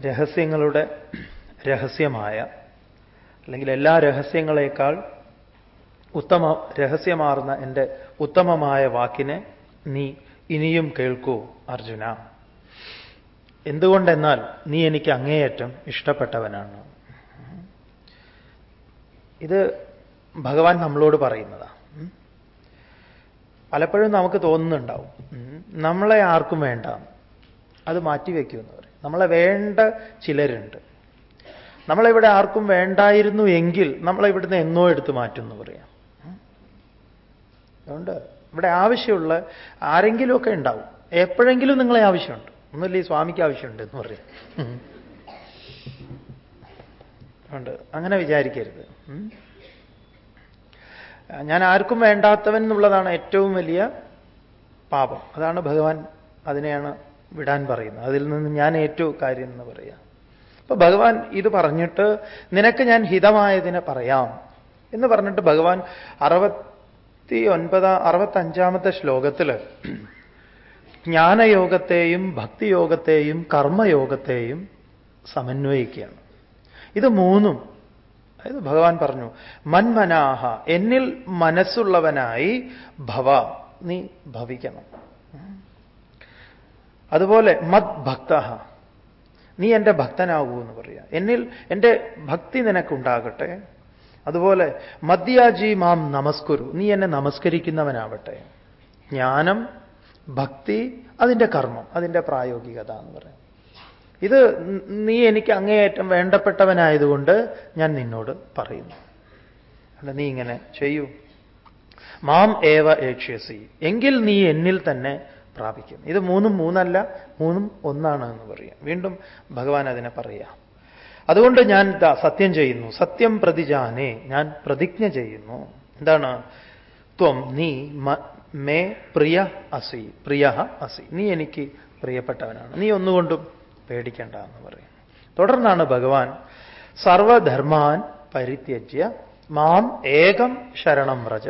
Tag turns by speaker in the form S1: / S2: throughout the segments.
S1: രഹസ്യങ്ങളുടെ രഹസ്യമായ അല്ലെങ്കിൽ എല്ലാ രഹസ്യങ്ങളെക്കാൾ ഉത്തമ രഹസ്യമാർന്ന എന്റെ ഉത്തമമായ വാക്കിനെ നീ ഇനിയും കേൾക്കൂ അർജുന. എന്തുകൊണ്ടെന്നാൽ നീ എനിക്ക് അങ്ങേയറ്റം ഇഷ്ടപ്പെട്ടവനാണ്. ഇത് ഭഗവാൻ നമ്മളോട് പറയുന്നതാണ് പലപ്പോഴും നമുക്ക് തോന്നുന്നുണ്ടാവും നമ്മളെ ആർക്കും വേണ്ട അത് മാറ്റിവെക്കുമെന്ന്. നമ്മളെ വേണ്ട ചിലരുണ്ട്. നമ്മളിവിടെ ആർക്കും വേണ്ടായിരുന്നു എങ്കിൽ നമ്മളെ ഇവിടുന്ന് എന്നോ എടുത്തു മാറ്റും എന്ന് പറയാം. അതുകൊണ്ട് ഇവിടെ ആവശ്യമുള്ള ആരെങ്കിലുമൊക്കെ ഉണ്ടാവും. എപ്പോഴെങ്കിലും നിങ്ങളെ ആവശ്യമുണ്ട്. ഒന്നുമില്ല ഈ സ്വാമിക്ക് ആവശ്യമുണ്ട് എന്ന് പറയും. അതുകൊണ്ട് അങ്ങനെ വിചാരിക്കരുത്. ഞാൻ ആർക്കും വേണ്ടാത്തവൻ എന്നുള്ളതാണ് ഏറ്റവും വലിയ പാപം. അതാണ് ഭഗവാൻ അതിനെയാണ് വിടാൻ പറയുന്നു. അതിൽ നിന്ന് ഞാൻ ഏറ്റവും കാര്യം എന്ന് പറയാം. അപ്പൊ ഭഗവാൻ ഇത് പറഞ്ഞിട്ട് നിനക്ക് ഞാൻ ഹിതമായതിനെ പറയാം എന്ന് പറഞ്ഞിട്ട് ഭഗവാൻ അറുപത്തി ഒൻപതാം അറുപത്തഞ്ചാമത്തെ ശ്ലോകത്തിൽ ജ്ഞാനയോഗത്തെയും ഭക്തിയോഗത്തെയും കർമ്മയോഗത്തെയും സമന്വയിക്കുകയാണ്. ഇത് മൂന്നും അതായത് ഭഗവാൻ പറഞ്ഞു മന്മനാഹ എന്നിൽ മനസ്സുള്ളവനായി ഭവ നീ ഭവിക്കണം. അതുപോലെ മത് ഭക്ത നീ എന്റെ ഭക്തനാകൂ എന്ന് പറയാം. എന്നിൽ എന്റെ ഭക്തി നിനക്കുണ്ടാകട്ടെ. അതുപോലെ മദ്യാജി മാം നമസ്കുരു. നീ എന്നെ നമസ്കരിക്കുന്നവനാവട്ടെ. ജ്ഞാനം ഭക്തി അതിന്റെ കർമ്മം അതിന്റെ പ്രായോഗികത എന്ന് പറയാം. ഇത് നീ എനിക്ക് അങ്ങേയറ്റം വേണ്ടപ്പെട്ടവനായതുകൊണ്ട് ഞാൻ നിന്നോട് പറയുന്നു. അല്ല നീ ഇങ്ങനെ ചെയ്യൂ. മാം ഏവ ഏക്ഷ്യസി. എങ്കിൽ നീ എന്നിൽ തന്നെ പ്രാപിക്കും ഇത് മൂന്നും മൂന്നല്ല മൂന്നും ഒന്നാണ് എന്ന് പറയാം. വീണ്ടും ഭഗവാൻ അതിനെ പറയാം. അതുകൊണ്ട് ഞാൻ സത്യം ചെയ്യുന്നു. സത്യം പ്രതിജാനെ ഞാൻ പ്രതിജ്ഞ ചെയ്യുന്നു. എന്താണ്? ത്വം നീ മേ പ്രിയ അസി പ്രിയ അസി. നീ എനിക്ക് പ്രിയപ്പെട്ടവനാണ്. നീ ഒന്നുകൊണ്ടും പേടിക്കേണ്ട എന്ന് പറയും. തുടർന്നാണ് ഭഗവാൻ സർവധർമാൻ പരിത്യജ്യ മാം ഏകം ശരണം വ്രജ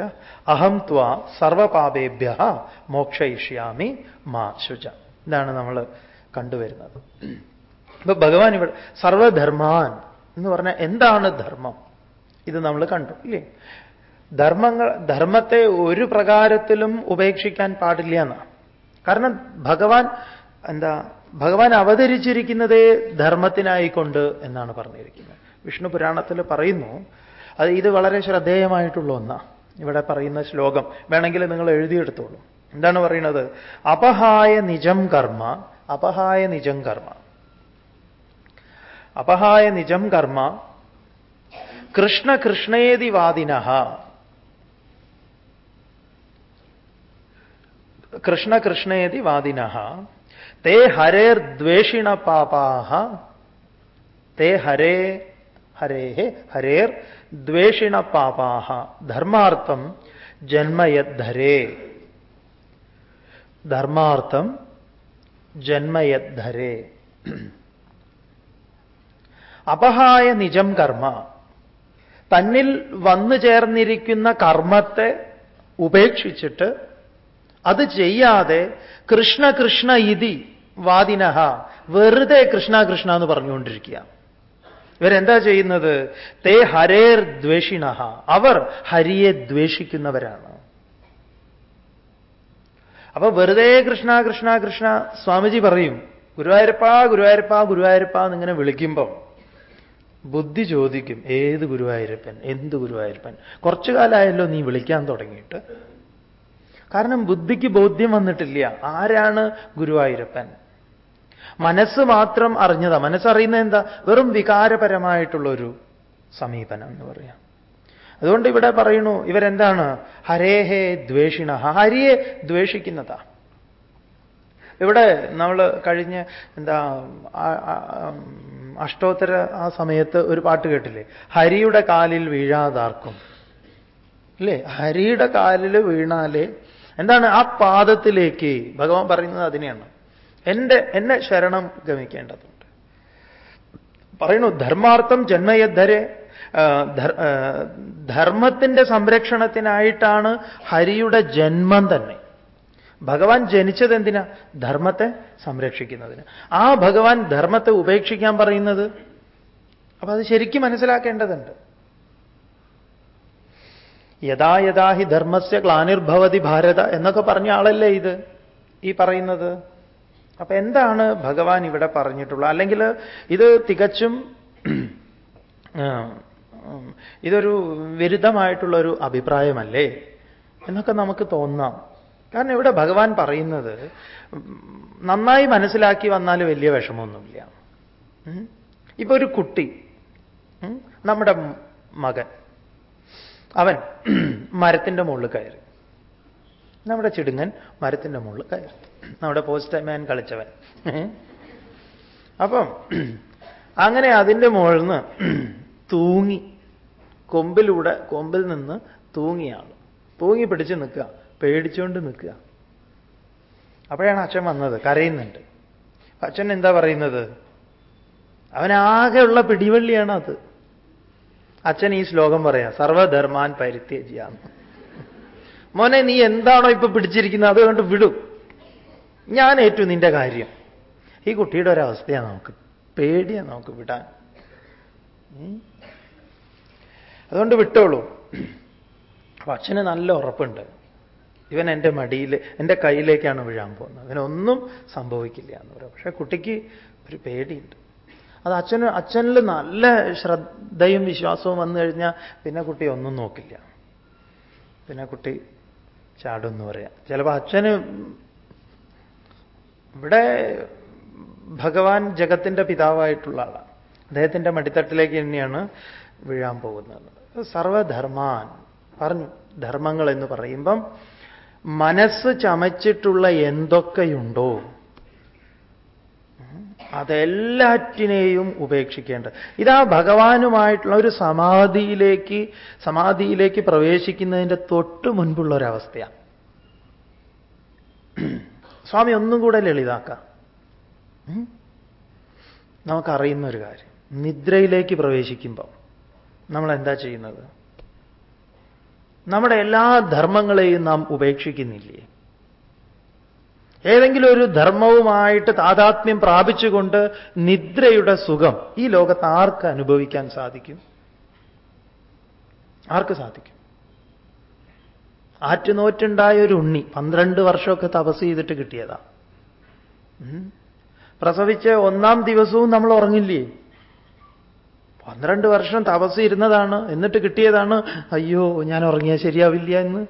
S1: അഹം ത്വ സർവപാപേഭ്യ മോക്ഷയിഷ്യാമി മാ ശുച. ഇതാണ് നമ്മൾ കണ്ടുവരുന്നത്. ഇപ്പൊ ഭഗവാൻ ഇവിടെ സർവധർമാൻ എന്ന് പറഞ്ഞാൽ എന്താണ് ധർമ്മം? ഇത് നമ്മൾ കണ്ടു ഇല്ലേ? ധർമ്മങ്ങൾ ധർമ്മത്തെ ഒരു പ്രകാരത്തിലും ഉപേക്ഷിക്കാൻ പാടില്ല എന്നാണ് കാരണം ഭഗവാൻ എന്താ ഭഗവാൻ അവതരിച്ചിരിക്കുന്നതേ ധർമ്മത്തിനായിക്കൊണ്ട് എന്നാണ് പറഞ്ഞിരിക്കുന്നത്. വിഷ്ണു പുരാണത്തിൽ പറയുന്നു അത് ഇത് വളരെ ശ്രദ്ധേയമായിട്ടുള്ള ഒന്നാണ് ഇവിടെ പറയുന്ന ശ്ലോകം. വേണമെങ്കിൽ നിങ്ങൾ എഴുതിയെടുത്തോളൂ. എന്താണ് പറയുന്നത്? അപഹായ നിജം കർമ്മ അപഹായ നിജം കർമ്മ. അപഹായ നിജം കർമ്മ കൃഷ്ണ കൃഷ്ണേതി വാദിന കൃഷ്ണ കൃഷ്ണേതി വാദിന തേ ഹരേർ ഹരേർദ്വേഷിണ പാപാഹ. തേ ഹരേ ഹരേ ഹരേർ ദ്വേഷിണ പാപാഹ ധർമാർത്ഥം ജന്മയദ്ധരേ. ധർമാർത്ഥം ജന്മയദ്ധരേ. അപഹായ നിജം കർമ്മ. തന്നിൽ വന്നു ചേർന്നിരിക്കുന്ന കർമ്മത്തെ ഉപേക്ഷിച്ചിട്ട് അത് ചെയ്യാതെ കൃഷ്ണ കൃഷ്ണ ഇതി വാദിനഹ വെറുതെ കൃഷ്ണ കൃഷ്ണ എന്ന് പറഞ്ഞുകൊണ്ടിരിക്കുക ഇവരെന്താ ചെയ്യുന്നത്? തേ ഹരേർ ദ്വേഷിണ. അവർ ഹരിയെ ദ്വേഷിക്കുന്നവരാണ്. അപ്പൊ വെറുതെ കൃഷ്ണ കൃഷ്ണ കൃഷ്ണ സ്വാമിജി പറയും ഗുരുവായൂരപ്പ ഗുരുവായൂരപ്പ ഗുരുവായൂരപ്പ എന്നിങ്ങനെ വിളിക്കുമ്പം ബുദ്ധി ചോദിക്കും ഏത് ഗുരുവായൂരപ്പൻ എന്ത് ഗുരുവായൂരപ്പൻ? കുറച്ചു കാലമായല്ലോ നീ വിളിക്കാൻ തുടങ്ങിയിട്ട്. കാരണം ബുദ്ധിക്ക് ബോധ്യം വന്നിട്ടില്ല ആരാണ് ഗുരുവായൂരപ്പൻ? മനസ്സ് മാത്രം അറിഞ്ഞതാ. മനസ്സറിയുന്നത് എന്താ? വെറും വികാരപരമായിട്ടുള്ള ഒരു സമീപനം എന്ന് പറയാം. അതുകൊണ്ട് ഇവിടെ പറയുന്നു ഇവരെന്താണ്? ഹരേഹേ ദ്വേഷിണ. ഹരിയെ ദ്വേഷിക്കുന്നതാ. ഇവിടെ നമ്മൾ കഴിഞ്ഞ എന്താ അഷ്ടോത്തര ആ സമയത്ത് ഒരു പാട്ട് കേട്ടില്ലേ? ഹരിയുടെ കാലിൽ വീഴാതാർക്കും. അല്ലേ ഹരിയുടെ കാലിൽ വീണാലേ എന്താണ്? ആ പാദത്തിലേക്ക് ഭഗവാൻ പറയുന്നത് അതിനെയാണ്. എന്റെ എന്നെ ശരണം ഗമിക്കേണ്ടതുണ്ട്. പറയുന്നു ധർമാർത്ഥം ജന്മയദ്ധരെ ധർമ്മത്തിന്റെ സംരക്ഷണത്തിനായിട്ടാണ് ഹരിയുടെ ജന്മം തന്നെ. ഭഗവാൻ ജനിച്ചത് എന്തിനാ? ധർമ്മത്തെ സംരക്ഷിക്കുന്നതിന്. ആ ഭഗവാൻ ധർമ്മത്തെ ഉപേക്ഷിക്കാൻ പറയുന്നത് അപ്പൊ അത് ശരിക്കും മനസ്സിലാക്കേണ്ടതുണ്ട്. യഥാ യഥാ ഹി ധർമ്മസ്യ ക്ലാനിർഭവതി ഭാരത എന്നൊക്കെ പറഞ്ഞ ആളല്ലേ ഇത് ഈ പറയുന്നത്? അപ്പൊ എന്താണ് ഭഗവാൻ ഇവിടെ പറഞ്ഞിട്ടുള്ളത്? അല്ലെങ്കിൽ ഇത് തികച്ചും ഇതൊരു വിരുദ്ധമായിട്ടുള്ള ഒരു അഭിപ്രായമല്ലേ? എന്നൊക്കെ നമുക്ക് തോന്നാം. കാരണം ഇവിടെ ഭഗവാൻ പറയുന്നത് നന്നായി മനസ്സിലാക്കി വന്നാൽ വലിയ വിഷമമൊന്നുമില്ല. ഇപ്പൊ ഒരു കുട്ടി നമ്മുടെ മകൻ അവൻ മരത്തിന്റെ മുകളിൽ കയറി. നമ്മുടെ ചിടുങ്ങൻ മരത്തിന്റെ മുകളിൽ കയറി. നമ്മുടെ പോസ്റ്റ്മാൻ കളിച്ചവൻ. അപ്പം അങ്ങനെ അതിന്റെ മുകളിൽ നിന്ന് തൂങ്ങി കൊമ്പിലൂടെ കൊമ്പിൽ നിന്ന് തൂങ്ങിയാണ്. തൂങ്ങി പിടിച്ച് നിൽക്കുക പേടിച്ചുകൊണ്ട് നിൽക്കുക. അപ്പോഴാണ് അച്ഛൻ വന്നത് കരയുന്നുണ്ട്. അച്ഛൻ എന്താ പറയുന്നത്? അവനാകെയുള്ള പിടിവള്ളിയാണ് അത്. അച്ഛൻ ഈ ശ്ലോകം പറയാം സർവധർമാൻ പരിത്യജിയാന്ന് മോനെ നീ എന്താണോ ഇപ്പൊ പിടിച്ചിരിക്കുന്നത്? അതുകൊണ്ട് വിടും. ഞാൻ ഏറ്റു നിന്റെ കാര്യം. ഈ കുട്ടിയുടെ ഒരവസ്ഥയാണ് നമുക്ക്. പേടിയാണ് നമുക്ക് വിടാൻ. അതുകൊണ്ട് വിട്ടോളൂ. അപ്പൊ അച്ഛന് നല്ല ഉറപ്പുണ്ട്. ഇവൻ എന്റെ മടിയിൽ എന്റെ കയ്യിലേക്കാണ് വിഴാൻ പോകുന്നത്. അതിനൊന്നും സംഭവിക്കില്ല എന്ന് പറയാം. പക്ഷേ കുട്ടിക്ക് ഒരു പേടിയുണ്ട്. അത് അച്ഛന് അച്ഛനിൽ നല്ല ശ്രദ്ധയും വിശ്വാസവും വന്നു കഴിഞ്ഞാൽ പിന്നെ കുട്ടി ഒന്നും നോക്കില്ല. പിന്നെ കുട്ടി ചാടുമെന്ന് പറയാം. ചിലപ്പോൾ അച്ഛന് ഇവിടെ ഭഗവാൻ ജഗത്തിന്റെ പിതാവായിട്ടുള്ള ആളാണ് അദ്ദേഹത്തിന്റെ മടിത്തട്ടിലേക്ക് തന്നെയാണ് വീഴാൻ പോകുന്നത്. സർവധർമാൻ പറഞ്ഞു ധർമ്മങ്ങൾ എന്ന് പറയുമ്പം മനസ്സ് ചമച്ചിട്ടുള്ള എന്തൊക്കെയുണ്ടോ അതെല്ലാറ്റിനെയും ഉപേക്ഷിക്കേണ്ടത്. ഇതാ ഭഗവാനുമായിട്ടുള്ള ഒരു സമാധിയിലേക്ക് സമാധിയിലേക്ക് പ്രവേശിക്കുന്നതിന്റെ തൊട്ട് മുൻപുള്ള ഒരവസ്ഥയാണ് സ്വാമി ഒന്നും കൂടെ ലളിതാക്കാം. നമുക്കറിയുന്ന ഒരു കാര്യം. നിദ്രയിലേക്ക് പ്രവേശിക്കുമ്പോൾ നമ്മൾ എന്താ ചെയ്യുന്നത്? നമ്മുടെ എല്ലാ ധർമ്മങ്ങളെയും നാം ഉപേക്ഷിക്കുന്നില്ലേ? ഏതെങ്കിലും ഒരു ധർമ്മവുമായിട്ട് താതാത്മ്യം പ്രാപിച്ചുകൊണ്ട് നിദ്രയുടെ സുഖം ഈ ലോകത്ത് ആർക്ക് അനുഭവിക്കാൻ സാധിക്കും? ആർക്ക് സാധിക്കും? ആറ്റുനോറ്റുണ്ടായ ഒരു ഉണ്ണി പന്ത്രണ്ട് വർഷമൊക്കെ തപസ് ചെയ്തിട്ട് കിട്ടിയതാ. പ്രസവിച്ച ഒന്നാം ദിവസവും നമ്മൾ ഉറങ്ങില്ലേ? പന്ത്രണ്ട് വർഷം തപസ് ഇരുന്നതാണ് എന്നിട്ട് കിട്ടിയതാണ്. അയ്യോ ഞാൻ ഉറങ്ങിയാൽ ശരിയാവില്ല എന്ന്.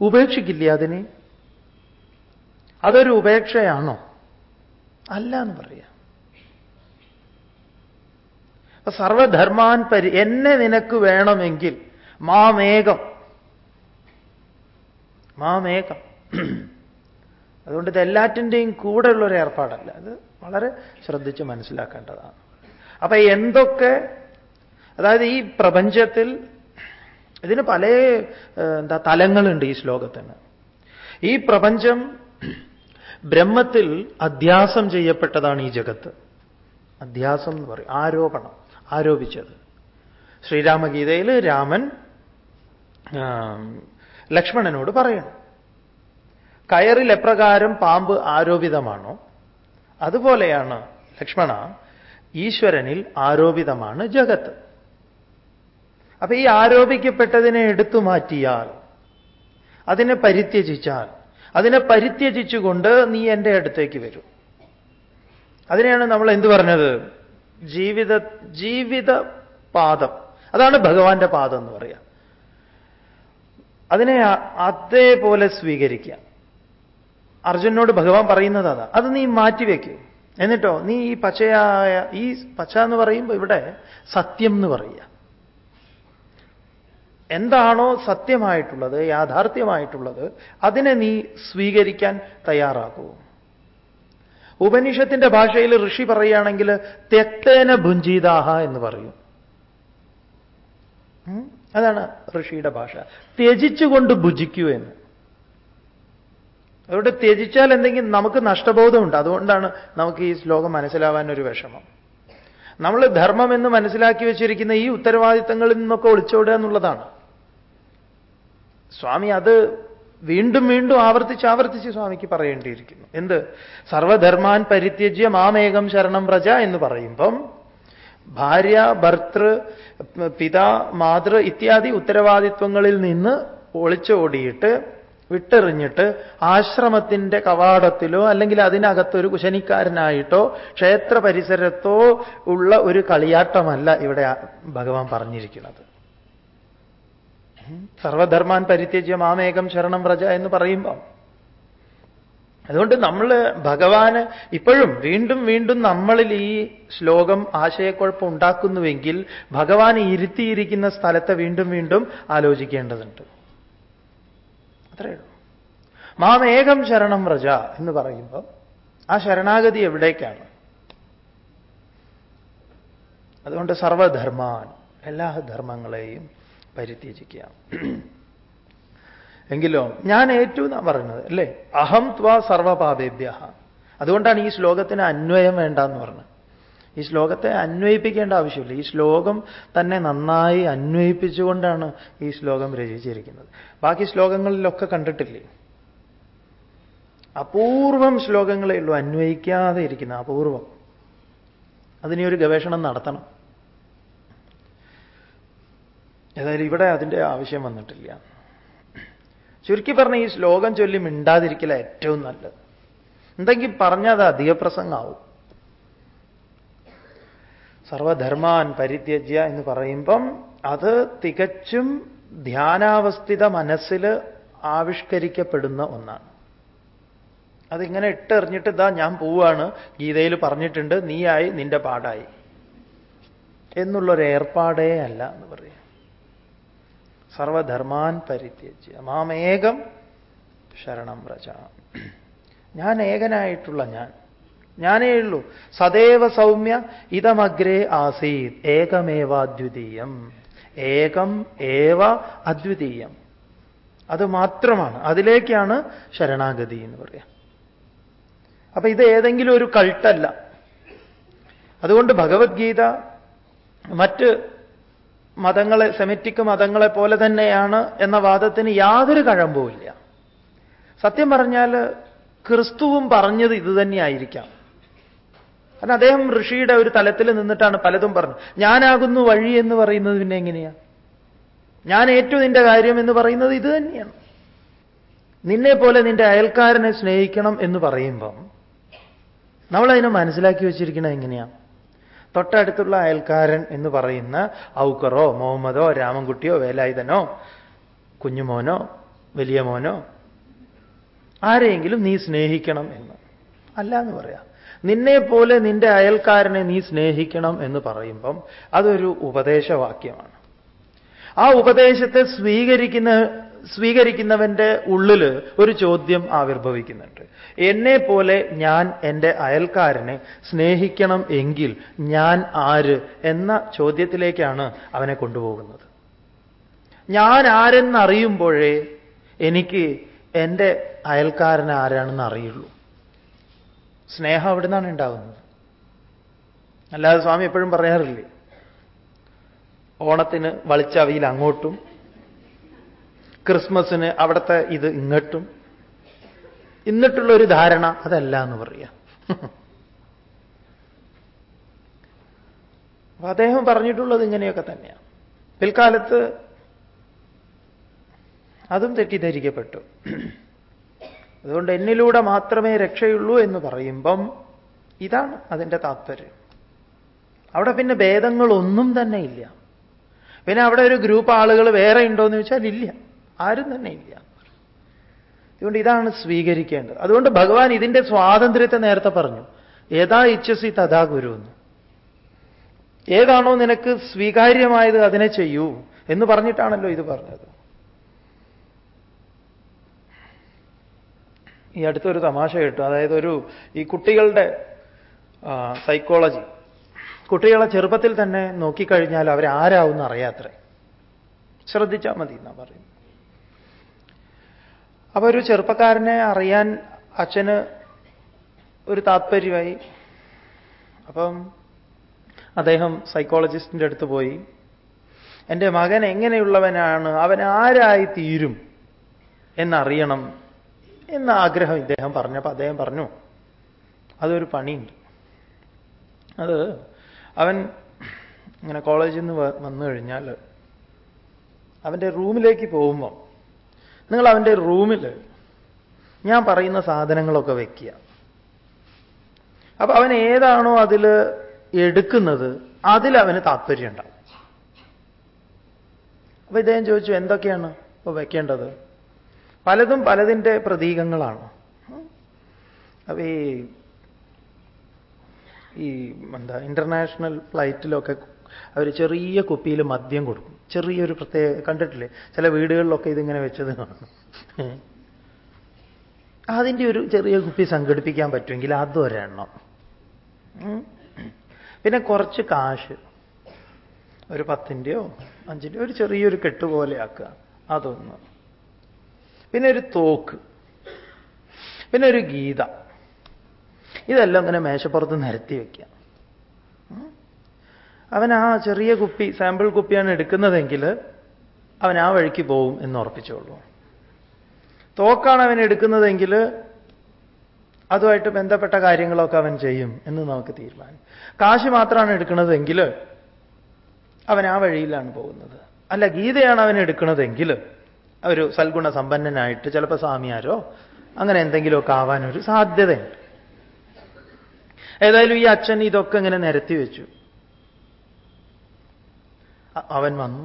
S1: ഉപേക്ഷിക്കില്ലേ അതിനെ? അതൊരു ഉപേക്ഷയാണോ? അല്ല എന്ന് പറയാം. സർവധർമാൻ പരി എന്നെ നിനക്ക് വേണമെങ്കിൽ മാമേകം മാമേകം. അതുകൊണ്ട് ഇത് എല്ലാറ്റിന്റെയും കൂടെയുള്ള ഒരു ഏർപ്പാടല്ല. അത് വളരെ ശ്രദ്ധിച്ച് മനസ്സിലാക്കേണ്ടതാണ്. അപ്പൊ എന്തൊക്കെ അതായത് ഈ പ്രപഞ്ചത്തിൽ ഇതിന് പല എന്താ തലങ്ങളുണ്ട് ഈ ശ്ലോകത്തിന്. ഈ പ്രപഞ്ചം ബ്രഹ്മത്തിൽ അധ്യാസം ചെയ്യപ്പെട്ടതാണ് ഈ ജഗത്ത്. അധ്യാസം എന്ന് പറയും. ആരോപണം ആരോപിച്ചത്. ശ്രീരാമഗീതയിൽ രാമൻ ലക്ഷ്മണനോട് പറയണം. കയറിൽ എപ്രകാരം പാമ്പ് ആരോപിതമാണോ അതുപോലെയാണ് ലക്ഷ്മണ ഈശ്വരനിൽ ആരോപിതമാണ് ജഗത്ത്. അപ്പൊ ഈ ആരോപിക്കപ്പെട്ടതിനെ എടുത്തു മാറ്റിയാൽ അതിനെ പരിത്യജിച്ചാൽ അതിനെ പരിത്യജിച്ചുകൊണ്ട് നീ എന്റെ അടുത്തേക്ക് വരൂ. അതിനെയാണ് നമ്മൾ എന്ത് പറഞ്ഞത്? ജീവിത ജീവിത പാദം. അതാണ് ഭഗവാന്റെ പാദം എന്ന് പറയാം. അതിനെ അതേപോലെ സ്വീകരിക്കുക. അർജുനോട് ഭഗവാൻ പറയുന്നത് അതാ. അത് നീ മാറ്റിവെക്കൂ എന്നിട്ടോ നീ ഈ പച്ചയായ ഈ പച്ച എന്ന് പറയുമ്പോൾ ഇവിടെ സത്യം എന്ന് പറയുക. എന്താണോ സത്യമായിട്ടുള്ളത് യാഥാർത്ഥ്യമായിട്ടുള്ളത് അതിനെ നീ സ്വീകരിക്കാൻ തയ്യാറാകൂ ഉപനിഷത്തിന്റെ ഭാഷയിൽ ഋഷി പറയുകയാണെങ്കിൽ തെക്തേന ഭുഞ്ചീതാഹ എന്ന് പറയും. അതാണ് ഋഷിയുടെ ഭാഷ. ത്യജിച്ചുകൊണ്ട് ഭുജിക്കൂ എന്ന്. അതുകൊണ്ട് ത്യജിച്ചാൽ എന്തെങ്കിലും നമുക്ക് നഷ്ടബോധമുണ്ട്. അതുകൊണ്ടാണ് നമുക്ക് ഈ ശ്ലോകം മനസ്സിലാവാൻ ഒരു വിഷമം. നമ്മൾ ധർമ്മം എന്ന് മനസ്സിലാക്കി വെച്ചിരിക്കുന്ന ഈ ഉത്തരവാദിത്തങ്ങളിൽ നിന്നൊക്കെ ഒളിച്ചോടുക എന്നുള്ളതാണ്. സ്വാമി അത് വീണ്ടും വീണ്ടും ആവർത്തിച്ച് ആവർത്തിച്ച് സ്വാമിക്ക് പറയേണ്ടിയിരിക്കുന്നു. എന്ത്? സർവധർമാൻ പരിത്യജ്യ മാമേകം ശരണം പ്രജ എന്ന് പറയുമ്പം ഭാര്യ ഭർത്തൃ പിതാ മാതൃ ഇത്യാദി ഉത്തരവാദിത്വങ്ങളിൽ നിന്ന് ഒളിച്ചോടിയിട്ട് വിട്ടെറിഞ്ഞിട്ട് ആശ്രമത്തിന്റെ കവാടത്തിലോ അല്ലെങ്കിൽ അതിനകത്തൊരു കുശനിക്കാരനായിട്ടോ ക്ഷേത്ര പരിസരത്തോ ഉള്ള ഒരു കളിയാട്ടമല്ല ഇവിടെ ഭഗവാൻ പറഞ്ഞിരിക്കുന്നത്. സർവധർമാൻ പരിത്യജ്യ മാമേകം ശരണം വ്രജ എന്ന് പറയുമ്പം അതുകൊണ്ട് നമ്മൾ ഭഗവാന് ഇപ്പോഴും വീണ്ടും വീണ്ടും നമ്മളിൽ ഈ ശ്ലോകം ആശയക്കുഴപ്പം ഉണ്ടാക്കുന്നുവെങ്കിൽ ഭഗവാൻ ഇരുത്തിയിരിക്കുന്ന സ്ഥലത്തെ വീണ്ടും വീണ്ടും ആലോചിക്കേണ്ടതുണ്ട്. അത്രയേ മാമേകം ശരണം വ്രജ എന്ന് പറയുമ്പോൾ ആ ശരണാഗതി എവിടേക്കാണ്? അതുകൊണ്ട് സർവധർമാൻ എല്ലാ ധർമ്മങ്ങളെയും പരിത്യജിക്കുക എങ്കിലോ ഞാൻ ഏറ്റു എന്നാണ് പറയുന്നത് അല്ലേ? അഹം ത്വാ സർവപാപേഭ്യ. അതുകൊണ്ടാണ് ഈ ശ്ലോകത്തിന് അന്വയം വേണ്ട എന്ന് പറഞ്ഞത്. ഈ ശ്ലോകത്തെ അന്വയിപ്പിക്കേണ്ട ആവശ്യമില്ല. ഈ ശ്ലോകം തന്നെ നന്നായി അന്വയിപ്പിച്ചുകൊണ്ടാണ് ഈ ശ്ലോകം രചിച്ചിരിക്കുന്നത്. ബാക്കി ശ്ലോകങ്ങളിലൊക്കെ കണ്ടിട്ടില്ലേ? അപൂർവം ശ്ലോകങ്ങളേ ഉള്ളൂ അന്വയിക്കാതെ ഇരിക്കുന്ന അപൂർവം. അതിനെ ഒരു ഗവേഷണം നടത്തണം. ഏതായാലും ഇവിടെ അതിന്റെ ആവശ്യം വന്നിട്ടില്ല. ചുരുക്കി പറഞ്ഞ ഈ ശ്ലോകം ചൊല്ലി മിണ്ടാതിരിക്കല ഏറ്റവും നല്ലത്. എന്തെങ്കിൽ പറഞ്ഞാൽ അത് അധികപ്രസംഗമാവും. സർവധർമാൻ പരിത്യജ്യ എന്ന് പറയുമ്പം അത് തികച്ചും ധ്യാനാവസ്ഥിത മനസ്സിൽ ആവിഷ്കരിക്കപ്പെടുന്ന ഒന്നാണ്. അതിങ്ങനെ ഇട്ടെറിഞ്ഞിട്ട് ഇതാ ഞാൻ പോവാണ് ഗീതയിൽ പറഞ്ഞിട്ടുണ്ട് നീയായി നിന്റെ പാടായി. എന്നുള്ളൊരു ഏർപ്പാടേ അല്ല എന്ന് പറയും. സർവധർമാൻ പരിത്യജ്യ. മാമേകം ശരണം വ്രജ. ഞാൻ ഏകനായിട്ടുള്ള ഞാൻ. ഞാനേ ഉള്ളൂ. സദേവ സൗമ്യ ഇതമഗ്രേ ആസീത്. ഏകമേവാദ്വിതീയം ഏകം ഏവ അദ്വിതീയം. അത് മാത്രമാണ്. അതിലേക്കാണ് ശരണാഗതി എന്ന് പറയാം. അപ്പൊ ഇത് ഏതെങ്കിലും ഒരു കൾട്ടല്ല. അതുകൊണ്ട് ഭഗവത്ഗീത മറ്റ് മതങ്ങളെ സെമിറ്റിക് മതങ്ങളെ പോലെ തന്നെയാണ് എന്ന വാദത്തിന് യാതൊരു കഴമ്പുമില്ല സത്യം പറഞ്ഞാൽ ക്രിസ്തുവും പറഞ്ഞത് ഇത് തന്നെയായിരിക്കാം. കാരണം അദ്ദേഹം ഋഷിയുടെ ഒരു തലത്തിൽ നിന്നിട്ടാണ് പലതും പറഞ്ഞത്. ഞാനാകുന്നു വഴി എന്ന് പറയുന്നത് പിന്നെ എങ്ങനെയാ? ഞാൻ ഏറ്റവും നിന്റെ കാര്യം എന്ന് പറയുന്നത് ഇത് തന്നെയാണ്. നിന്നെ പോലെ നിന്റെ അയൽക്കാരനെ സ്നേഹിക്കണം എന്ന് പറയുമ്പം നമ്മളതിനെ മനസ്സിലാക്കി വെച്ചിരിക്കുന്നത് എങ്ങനെയാണ് തൊട്ടടുത്തുള്ള അയൽക്കാരൻ എന്ന് പറയുന്ന ഔക്കറോ മുഹമ്മദോ രാമൻകുട്ടിയോ വേലായുധനോ കുഞ്ഞുമോനോ വലിയ മോനോ ആരെയെങ്കിലും നീ സ്നേഹിക്കണം എന്ന്. അല്ല എന്ന് പറയാം. നിന്നെ പോലെ നിന്റെ അയൽക്കാരനെ നീ സ്നേഹിക്കണം എന്ന് പറയുമ്പം അതൊരു ഉപദേശവാക്യമാണ്. ആ ഉപദേശത്തെ സ്വീകരിക്കുന്ന സ്വീകരിക്കുന്നവന്റെ ഉള്ളിൽ ഒരു ചോദ്യം ആവിർഭവിക്കുന്നുണ്ട്. എന്നെ പോലെ ഞാൻ എന്റെ അയൽക്കാരനെ സ്നേഹിക്കണം എങ്കിൽ ഞാൻ ആര് എന്ന ചോദ്യത്തിലേക്കാണ് അവനെ കൊണ്ടുപോകുന്നത്. ഞാൻ ആരെന്നറിയുമ്പോഴേ എനിക്ക് എന്റെ അയൽക്കാരൻ ആരാണെന്ന് അറിയുള്ളൂ. സ്നേഹം അവിടെ നിന്നാണ് ഉണ്ടാകുന്നത്. അല്ലാതെ സ്വാമി എപ്പോഴും പറയാറില്ലേ? ഓണത്തിന് വളിച്ചവിയിൽ അങ്ങോട്ടും ക്രിസ്മസിന് അവിടുത്തെ ഇത് ഇങ്ങട്ടും. എന്നിട്ടുള്ള ഒരു ധാരണ അതല്ല എന്ന് പറയാം. അപ്പൊ അദ്ദേഹം പറഞ്ഞിട്ടുള്ളത് ഇങ്ങനെയൊക്കെ തന്നെയാണ് പിൽക്കാലത്ത് അതും തെറ്റിദ്ധരിക്കപ്പെട്ടു. അതുകൊണ്ട് എന്നിലൂടെ മാത്രമേ രക്ഷയുള്ളൂ എന്ന് പറയുമ്പം ഇതാണ് അതിന്റെ താത്പര്യം. അവിടെ പിന്നെ ഭേദങ്ങളൊന്നും തന്നെ ഇല്ല. പിന്നെ അവിടെ ഒരു ഗ്രൂപ്പ് ആളുകൾ വേറെ ഉണ്ടോ എന്ന് ചോദിച്ചാൽ ഇല്ല. ആരും തന്നെ ഇല്ല. അതുകൊണ്ട് ഇതാണ് സ്വീകരിക്കേണ്ടത്. അതുകൊണ്ട് ഭഗവാൻ ഇതിന്റെ സ്വാതന്ത്ര്യത്തെ നേരത്തെ പറഞ്ഞു. ഏതാ ഇച്ഛസി തഥാ ഗുരു എന്ന്. ഏതാണോ നിനക്ക് സ്വീകാര്യമായത് അതിനെ ചെയ്യൂ എന്ന് പറഞ്ഞിട്ടാണല്ലോ ഇത് പറഞ്ഞത്. ഈ അടുത്തൊരു തമാശ കേട്ടു. അതായത് ഒരു ഈ കുട്ടികളുടെ സൈക്കോളജി കുട്ടികളെ ചെറുപ്പത്തിൽ തന്നെ നോക്കിക്കഴിഞ്ഞാൽ അവരാരാവും അറിയാത്രേ ശ്രദ്ധിച്ചാൽ മതി എന്നാ പറയും അപ്പൊ ഒരു ചെറുപ്പക്കാരനെ അറിയാൻ അച്ഛന് ഒരു താത്പര്യമായി. അപ്പം അദ്ദേഹം സൈക്കോളജിസ്റ്റിന്റെ അടുത്ത് പോയി. എന്റെ മകൻ എങ്ങനെയുള്ളവനാണ്? അവൻ ആരായി തീരും? എന്നറിയണം എന്ന ആഗ്രഹം ഇദ്ദേഹം പറഞ്ഞപ്പോൾ അദ്ദേഹം പറഞ്ഞു അതൊരു പണിയുണ്ട്. അത് അവൻ ഇങ്ങനെ കോളേജിൽ നിന്ന് വന്നു കഴിഞ്ഞാൽ അവന്റെ റൂമിലേക്ക് പോകുമ്പോൾ നിങ്ങൾ അവന്റെ റൂമിൽ ഞാൻ പറയുന്ന സാധനങ്ങളൊക്കെ വയ്ക്കുക അപ്പം അവൻ ഏതാണോ അതിൽ എടുക്കുന്നത് അതിൽ അവന് താല്പര്യം ഉണ്ടാവും. അപ്പൊ ഇദ്ദേഹം ചോദിച്ചു എന്തൊക്കെയാണ് ഇപ്പോൾ വെക്കേണ്ടത്? പലതും പലതിന്റെ പ്രതീകങ്ങളാണ്. അപ്പോൾ ഈ ഈ എന്താ ഇന്റർനാഷണൽ ഫ്ലൈറ്റിലൊക്കെ അവർ ചെറിയ കുപ്പിയിൽ മദ്യം കൊടുക്കും. ചെറിയൊരു പ്രത്യേക കണ്ടിട്ടില്ലേ? ചില വീടുകളിലൊക്കെ ഇതിങ്ങനെ വെച്ചത് കാണും. അതിന്റെ ഒരു ചെറിയ കുപ്പി സംഘടിപ്പിക്കാൻ പറ്റുമെങ്കിൽ അതൊരെണ്ണം. പിന്നെ കുറച്ച് കാശ്. ഒരു പത്തിന്റെയോ അഞ്ചിന്റെയോ ഒരു ചെറിയൊരു കെട്ട് പോലെ ആക്കുക. അതൊന്ന്. പിന്നെ ഒരു തോക്ക്. പിന്നെ ഒരു ഗീത. ഇതെല്ലാം അങ്ങനെ മേശപ്പുറത്ത് നിരത്തി വയ്ക്കുക അവൻ ആ ചെറിയ കുപ്പി സാമ്പിൾ കുപ്പിയാണ് എടുക്കുന്നതെങ്കിൽ അവൻ ആ വഴിക്ക് പോവും എന്ന് ഉറപ്പിച്ചോളൂ. തോക്കാണ് അവൻ എടുക്കുന്നതെങ്കിൽ അതുമായിട്ട് ബന്ധപ്പെട്ട കാര്യങ്ങളൊക്കെ അവൻ ചെയ്യും എന്ന് നമുക്ക് തീരുമാനം. കാശ് മാത്രമാണ് എടുക്കുന്നതെങ്കിൽ അവൻ ആ വഴിയിലാണ് പോകുന്നത്. അല്ല ഗീതയാണ് അവൻ എടുക്കുന്നതെങ്കിൽ ഒരു സൽഗുണ സമ്പന്നനായിട്ട് ചിലപ്പോൾ സ്വാമിയാരോ അങ്ങനെ എന്തെങ്കിലുമൊക്കെ ആവാനൊരു സാധ്യതയുണ്ട്. ഏതായാലും ഈ അച്ഛൻ ഇതൊക്കെ ഇങ്ങനെ നിരത്തി വെച്ചു. അവൻ വന്നു.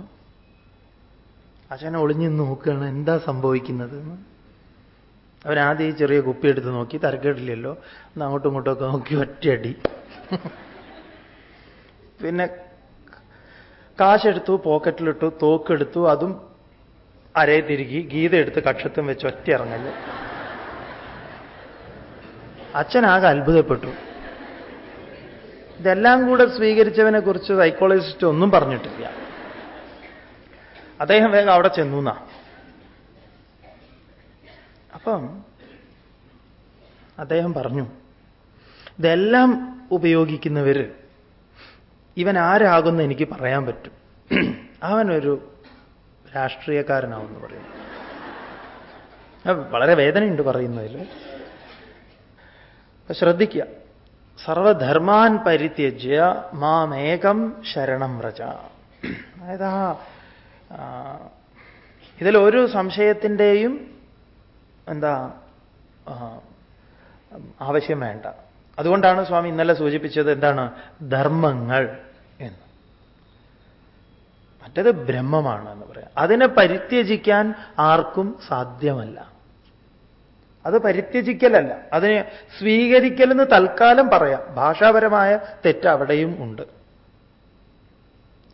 S1: അച്ഛനെ ഒളിഞ്ഞു നോക്കുകയാണ് എന്താ സംഭവിക്കുന്നത് അവനാദ്യം ഈ ചെറിയ കുപ്പി എടുത്ത് നോക്കി തരക്കേടില്ലല്ലോ. ഒന്ന് അങ്ങോട്ടും ഇങ്ങോട്ടും ഒക്കെ നോക്കി ഒറ്റയടി. പിന്നെ കാശെടുത്തു പോക്കറ്റിലിട്ടു തോക്കെടുത്തു അതും അരയെ തിരുകി ഗീത എടുത്ത് കക്ഷത്തും വെച്ച് ഒറ്റ ഇറങ്ങൽ. അച്ഛനാകെ അത്ഭുതപ്പെട്ടു. ഇതെല്ലാം കൂടെ സ്വീകരിച്ചവനെ കുറിച്ച് സൈക്കോളജിസ്റ്റ് ഒന്നും പറഞ്ഞിട്ടില്ല. അദ്ദേഹം വേഗം അവിടെ ചെന്നു എന്നാ. അപ്പം അദ്ദേഹം പറഞ്ഞു ഇതെല്ലാം ഉപയോഗിക്കുന്നവര് ഇവൻ ആരാകുന്ന എനിക്ക് പറയാൻ പറ്റും. അവനൊരു രാഷ്ട്രീയക്കാരനാവെന്ന് പറയുന്നു വളരെ വേദനയുണ്ട് പറയുന്നതിൽ ശ്രദ്ധിക്കുക സർവധർമാൻ പരിത്യജ്യ മാമേകം ശരണം വ്രജ. അതായത് ആ ഇതിൽ ഒരു സംശയത്തിന്റെയും എന്താ ആവശ്യം വേണ്ട. അതുകൊണ്ടാണ് സ്വാമി ഇന്നലെ സൂചിപ്പിച്ചത് എന്താണ്? ധർമ്മങ്ങൾ എന്ന്. മറ്റത് ബ്രഹ്മമാണ് എന്ന് പറയാം. അതിനെ പരിത്യജിക്കാൻ ആർക്കും സാധ്യമല്ല. അത് പരിത്യജിക്കലല്ല. അതിനെ സ്വീകരിക്കലെന്ന് തൽക്കാലം പറയാം. ഭാഷാപരമായ തെറ്റ് അവിടെയും ഉണ്ട്.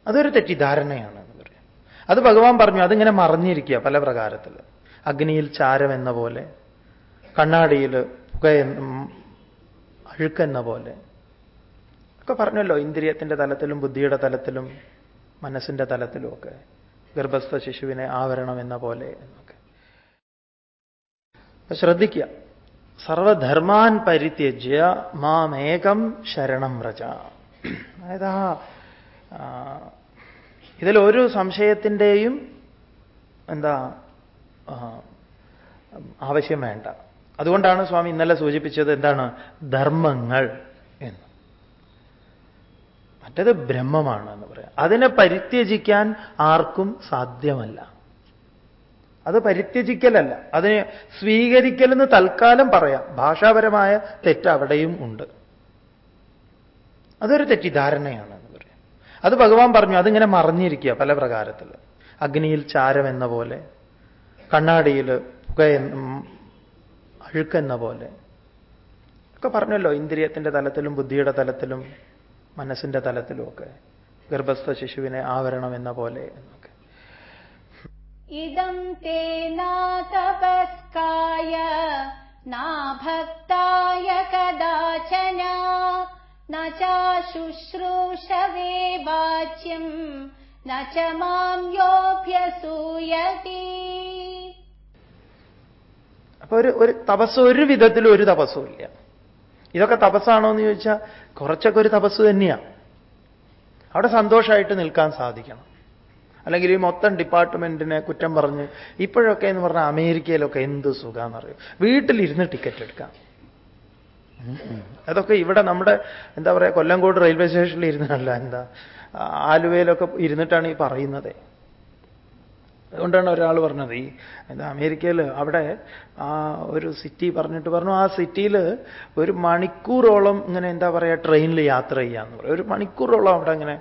S1: അതൊരു തെറ്റിദ്ധാരണയാണ് എന്ന് പറയാം. അത് ഭഗവാൻ പറഞ്ഞു അതിങ്ങനെ മറിഞ്ഞിരിക്കുക പല പ്രകാരത്തിൽ അഗ്നിയിൽ ചാരം എന്ന പോലെ കണ്ണാടിയിൽ പുക അഴുക്കെന്ന പോലെ. ഒക്കെ പറഞ്ഞല്ലോ ഇന്ദ്രിയത്തിന്റെ തലത്തിലും ബുദ്ധിയുടെ തലത്തിലും മനസ്സിന്റെ തലത്തിലും ഒക്കെ ഗർഭസ്ഥ ശിശുവിനെ ആവരണം എന്ന പോലെ. എന്നൊക്കെ ശ്രദ്ധിക്കുക. സർവധർമാൻ പരിത്യജ്യ മാമേകം ശരണം വ്രജ. അതായത് ആ ഇതിലൊരു സംശയത്തിന്റെയും എന്താ ആവശ്യം വേണ്ട. അതുകൊണ്ടാണ് സ്വാമി ഇന്നലെ സൂചിപ്പിച്ചത് എന്താണ്? ധർമ്മങ്ങൾ എന്ന്. മറ്റത് ബ്രഹ്മമാണ് എന്ന് പറയാം. അതിനെ പരിത്യജിക്കാൻ ആർക്കും സാധ്യമല്ല. അത് പരിത്യജിക്കലല്ല. അതിനെ സ്വീകരിക്കലെന്ന് തൽക്കാലം പറയാം. ഭാഷാപരമായ തെറ്റ് അവിടെയും ഉണ്ട്. അതൊരു തെറ്റിദ്ധാരണയാണ് എന്ന് പറയാം. അത് ഭഗവാൻ പറഞ്ഞു അതിങ്ങനെ മറിഞ്ഞിരിക്കുക പല പ്രകാരത്തിൽ. അഗ്നിയിൽ ചാരം എന്ന പോലെ കണ്ണാടിയിൽ പുക അഴുക്കെന്ന പോലെ. ഒക്കെ പറഞ്ഞല്ലോ ഇന്ദ്രിയത്തിന്റെ തലത്തിലും ബുദ്ധിയുടെ തലത്തിലും മനസ്സിന്റെ തലത്തിലും ഒക്കെ ഗർഭസ്ഥ ശിശുവിനെ ആവരണം എന്ന പോലെ എന്നൊക്കെ.
S2: ഇതം തപസ്കായ നാഭക്തായ കദാചന ശുശ്രൂഷവേ വാച്യം ന മാം യോഭ്യസൂയതി
S1: അപ്പൊ ഒരു ഒരു തപസ് ഒരു വിധത്തിലും ഒരു തപസ്സും ഇല്ല. ഇതൊക്കെ തപസ്സാണോ എന്ന് ചോദിച്ചാൽ കുറച്ചൊക്കെ ഒരു തപസ് തന്നെയാണ് അവിടെ സന്തോഷമായിട്ട് നിൽക്കാൻ സാധിക്കണം. അല്ലെങ്കിൽ ഈ മൊത്തം ഡിപ്പാർട്ട്മെന്റിനെ കുറ്റം പറഞ്ഞ് ഇപ്പോഴൊക്കെ എന്ന് പറഞ്ഞാൽ അമേരിക്കയിലൊക്കെ എന്ത് സുഖമെന്നറിയും വീട്ടിലിരുന്ന് ടിക്കറ്റ് എടുക്കാം. അതൊക്കെ ഇവിടെ നമ്മുടെ എന്താ പറയുക കൊല്ലംകോട് റെയിൽവേ സ്റ്റേഷനിൽ ഇരുന്നല്ല എന്താ ആലുവയിലൊക്കെ ഇരുന്നിട്ടാണ് ഈ പറയുന്നത്. അതുകൊണ്ടാണ് ഒരാൾ പറഞ്ഞത്. ഈ എന്താ അമേരിക്കയിൽ അവിടെ ആ ഒരു സിറ്റി പറഞ്ഞിട്ട് പറഞ്ഞു ആ സിറ്റിയിൽ ഒരു മണിക്കൂറോളം ഇങ്ങനെ എന്താ പറയുക ട്രെയിനിൽ യാത്ര ചെയ്യാന്ന് പറയും ഒരു മണിക്കൂറോളം അവിടെ അങ്ങനെ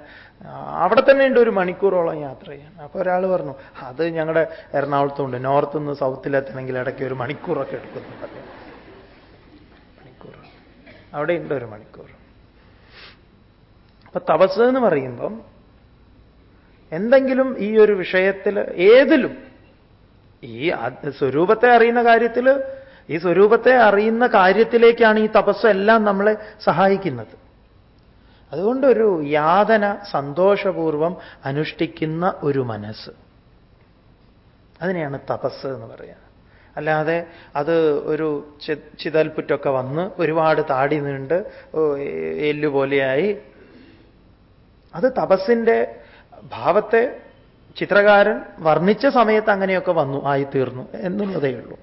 S1: അവിടെ തന്നെ ഉണ്ട് ഒരു മണിക്കൂറോളം യാത്ര ചെയ്യാൻ. അപ്പോൾ ഒരാൾ പറഞ്ഞു അത് ഞങ്ങളുടെ എറണാകുളത്തുണ്ട്. നോർത്ത് നിന്ന് സൗത്തിലെത്തണമെങ്കിൽ ഇടയ്ക്ക് ഒരു മണിക്കൂറൊക്കെ എടുക്കുന്നു മണിക്കൂർ അവിടെ ഉണ്ട് ഒരു മണിക്കൂർ അപ്പൊ തപസ് എന്ന് പറയുമ്പം എന്തെങ്കിലും ഈ ഒരു വിഷയത്തിൽ ഏതിലും ഈ സ്വരൂപത്തെ അറിയുന്ന കാര്യത്തിൽ ഈ സ്വരൂപത്തെ അറിയുന്ന കാര്യത്തിലേക്കാണ് ഈ തപസ് എല്ലാം നമ്മളെ സഹായിക്കുന്നത്. അതുകൊണ്ടൊരു യാതന സന്തോഷപൂർവം അനുഷ്ഠിക്കുന്ന ഒരു മനസ്സ്. അതിനെയാണ് തപസ് എന്ന് പറയുക. അല്ലാതെ അത് ഒരു ചിതൽപ്പുറ്റൊക്കെ വന്ന് ഒരുപാട് താടി നീണ്ട് എല്ലുപോലെയായി. അത് തപസ്സിന്റെ ഭാവത്തെ ചിത്രകാരൻ വർണിച്ച സമയത്ത് അങ്ങനെയൊക്കെ വന്നു ആയിത്തീർന്നു എന്നുള്ളതേ ഉള്ളൂ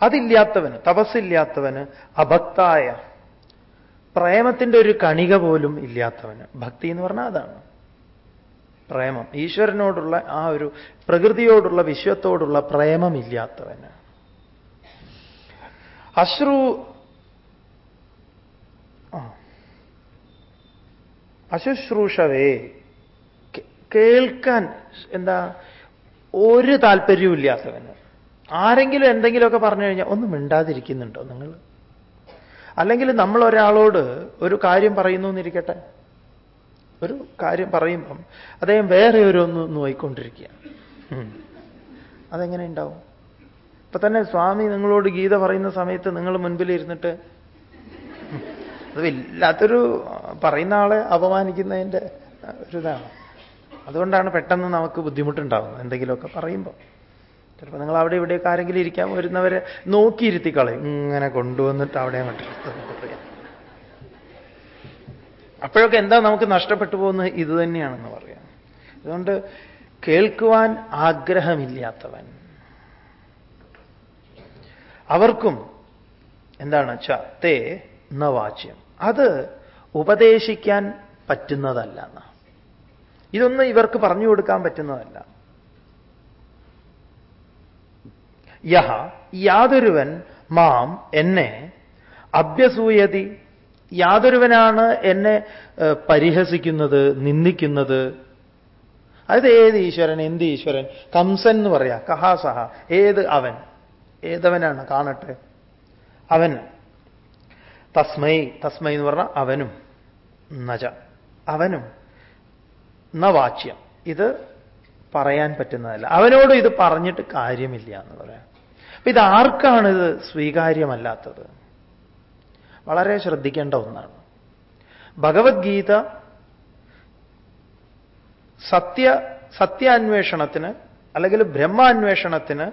S1: അതില്ലാത്തവന് തപസ്സില്ലാത്തവന് അഭക്തായ പ്രേമത്തിന്റെ ഒരു കണിക പോലും ഇല്ലാത്തവന് ഭക്തി എന്ന് പറഞ്ഞാൽ അതാണ്. പ്രേമം ഈശ്വരനോടുള്ള ആ ഒരു പ്രകൃതിയോടുള്ള വിശ്വത്തോടുള്ള പ്രേമമില്ലാത്തവന് അശ്രു അശുശ്രൂഷവേ കേൾക്കാൻ എന്താ ഒരു താല്പര്യവും ഇല്ലാത്തവന് ആരെങ്കിലും എന്തെങ്കിലുമൊക്കെ പറഞ്ഞു കഴിഞ്ഞാൽ ഒന്നും മിണ്ടാതിരിക്കുന്നുണ്ടോ നിങ്ങൾ? അല്ലെങ്കിൽ നമ്മൾ ഒരാളോട് ഒരു കാര്യം പറയുന്നു എന്നിരിക്കട്ടെ. ഒരു കാര്യം പറയുമ്പം അദ്ദേഹം വേറെ ഒരു ഒന്ന് നോയിക്കൊണ്ടിരിക്കുക അതെങ്ങനെ ഉണ്ടാവും? ഇപ്പൊ തന്നെ സ്വാമി നിങ്ങളോട് ഗീത പറയുന്ന സമയത്ത് നിങ്ങൾ മുൻപിൽ ഇരുന്നിട്ട് അത് വല്ലാത്തൊരു പറയുന്ന ആളെ അപമാനിക്കുന്നതിന്റെ ഒരിതാണ് അതുകൊണ്ടാണ് പെട്ടെന്ന് നമുക്ക് ബുദ്ധിമുട്ടുണ്ടാവുന്നത് എന്തെങ്കിലുമൊക്കെ പറയുമ്പോൾ ചിലപ്പോൾ നിങ്ങൾ അവിടെ ഇവിടെയൊക്കെ ആരെങ്കിലും ഇരിക്കാൻ വരുന്നവരെ നോക്കിയിരുത്തി കളയും. ഇങ്ങനെ കൊണ്ടുവന്നിട്ട് അവിടെ പറയാം അപ്പോഴൊക്കെ എന്താ നമുക്ക് നഷ്ടപ്പെട്ടു പോകുന്നത്? ഇത് തന്നെയാണെന്ന് പറയാം. അതുകൊണ്ട് കേൾക്കുവാൻ ആഗ്രഹമില്ലാത്തവൻ. അവർക്കും എന്താണ്? ച തേ വാച്യം. അത് ഉപദേശിക്കാൻ പറ്റുന്നതല്ല ഇതൊന്നും ഇവർക്ക് പറഞ്ഞു കൊടുക്കാൻ പറ്റുന്നതല്ല. യഹ യാതൊരുവൻ മാം എന്നെ അഭ്യസൂയതി. യാതൊരുവനാണ് എന്നെ പരിഹസിക്കുന്നത് നിന്ദിക്കുന്നത്. അതായത് ഏത് ഈശ്വരൻ എന്ത് ഈശ്വരൻ? കംസൻ എന്ന് പറയാ. കഹാസഹ ഏത് അവൻ? ഏതവനാണ്? കാണട്ടെ. അവൻ. തസ്മൈ. തസ്മൈ എന്ന് പറഞ്ഞാൽ അവനും. നജ. അവനും. നവാച്യം ഇത് പറയാൻ പറ്റുന്നതല്ല. അവനോട് ഇത് പറഞ്ഞിട്ട് കാര്യമില്ല എന്ന് പറയാം. അപ്പൊ ഇത് ആർക്കാണ് ഇത് സ്വീകാര്യമല്ലാത്തത്? വളരെ ശ്രദ്ധിക്കേണ്ട ഒന്നാണ്. ഭഗവത്ഗീത സത്യ സത്യാന്വേഷണത്തിന് അല്ലെങ്കിൽ ബ്രഹ്മാന്വേഷണത്തിന്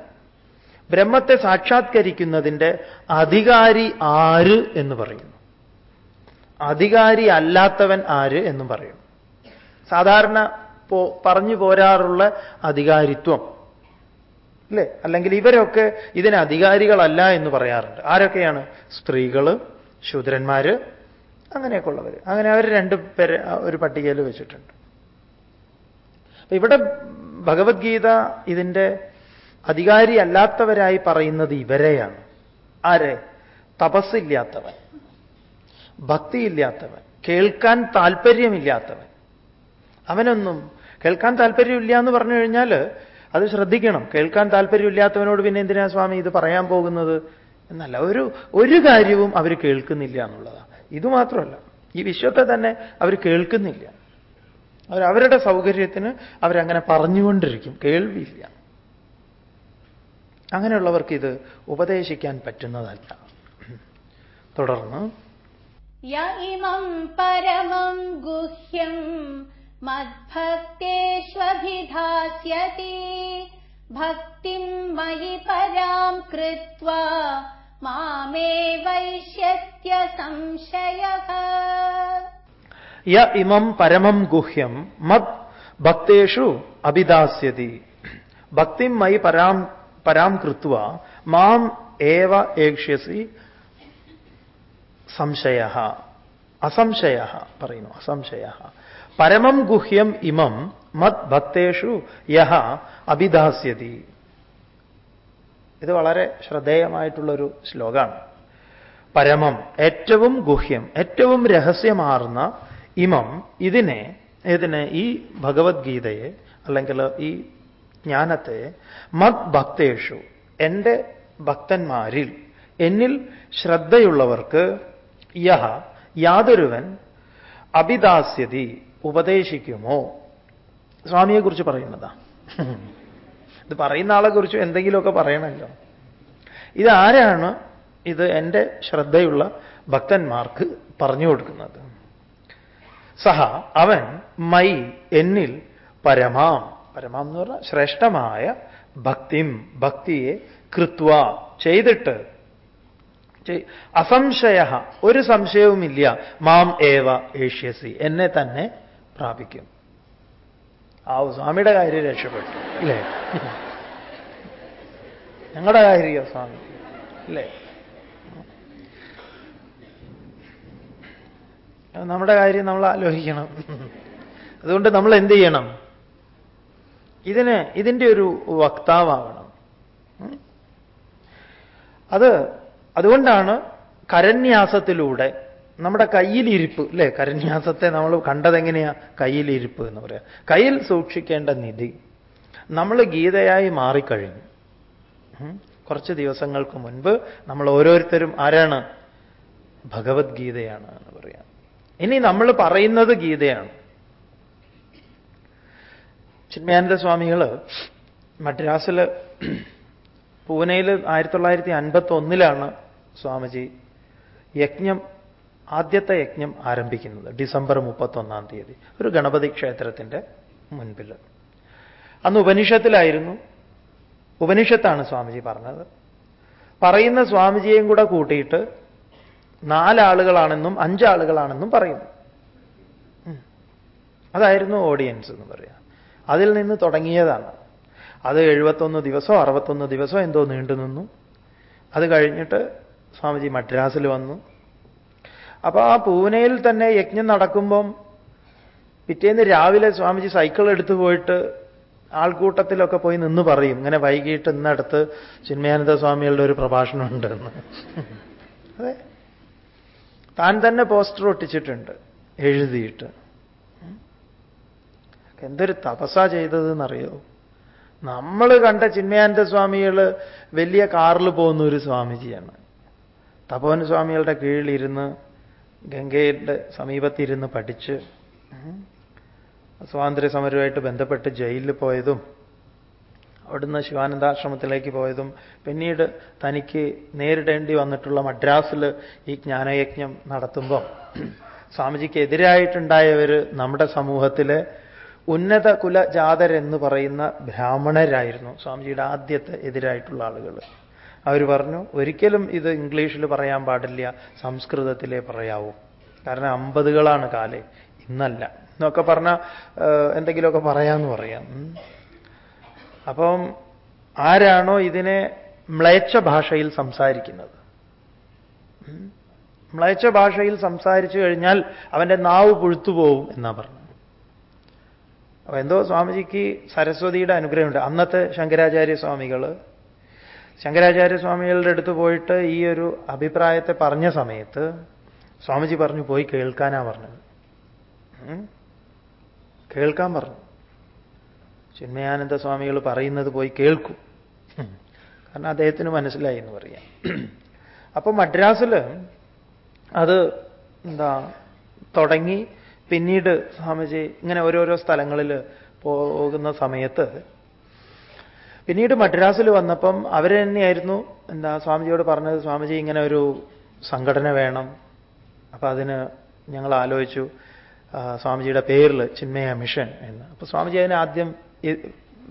S1: ബ്രഹ്മത്തെ സാക്ഷാത്കരിക്കുന്നതിന്റെ അധികാരി ആര് എന്ന് പറയുന്നു. അധികാരി അല്ലാത്തവൻ ആര് എന്നും പറയും സാധാരണ പറഞ്ഞു പോരാറുള്ള അധികാരിത്വം. അല്ലേ? അല്ലെങ്കിൽ ഇവരൊക്കെ ഇതിന് അധികാരികളല്ല എന്ന് പറയാറുണ്ട്. ആരൊക്കെയാണ്? സ്ത്രീകൾ ശൂദ്രന്മാർ അങ്ങനെയൊക്കെ ഉള്ളവർ അങ്ങനെ അവർ രണ്ട് പേര് ഒരു പട്ടികയിൽ വെച്ചിട്ടുണ്ട്. ഇവിടെ ഭഗവത്ഗീത ഇതിന്റെ അധികാരി അല്ലാത്തവരായി പറയുന്നത് ഇവരെയാണ്. ആരെ? തപസ്സില്ലാത്തവൻ ഭക്തിയില്ലാത്തവൻ കേൾക്കാൻ താല്പര്യമില്ലാത്തവൻ. അവനൊന്നും കേൾക്കാൻ താല്പര്യമില്ല എന്ന് പറഞ്ഞു കഴിഞ്ഞാൽ അത് ശ്രദ്ധിക്കണം. കേൾക്കാൻ താല്പര്യമില്ലാത്തവനോട് പിന്നെ എന്തിനാ സ്വാമി ഇത് പറയാൻ പോകുന്നത്? എന്നല്ല ഒരു ഒരു കാര്യവും അവർ കേൾക്കുന്നില്ല എന്നുള്ളതാണ്. ഇത് മാത്രമല്ല ഈ വിശ്വത്തെ തന്നെ അവർ കേൾക്കുന്നില്ല. അവർ അവരുടെ സൗകര്യത്തിന് അവരങ്ങനെ പറഞ്ഞുകൊണ്ടിരിക്കും. കേൾവിയില്ല അങ്ങനെയുള്ളവർക്ക് ഇത് ഉപദേശിക്കാൻ പറ്റുന്നതല്ല. തുടർന്ന്
S2: ഗുഹ്യം മദ്ഭക്തേഷ്വഭിധാസ്യതി ഭക്തിം മയി പരാം കൃത്വാ മാമേ വൈശ്യത്യ സംശയ
S1: യ ഇമം പരമം ഗുഹ്യം മത് ഭക്തേഷു അഭിദാസ്യതി ഭക്തിം മയി പരാം പരാം കൃത്വ മാം ഏവ ഏക്ഷ്യസി സംശയ അസംശയ പറയുന്നു അസംശയ പരമം ഗുഹ്യം ഇമം മത് ഭക്തേഷു യഹ അഭിദാസ്യതി. ഇത് വളരെ ശ്രദ്ധേയമായിട്ടുള്ളൊരു ശ്ലോകമാണ്. പരമം ഏറ്റവും ഗുഹ്യം ഏറ്റവും രഹസ്യമാർന്ന ഇമം ഇതിനെ ഇതിനെ ഈ ഭഗവത്ഗീതയെ അല്ലെങ്കിൽ ഈ ജ്ഞാനത്തെ മത് ഭക്തേഷു എന്റെ ഭക്തന്മാരിൽ എന്നിൽ ശ്രദ്ധയുള്ളവർക്ക് യഹ യാതൊരുവൻ അഭിദാസ്യതി. ഉപദേശിക്കുമോ? സ്വാമിയെക്കുറിച്ച് പറയുന്നതാ. ഇത് പറയുന്ന ആളെക്കുറിച്ച് എന്തെങ്കിലുമൊക്കെ പറയണമല്ലോ ഇതാരാണ് ഇത് എന്റെ ശ്രദ്ധയുള്ള ഭക്തന്മാർക്ക് പറഞ്ഞു കൊടുക്കുന്നത്? സഹ അവൻ മൈ എന്നിൽ പരമാം. പരമാം എന്ന് പറഞ്ഞാൽ ശ്രേഷ്ഠമായ ഭക്തിം ഭക്തിയെ കൃത്വ ചെയ്തിട്ട്. അസംശയ ഒരു സംശയവുമില്ല. മാം ഏവ ഏഷ്യസി. എന്നെ തന്നെ പ്രാപിക്കും. ആ സ്വാമിയുടെ കാര്യം രക്ഷപ്പെട്ടു. ഇല്ലേ? ഞങ്ങളുടെ കാര്യമോ സ്വാമി. അല്ലേ നമ്മുടെ കാര്യം നമ്മൾ ആലോചിക്കണം. അതുകൊണ്ട് നമ്മൾ എന്ത് ചെയ്യണം? ഇതിന് ഇതിന്റെ ഒരു വക്താവാകണം അത് അതുകൊണ്ടാണ് കരന്യാസത്തിലൂടെ നമ്മുടെ കയ്യിലിരിപ്പ് അല്ലേ കരന്യാസത്തെ നമ്മൾ കണ്ടതെങ്ങനെയാ കയ്യിലിരിപ്പ് എന്ന് പറയാം. കയ്യിൽ സൂക്ഷിക്കേണ്ട നിധി. നമ്മൾ ഗീതയായി മാറിക്കഴിഞ്ഞു. കുറച്ച് ദിവസങ്ങൾക്ക് മുൻപ് നമ്മൾ ഓരോരുത്തരും ആരാണ്? ഭഗവത്ഗീതയാണ് എന്ന് പറയാം. ഇനി നമ്മൾ പറയുന്നത് ഗീതയാണ്. ചിന്മയാനന്ദ സ്വാമികൾ മദ്രാസിൽ പൂനെയിൽ ആയിരത്തി തൊള്ളായിരത്തി അൻപത്തി ഒന്നിലാണ് സ്വാമിജി യജ്ഞം ആദ്യത്തെ യജ്ഞം ആരംഭിക്കുന്നത് ഡിസംബർ മുപ്പത്തൊന്നാം തീയതി ഒരു ഗണപതി ക്ഷേത്രത്തിന്റെ മുൻപിൽ. അന്ന് ഉപനിഷത്തിലായിരുന്നു. ഉപനിഷത്താണ് സ്വാമിജി പറഞ്ഞത്. പറയുന്ന സ്വാമിജിയെയും കൂടെ കൂട്ടിയിട്ട് നാലാളുകളാണെന്നും അഞ്ചാളുകളാണെന്നും പറയുന്നു. അതായിരുന്നു ഓഡിയൻസ് എന്ന് പറയാം. അതിൽ നിന്ന് തുടങ്ങിയതാണ്. അത് എഴുപത്തൊന്ന് ദിവസോ അറുപത്തൊന്ന് ദിവസോ എന്തോ നീണ്ടു നിന്നു അത് കഴിഞ്ഞിട്ട് സ്വാമിജി മദ്രാസിൽ വന്നു. അപ്പൊ ആ പൂനെയിൽ തന്നെ യജ്ഞം നടക്കുമ്പം പിറ്റേന്ന് രാവിലെ സ്വാമിജി സൈക്കിൾ എടുത്തു പോയിട്ട് ആൾക്കൂട്ടത്തിലൊക്കെ പോയി നിന്ന് പറയും. ഇങ്ങനെ വൈകിട്ട് ഇന്നടുത്ത് ചിന്മയാനന്ദ സ്വാമികളുടെ ഒരു പ്രഭാഷണം ഉണ്ടെന്ന് അതെ. താൻ തന്നെ പോസ്റ്റർ ഒട്ടിച്ചിട്ടുണ്ട് എഴുതിയിട്ട്. എന്തൊരു തപസ്സാ ചെയ്തതെന്നറിയോ? നമ്മൾ കണ്ട ചിന്മയാനന്ദ സ്വാമികൾ വലിയ കാറിൽ പോകുന്ന ഒരു സ്വാമിജിയാണ്. തപോവൻ സ്വാമികളുടെ കീഴിലിരുന്ന് ഗംഗയുടെ സമീപത്തിരുന്ന് പഠിച്ച് സ്വാതന്ത്ര്യ സമരവുമായിട്ട് ബന്ധപ്പെട്ട് ജയിലിൽ പോയതും അവിടുന്ന് ശിവാനന്ദാശ്രമത്തിലേക്ക് പോയതും പിന്നീട് തനിക്ക് നേരിടേണ്ടി വന്നിട്ടുള്ള മദ്രാസിൽ ഈ ജ്ഞാനയജ്ഞം നടത്തുമ്പോൾ സ്വാമിജിക്ക് എതിരായിട്ടുണ്ടായവർ നമ്മുടെ സമൂഹത്തിലെ ഉന്നത കുലജാതരെന്ന് പറയുന്ന ബ്രാഹ്മണരായിരുന്നു സ്വാമിജിയുടെ ആദ്യത്തെ എതിരായിട്ടുള്ള ആളുകൾ അവർ പറഞ്ഞു ഒരിക്കലും ഇത് ഇംഗ്ലീഷിൽ പറയാൻ പാടില്ല സംസ്കൃതത്തിലേ പറയാവൂ. കാരണം അമ്പതുകളാണ് കാലേ. ഇന്നല്ല. എന്നൊക്കെ പറഞ്ഞാൽ എന്തെങ്കിലുമൊക്കെ പറയാമെന്ന് പറയാം. അപ്പം ആരാണോ ഇതിനെ മ്ലേച്ഛ ഭാഷയിൽ സംസാരിക്കുന്നത്? മ്ലേച്ഛ ഭാഷയിൽ സംസാരിച്ചു കഴിഞ്ഞാൽ അവന്റെ നാവ് പുഴുത്തുപോകും എന്നാണ് പറഞ്ഞു അപ്പൊ എന്തോ സ്വാമിജിക്ക് സരസ്വതിയുടെ അനുഗ്രഹമുണ്ട്. അന്നത്തെ ശങ്കരാചാര്യ സ്വാമികൾ ശങ്കരാചാര്യ സ്വാമികളുടെ അടുത്ത് പോയിട്ട് ഈ ഒരു അഭിപ്രായത്തെ പറഞ്ഞ സമയത്ത് സ്വാമിജി പറഞ്ഞു പോയി കേൾക്കാനാ പറഞ്ഞത്. കേൾക്കാൻ പറഞ്ഞു. ചിന്മയാനന്ദ സ്വാമികൾ പറയുന്നത് പോയി കേൾക്കും. കാരണം അദ്ദേഹത്തിന് മനസ്സിലായി എന്ന് പറയാം. അപ്പൊ മദ്രാസിൽ അത് എന്താ തുടങ്ങി. പിന്നീട് സ്വാമിജി ഇങ്ങനെ ഓരോരോ സ്ഥലങ്ങളിൽ പോകുന്ന സമയത്ത് പിന്നീട് മദ്രാസിൽ വന്നപ്പം അവർ തന്നെയായിരുന്നു എന്താ സ്വാമിജിയോട് പറഞ്ഞത് സ്വാമിജി ഇങ്ങനെ ഒരു സംഘടന വേണം. അപ്പൊ അതിന് ഞങ്ങൾ ആലോചിച്ചു സ്വാമിജിയുടെ പേരിൽ ചിന്മയ മിഷൻ എന്ന്. അപ്പൊ സ്വാമിജി അതിനെ ആദ്യം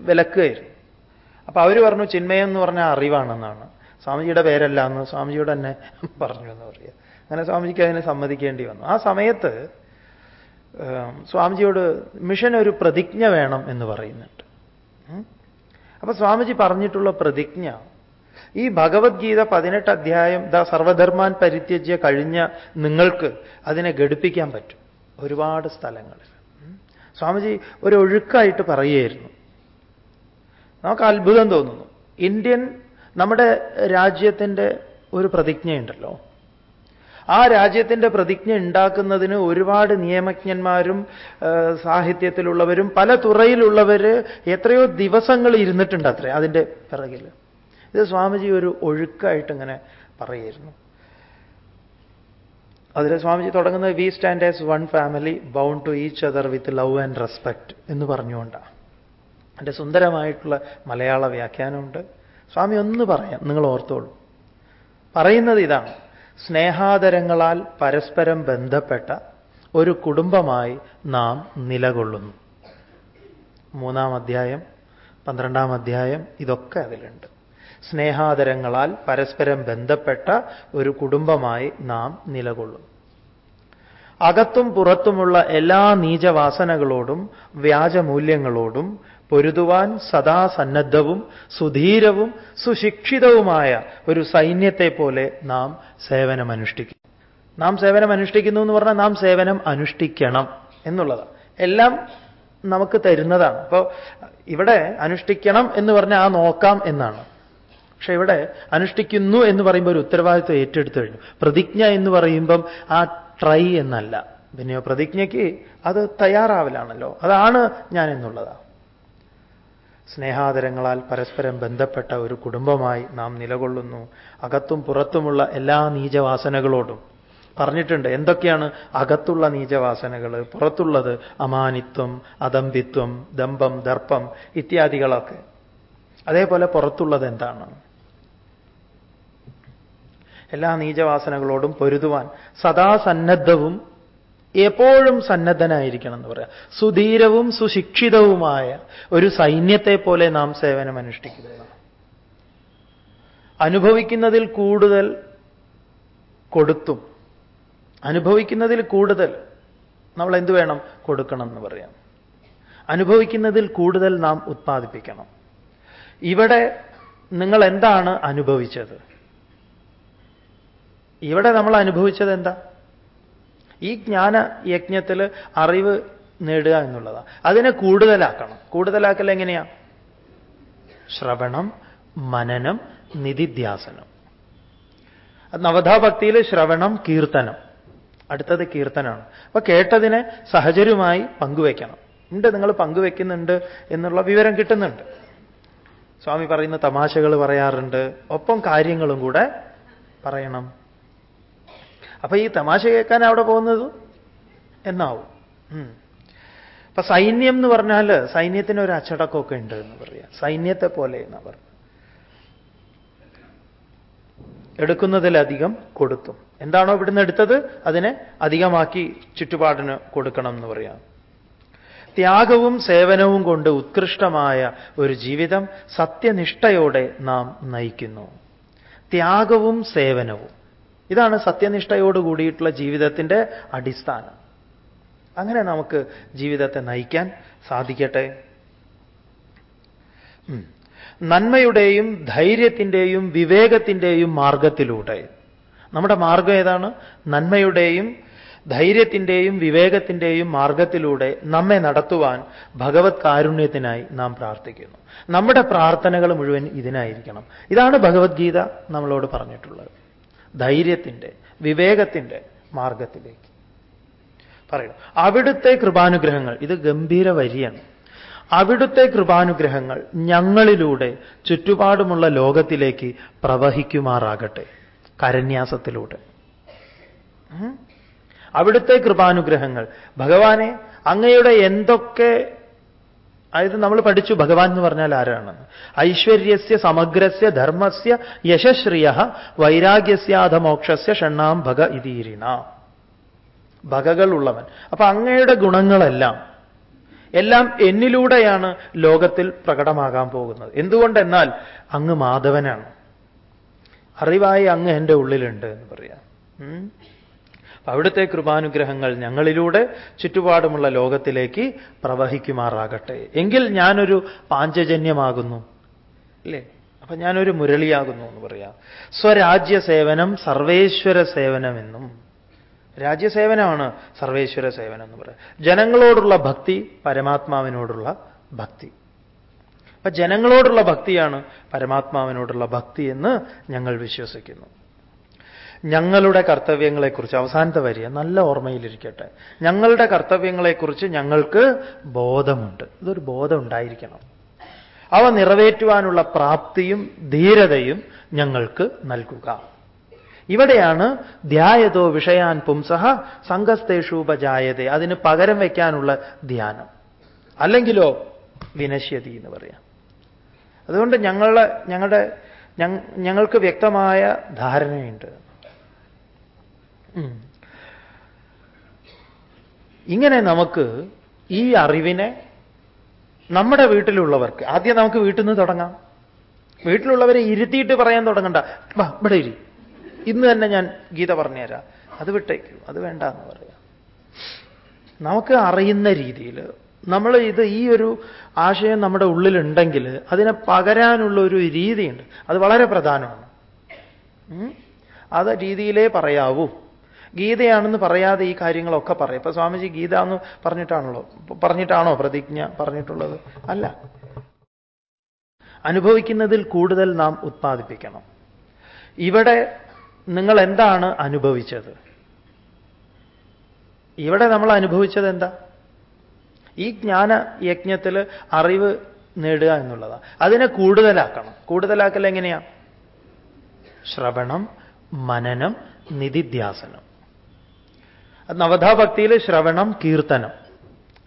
S1: വിലക്കുകയായിരുന്നു. അപ്പൊ അവർ പറഞ്ഞു ചിന്മയം എന്ന് പറഞ്ഞാൽ അറിവാണെന്നാണ്. സ്വാമിജിയുടെ പേരല്ല എന്ന് സ്വാമിജിയോട് തന്നെ പറഞ്ഞു എന്ന് പറയുക അങ്ങനെ സ്വാമിജിക്ക് അതിനെ സമ്മതിക്കേണ്ടി വന്നു. ആ സമയത്ത് സ്വാമിജിയോട് മിഷൻ ഒരു പ്രതിജ്ഞ വേണം എന്ന് പറയുന്നുണ്ട്. അപ്പൊ സ്വാമിജി പറഞ്ഞിട്ടുള്ള പ്രതിജ്ഞ ഈ ഭഗവത്ഗീത പതിനെട്ട് അധ്യായം ദ സർവധർമാൻ പരിത്യജ്യ കഴിഞ്ഞ നിങ്ങൾക്ക് അതിനെ ഘടിപ്പിക്കാൻ പറ്റും. ഒരുപാട് സ്ഥലങ്ങളിൽ സ്വാമിജി ഒരു ഒഴുക്കായിട്ട് പറയുകയായിരുന്നു. നമുക്ക് അത്ഭുതം തോന്നുന്നു. ഇന്ത്യൻ നമ്മുടെ രാജ്യത്തിന്റെ ഒരു പ്രതിജ്ഞയുണ്ടല്ലോ. ആ രാജ്യത്തിന്റെ പ്രതിജ്ഞ ഉണ്ടാക്കുന്നതിന് ഒരുപാട് നിയമജ്ഞന്മാരും സാഹിത്യത്തിലുള്ളവരും പല തുറയിലുള്ളവർ എത്രയോ ദിവസങ്ങൾ ഇരുന്നിട്ടുണ്ട് അത്രേ അതിന്റെ പിറകിൽ ഇത് സ്വാമിജി ഒരു ഒഴുക്കായിട്ട് ഇങ്ങനെ പറയായിരുന്നു അതിൽ സ്വാമിജി തുടങ്ങുന്നത് we stand as one family bound to each other with love and respect എന്ന് പറഞ്ഞുകൊണ്ടാണ് എന്റെ സുന്ദരമായിട്ടുള്ള മലയാള വ്യാഖ്യാനമുണ്ട്. സ്വാമി ഒന്ന് പറയാം നിങ്ങൾ ഓർത്തോളൂ. പറയുന്നത് ഇതാണ്. സ്നേഹാദരങ്ങളാൽ പരസ്പരം ബന്ധപ്പെട്ട ഒരു കുടുംബമായി നാം നിലകൊള്ളുന്നു. മൂന്നാം അധ്യായം പന്ത്രണ്ടാം അധ്യായം ഇതൊക്കെ അതിലുണ്ട്. സ്നേഹാദരങ്ങളാൽ പരസ്പരം ബന്ധപ്പെട്ട ഒരു കുടുംബമായി നാം നിലകൊള്ളുന്നു. അകത്തും പുറത്തുമുള്ള എല്ലാ നീചവാസനകളോടും വ്യാജമൂല്യങ്ങളോടും പൊരുതുവാൻ സദാ സന്നദ്ധവും സുധീരവും സുശിക്ഷിതവുമായ ഒരു സൈന്യത്തെ പോലെ നാം സേവനമനുഷ്ഠിക്കും നാം സേവനം അനുഷ്ഠിക്കുന്നു എന്ന് പറഞ്ഞാൽ നാം സേവനം അനുഷ്ഠിക്കണം എന്നുള്ളതാണ്. എല്ലാം നമുക്ക് തരുന്നതാണ്. അപ്പോൾ ഇവിടെ അനുഷ്ഠിക്കണം എന്ന് പറഞ്ഞാൽ ആ നോക്കാം എന്നാണ്. പക്ഷെ ഇവിടെ അനുഷ്ഠിക്കുന്നു എന്ന് പറയുമ്പോൾ ഒരു ഉത്തരവാദിത്വം ഏറ്റെടുത്തു കഴിഞ്ഞു. പ്രതിജ്ഞ എന്ന് പറയുമ്പം ആ ട്രൈ എന്നല്ല. പിന്നെയോ പ്രതിജ്ഞയ്ക്ക് അത് തയ്യാറാവലാണല്ലോ. അതാണ് ഞാൻ എന്നുള്ളതാണ്. സ്നേഹാദരങ്ങളാൽ പരസ്പരം ബന്ധപ്പെട്ട ഒരു കുടുംബമായി നാം നിലകൊള്ളുന്നു. അകത്തും പുറത്തുമുള്ള എല്ലാ നീചവാസനകളോടും. പറഞ്ഞിട്ടുണ്ട് എന്തൊക്കെയാണ് അകത്തുള്ള നീചവാസനകൾ? പുറത്തുള്ളത് അമാനിത്വം അദമ്പിത്വം ദമ്പം ദർപ്പം ഇത്യാദികളൊക്കെ. അതേപോലെ പുറത്തുള്ളത് എന്താണ്? എല്ലാ നീചവാസനകളോടും പൊരുതുവാൻ സദാ സന്നദ്ധവും എപ്പോഴും സന്നദ്ധനായിരിക്കണം എന്ന് പറയാം. സുധീരവും സുശിക്ഷിതവുമായ ഒരു സൈന്യത്തെ പോലെ നാം സേവനം അനുഷ്ഠിക്കുന്നതാണ് അനുഭവിക്കുന്നതിൽ കൂടുതൽ കൊടുത്തും അനുഭവിക്കുന്നതിൽ കൂടുതൽ നമ്മൾ എന്ത് വേണം? കൊടുക്കണം എന്ന് പറയാം. അനുഭവിക്കുന്നതിൽ കൂടുതൽ നാം ഉത്പാദിപ്പിക്കണം. ഇവിടെ നിങ്ങൾ എന്താണ് അനുഭവിച്ചത്? ഇവിടെ നമ്മൾ അനുഭവിച്ചത് എന്താ? ഈ ജ്ഞാന യജ്ഞത്തിൽ അറിവ് നേടുക എന്നുള്ളതാണ് അതിനെ കൂടുതലാക്കണം. കൂടുതലാക്കൽ എങ്ങനെയാ? ശ്രവണം മനനം നിധിധ്യാസനം. നവധാഭക്തിയിൽ ശ്രവണം കീർത്തനം. അടുത്തത് കീർത്തനമാണ് അപ്പൊ കേട്ടതിനെ സഹചരുമായി പങ്കുവയ്ക്കണം ഉണ്ട് നിങ്ങൾ പങ്കുവെക്കുന്നുണ്ട് എന്നുള്ള വിവരം കിട്ടുന്നുണ്ട്. സ്വാമി പറയുന്ന തമാശകൾ പറയാറുണ്ട്. ഒപ്പം കാര്യങ്ങളും കൂടെ പറയണം. അപ്പൊ ഈ തമാശ കേൾക്കാൻ അവിടെ പോകുന്നത്? എന്നാവും. അപ്പൊ സൈന്യം എന്ന് പറഞ്ഞാൽ സൈന്യത്തിന് ഒരു അച്ചടക്കമൊക്കെ ഉണ്ട് എന്ന് പറയാം. സൈന്യത്തെ പോലെ എന്നാ പറഞ്ഞു എടുക്കുന്നതിലധികം കൊടുത്തും. എന്താണോ ഇവിടുന്ന് എടുത്തത്? അതിനെ അധികമാക്കി ചുറ്റുപാടിന് കൊടുക്കണം എന്ന് പറയാം. ത്യാഗവും സേവനവും കൊണ്ട് ഉത്കൃഷ്ടമായ ഒരു ജീവിതം സത്യനിഷ്ഠയോടെ നാം നയിക്കുന്നു. ത്യാഗവും സേവനവും. ഇതാണ് സത്യനിഷ്ഠയോട് കൂടിയിട്ടുള്ള ജീവിതത്തിന്റെ അടിസ്ഥാനം. അങ്ങനെ നമുക്ക് ജീവിതത്തെ നയിക്കാൻ സാധിക്കട്ടെ? നന്മയുടെയും ധൈര്യത്തിന്റെയും വിവേകത്തിന്റെയും മാർഗത്തിലൂടെ. നമ്മുടെ മാർഗം ഏതാണ്? നന്മയുടെയും ധൈര്യത്തിന്റെയും വിവേകത്തിന്റെയും മാർഗത്തിലൂടെ നമ്മെ നടത്തുവാൻ ഭഗവത് കാരുണ്യത്തിനായി നാം പ്രാർത്ഥിക്കുന്നു. നമ്മുടെ പ്രാർത്ഥനകൾ മുഴുവൻ ഇതിനായിരിക്കണം. ഇതാണ് ഭഗവത്ഗീത നമ്മളോട് പറഞ്ഞിട്ടുള്ളത്. ധൈര്യത്തിന്റെ വിവേകത്തിന്റെ മാർഗത്തിലേക്ക് പറയണം അവിടുത്തെ കൃപാനുഗ്രഹങ്ങൾ ഇത് ഗംഭീര വരിയാണ്. അവിടുത്തെ കൃപാനുഗ്രഹങ്ങൾ ഞങ്ങളിലൂടെ ചുറ്റുപാടുമുള്ള ലോകത്തിലേക്ക് പ്രവഹിക്കുമാറാകട്ടെ കരന്യാസത്തിലൂടെ. അവിടുത്തെ കൃപാനുഗ്രഹങ്ങൾ ഭഗവാനെ അങ്ങയുടെ എന്തൊക്കെ അതായത് നമ്മൾ പഠിച്ചു. ഭഗവാൻ എന്ന് പറഞ്ഞാൽ ആരാണ്? ഐശ്വര്യസ്യ സമഗ്രസ്യ ധർമ്മസ്യ യശശ്രിയ വൈരാഗ്യസ്യാധമോക്ഷസ്യ ഷണ്ണാം ഭഗ ഇതീരിണ. ഭഗകളുള്ളവൻ അപ്പൊ അങ്ങയുടെ ഗുണങ്ങളെല്ലാം എല്ലാം എന്നിലൂടെയാണ് ലോകത്തിൽ പ്രകടമാകാൻ പോകുന്നത്. എന്തുകൊണ്ടെന്നാൽ അങ്ങ് മാധവനാണ്. അറിവായി അങ്ങ് എന്റെ ഉള്ളിലുണ്ട് എന്ന് പറയാം. അവിടുത്തെ കൃപാനുഗ്രഹങ്ങൾ ഞങ്ങളിലൂടെ ചുറ്റുപാടുമുള്ള ലോകത്തിലേക്ക് പ്രവഹിക്കുമാറാകട്ടെ. എങ്കിൽ ഞാനൊരു പാഞ്ചജന്യമാകുന്നു. അല്ലേ? അപ്പൊ ഞാനൊരു മുരളിയാകുന്നു എന്ന് പറയാം. സ്വരാജ്യ സേവനം സർവേശ്വര സേവനമെന്നും. രാജ്യസേവനമാണ് സർവേശ്വര സേവനം എന്ന് പറയുക ജനങ്ങളോടുള്ള ഭക്തി പരമാത്മാവിനോടുള്ള ഭക്തി. അപ്പൊ ജനങ്ങളോടുള്ള ഭക്തിയാണ് പരമാത്മാവിനോടുള്ള ഭക്തി എന്ന് ഞങ്ങൾ വിശ്വസിക്കുന്നു. ഞങ്ങളുടെ കർത്തവ്യങ്ങളെക്കുറിച്ച് അവസാനത്തെ വരിക നല്ല ഓർമ്മയിലിരിക്കട്ടെ. ഞങ്ങളുടെ കർത്തവ്യങ്ങളെക്കുറിച്ച് ഞങ്ങൾക്ക് ബോധമുണ്ട്. ഇതൊരു ബോധം ഉണ്ടായിരിക്കണം. അവ നിറവേറ്റുവാനുള്ള പ്രാപ്തിയും ധീരതയും ഞങ്ങൾക്ക് നൽകുക. ഇവിടെയാണ് ധ്യായതോ വിഷയാൻ പുംസഹ സംഘസ്തേഷൂപജായത അതിന് പകരം വയ്ക്കാനുള്ള ധ്യാനം. അല്ലെങ്കിലോ വിനശ്യതി എന്ന് പറയാം. അതുകൊണ്ട് ഞങ്ങളുടെ ഞങ്ങളുടെ ഞങ്ങൾക്ക് വ്യക്തമായ ധാരണയുണ്ട്. ഇങ്ങനെ നമുക്ക് ഈ അറിവിനെ നമ്മുടെ വീട്ടിലുള്ളവർക്ക് ആദ്യം നമുക്ക് വീട്ടിൽ നിന്ന് തുടങ്ങാം. വീട്ടിലുള്ളവരെ ഇരുത്തിയിട്ട് പറയാൻ തുടങ്ങണ്ട. വാ ഇവിടെ ഇരി. ഇന്ന് തന്നെ ഞാൻ ഗീത പറഞ്ഞുതരാം. അത് വിട്ടേക്കൂ അത് വേണ്ട എന്ന് പറയാം. നമുക്ക് അറിയുന്ന രീതിയിൽ നമ്മൾ ഇത് ഈ ഒരു ആശയം നമ്മുടെ ഉള്ളിലുണ്ടെങ്കിൽ അതിനെ പകരാനുള്ള ഒരു രീതിയുണ്ട്. അത് വളരെ പ്രധാനമാണ്. അത് രീതിയിലേ പറയാവൂ. ഗീതയാണെന്ന് പറയാതെ ഈ കാര്യങ്ങളൊക്കെ പറയും. ഇപ്പൊ സ്വാമിജി ഗീത എന്ന് പറഞ്ഞിട്ടാണല്ലോ? പറഞ്ഞിട്ടാണോ പ്രതിജ്ഞ പറഞ്ഞിട്ടുള്ളത്? അല്ല. അനുഭവിക്കുന്നതിൽ കൂടുതൽ നാം ഉത്പാദിപ്പിക്കണം. ഇവിടെ നിങ്ങൾ എന്താണ് അനുഭവിച്ചത്? ഇവിടെ നമ്മൾ അനുഭവിച്ചത് എന്താ? ഈ ജ്ഞാന യജ്ഞത്തിൽ അറിവ് നേടുക എന്നുള്ളതാണ് അതിനെ കൂടുതലാക്കണം. കൂടുതലാക്കൽ എങ്ങനെയാ? ശ്രവണം മനനം നിധിധ്യാസനം. നവധാഭക്തിയിൽ ശ്രവണം കീർത്തനം.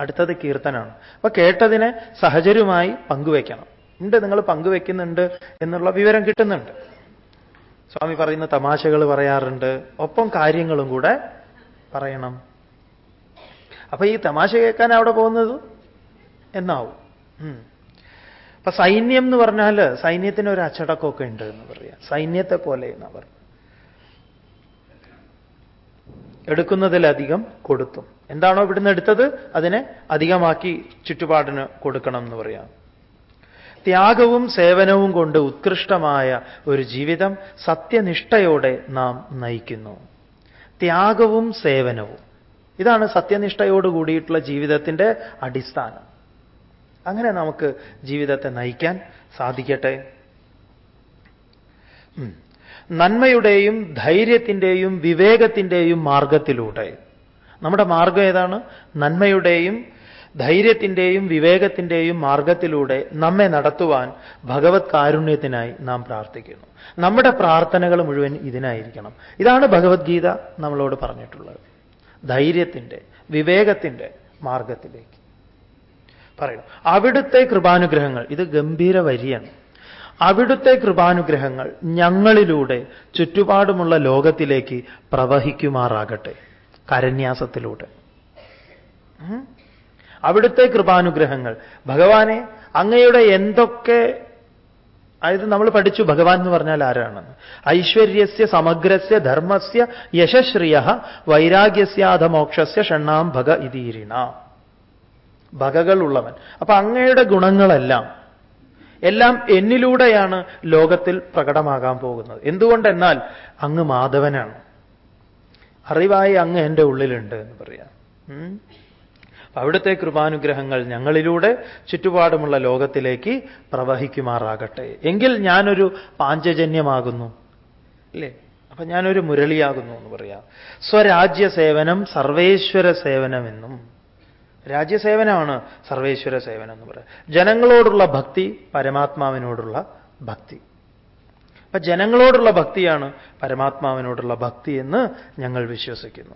S1: അടുത്തത് കീർത്തനമാണ് അപ്പൊ കേട്ടതിനെ സഹചരുമായി പങ്കുവെക്കണം. ഉണ്ട് നിങ്ങൾ പങ്കുവെക്കുന്നുണ്ട് എന്നുള്ള വിവരം കിട്ടുന്നുണ്ട്. സ്വാമി പറയുന്ന തമാശകൾ പറയാറുണ്ട്. ഒപ്പം കാര്യങ്ങളും കൂടെ പറയണം. അപ്പൊ ഈ തമാശ കേൾക്കാൻ അവിടെ പോകുന്നത് എന്നാവും. അപ്പൊ സൈന്യം എന്ന് പറഞ്ഞാൽ സൈന്യത്തിന് ഒരു അച്ചടക്കമൊക്കെ ഉണ്ട് എന്ന് പറയാം. സൈന്യത്തെ പോലെ എന്നവർ എടുക്കുന്നതിലധികം കൊടുത്തു. എന്താണോ ഇവിടുന്ന് എടുത്തത്? അതിനെ അധികമാക്കി ചുറ്റുപാടിന് കൊടുക്കണം എന്ന് പറയാം. ത്യാഗവും സേവനവും കൊണ്ട് ഉത്കൃഷ്ടമായ ഒരു ജീവിതം സത്യനിഷ്ഠയോടെ നാം നയിക്കുന്നു. ത്യാഗവും സേവനവും. ഇതാണ് സത്യനിഷ്ഠയോട് കൂടിയിട്ടുള്ള ജീവിതത്തിന്റെ അടിസ്ഥാനം. അങ്ങനെ നമുക്ക് ജീവിതത്തെ നയിക്കാൻ സാധിക്കട്ടെ? നന്മയുടെയും ധൈര്യത്തിന്റെയും വിവേകത്തിന്റെയും മാർഗത്തിലൂടെ നമ്മുടെ മാർഗം ഏതാണ്? നന്മയുടെയും ധൈര്യത്തിന്റെയും വിവേകത്തിന്റെയും മാർഗത്തിലൂടെ നമ്മെ നടത്തുവാൻ ഭഗവത് കാരുണ്യത്തിനായി നാം പ്രാർത്ഥിക്കുന്നു. നമ്മുടെ പ്രാർത്ഥനകൾ മുഴുവൻ ഇതിനായിരിക്കണം. ഇതാണ് ഭഗവത്ഗീത നമ്മളോട് പറഞ്ഞിട്ടുള്ളത്. ധൈര്യത്തിന്റെ വിവേകത്തിന്റെ മാർഗത്തിലേക്ക് പറയുന്നു അവിടുത്തെ കൃപാനുഗ്രഹങ്ങൾ ഇത് ഗംഭീര വരിയാണ്. അവിടുത്തെ കൃപാനുഗ്രഹങ്ങൾ ഞങ്ങളിലൂടെ ചുറ്റുപാടുമുള്ള ലോകത്തിലേക്ക് പ്രവഹിക്കുമാറാകട്ടെ. കരന്യാസത്തിലൂടെ. അവിടുത്തെ കൃപാനുഗ്രഹങ്ങൾ. ഭഗവാനെ അങ്ങയുടെ എന്തൊക്കെ അതായത് നമ്മൾ പഠിച്ചു ഭഗവാൻ എന്ന് പറഞ്ഞാൽ ആരാണെന്ന് ഐശ്വര്യസ്യ സമഗ്രസ്യ ധർമ്മസ്യ യശശ്രിയ വൈരാഗ്യസ്യാധമോക്ഷസ്യ ഷണ്ണാം ഭഗ ഇതീരിണ. ഭഗകളുള്ളവൻ. അപ്പൊ അങ്ങയുടെ ഗുണങ്ങളെല്ലാം എല്ലാം എന്നിലൂടെയാണ് ലോകത്തിൽ പ്രകടമാകാൻ പോകുന്നത്. എന്തുകൊണ്ടെന്നാൽ അങ്ങ് മാധവനാണ്. അറിവായി അങ്ങ് എന്റെ ഉള്ളിലുണ്ട് എന്ന് പറയാം. അവിടുത്തെ കൃപാനുഗ്രഹങ്ങൾ ഞങ്ങളിലൂടെ ചുറ്റുപാടുമുള്ള ലോകത്തിലേക്ക് പ്രവഹിക്കുമാറാകട്ടെ. എങ്കിൽ ഞാനൊരു പാഞ്ചജന്യമാകുന്നു. അല്ലേ അപ്പൊ ഞാനൊരു മുരളിയാകുന്നു എന്ന് പറയാം. സ്വരാജ്യ സേവനം സർവേശ്വര സേവനമെന്നും രാജ്യസേവനമാണ് സർവേശ്വര സേവനം എന്ന് പറയുന്നത്. ജനങ്ങളോടുള്ള ഭക്തി പരമാത്മാവിനോടുള്ള ഭക്തി. അപ്പൊ ജനങ്ങളോടുള്ള ഭക്തിയാണ് പരമാത്മാവിനോടുള്ള ഭക്തി എന്ന് ഞങ്ങൾ വിശ്വസിക്കുന്നു.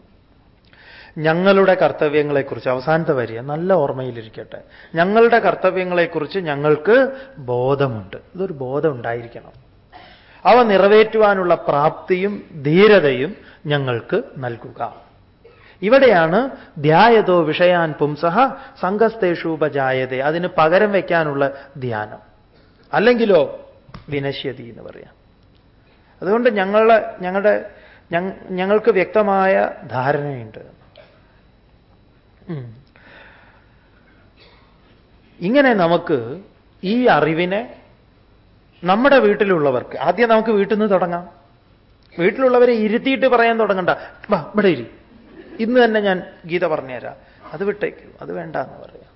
S1: ഞങ്ങളുടെ കർത്തവ്യങ്ങളെക്കുറിച്ച് അവസാനത്തെ വരിക നല്ല ഓർമ്മയിലിരിക്കട്ടെ. ഞങ്ങളുടെ കർത്തവ്യങ്ങളെക്കുറിച്ച് ഞങ്ങൾക്ക് ബോധമുണ്ട്. ഇതൊരു ബോധം ഉണ്ടായിരിക്കണം. അവ നിറവേറ്റുവാനുള്ള പ്രാപ്തിയും ധീരതയും ഞങ്ങൾക്ക് നൽകുക. ഇവിടെയാണ് ധ്യായതോ വിഷയാൻ പുംസഹ സംഘസ്തേഷൂപജായത അതിന് പകരം വയ്ക്കാനുള്ള ധ്യാനം. അല്ലെങ്കിലോ വിനശ്യതി എന്ന് പറയാം. അതുകൊണ്ട് ഞങ്ങളെ ഞങ്ങളുടെ ഞങ്ങൾക്ക് വ്യക്തമായ ധാരണയുണ്ട്. ഇങ്ങനെ നമുക്ക് ഈ അറിവിനെ നമ്മുടെ വീട്ടിലുള്ളവർക്ക് ആദ്യം നമുക്ക് വീട്ടിൽ നിന്ന് തുടങ്ങാം. വീട്ടിലുള്ളവരെ ഇരുത്തിയിട്ട് പറയാൻ തുടങ്ങണ്ട. ഇവിടെ ഇരി. ഇന്ന് തന്നെ ഞാൻ ഗീത പറഞ്ഞുതരാം. അത് വിട്ടേക്കും. അത് വേണ്ട എന്ന് പറയാം.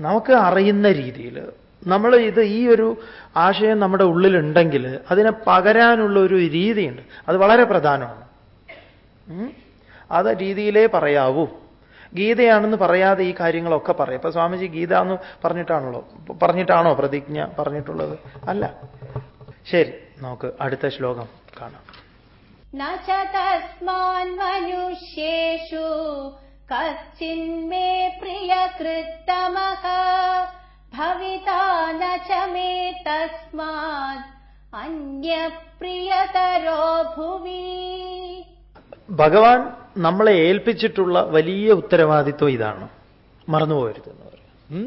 S1: നമുക്ക് അറിയുന്ന രീതിയിൽ നമ്മൾ ഇത് ഈ ഒരു ആശയം നമ്മുടെ ഉള്ളിലുണ്ടെങ്കിൽ അതിനെ പകരാനുള്ള ഒരു രീതിയുണ്ട്. അത് വളരെ പ്രധാനമാണ്? അത് രീതിയിലേ പറയാവൂ. ഗീതയാണെന്ന് പറയാതെ ഈ കാര്യങ്ങളൊക്കെ പറയും. ഇപ്പൊ സ്വാമിജി ഗീത എന്ന് പറഞ്ഞിട്ടാണല്ലോ? പറഞ്ഞിട്ടാണോ പ്രതിജ്ഞ പറഞ്ഞിട്ടുള്ളത്? അല്ല. ശരി നമുക്ക് അടുത്ത ശ്ലോകം കാണാം.
S2: न च तस्मान् मनुष्येषु कश्चिन्मे प्रियकृत्तमः भविता न च मे तस्मात् अन्यप्रियतरो भुवि
S1: ഭഗവാൻ നമ്മളെ ഏൽപ്പിച്ചിട്ടുള്ള വലിയ ഉത്തരവാദിത്വം ഇതാണ് മറന്നുപോകരുത് എന്ന് പറയും ഉം?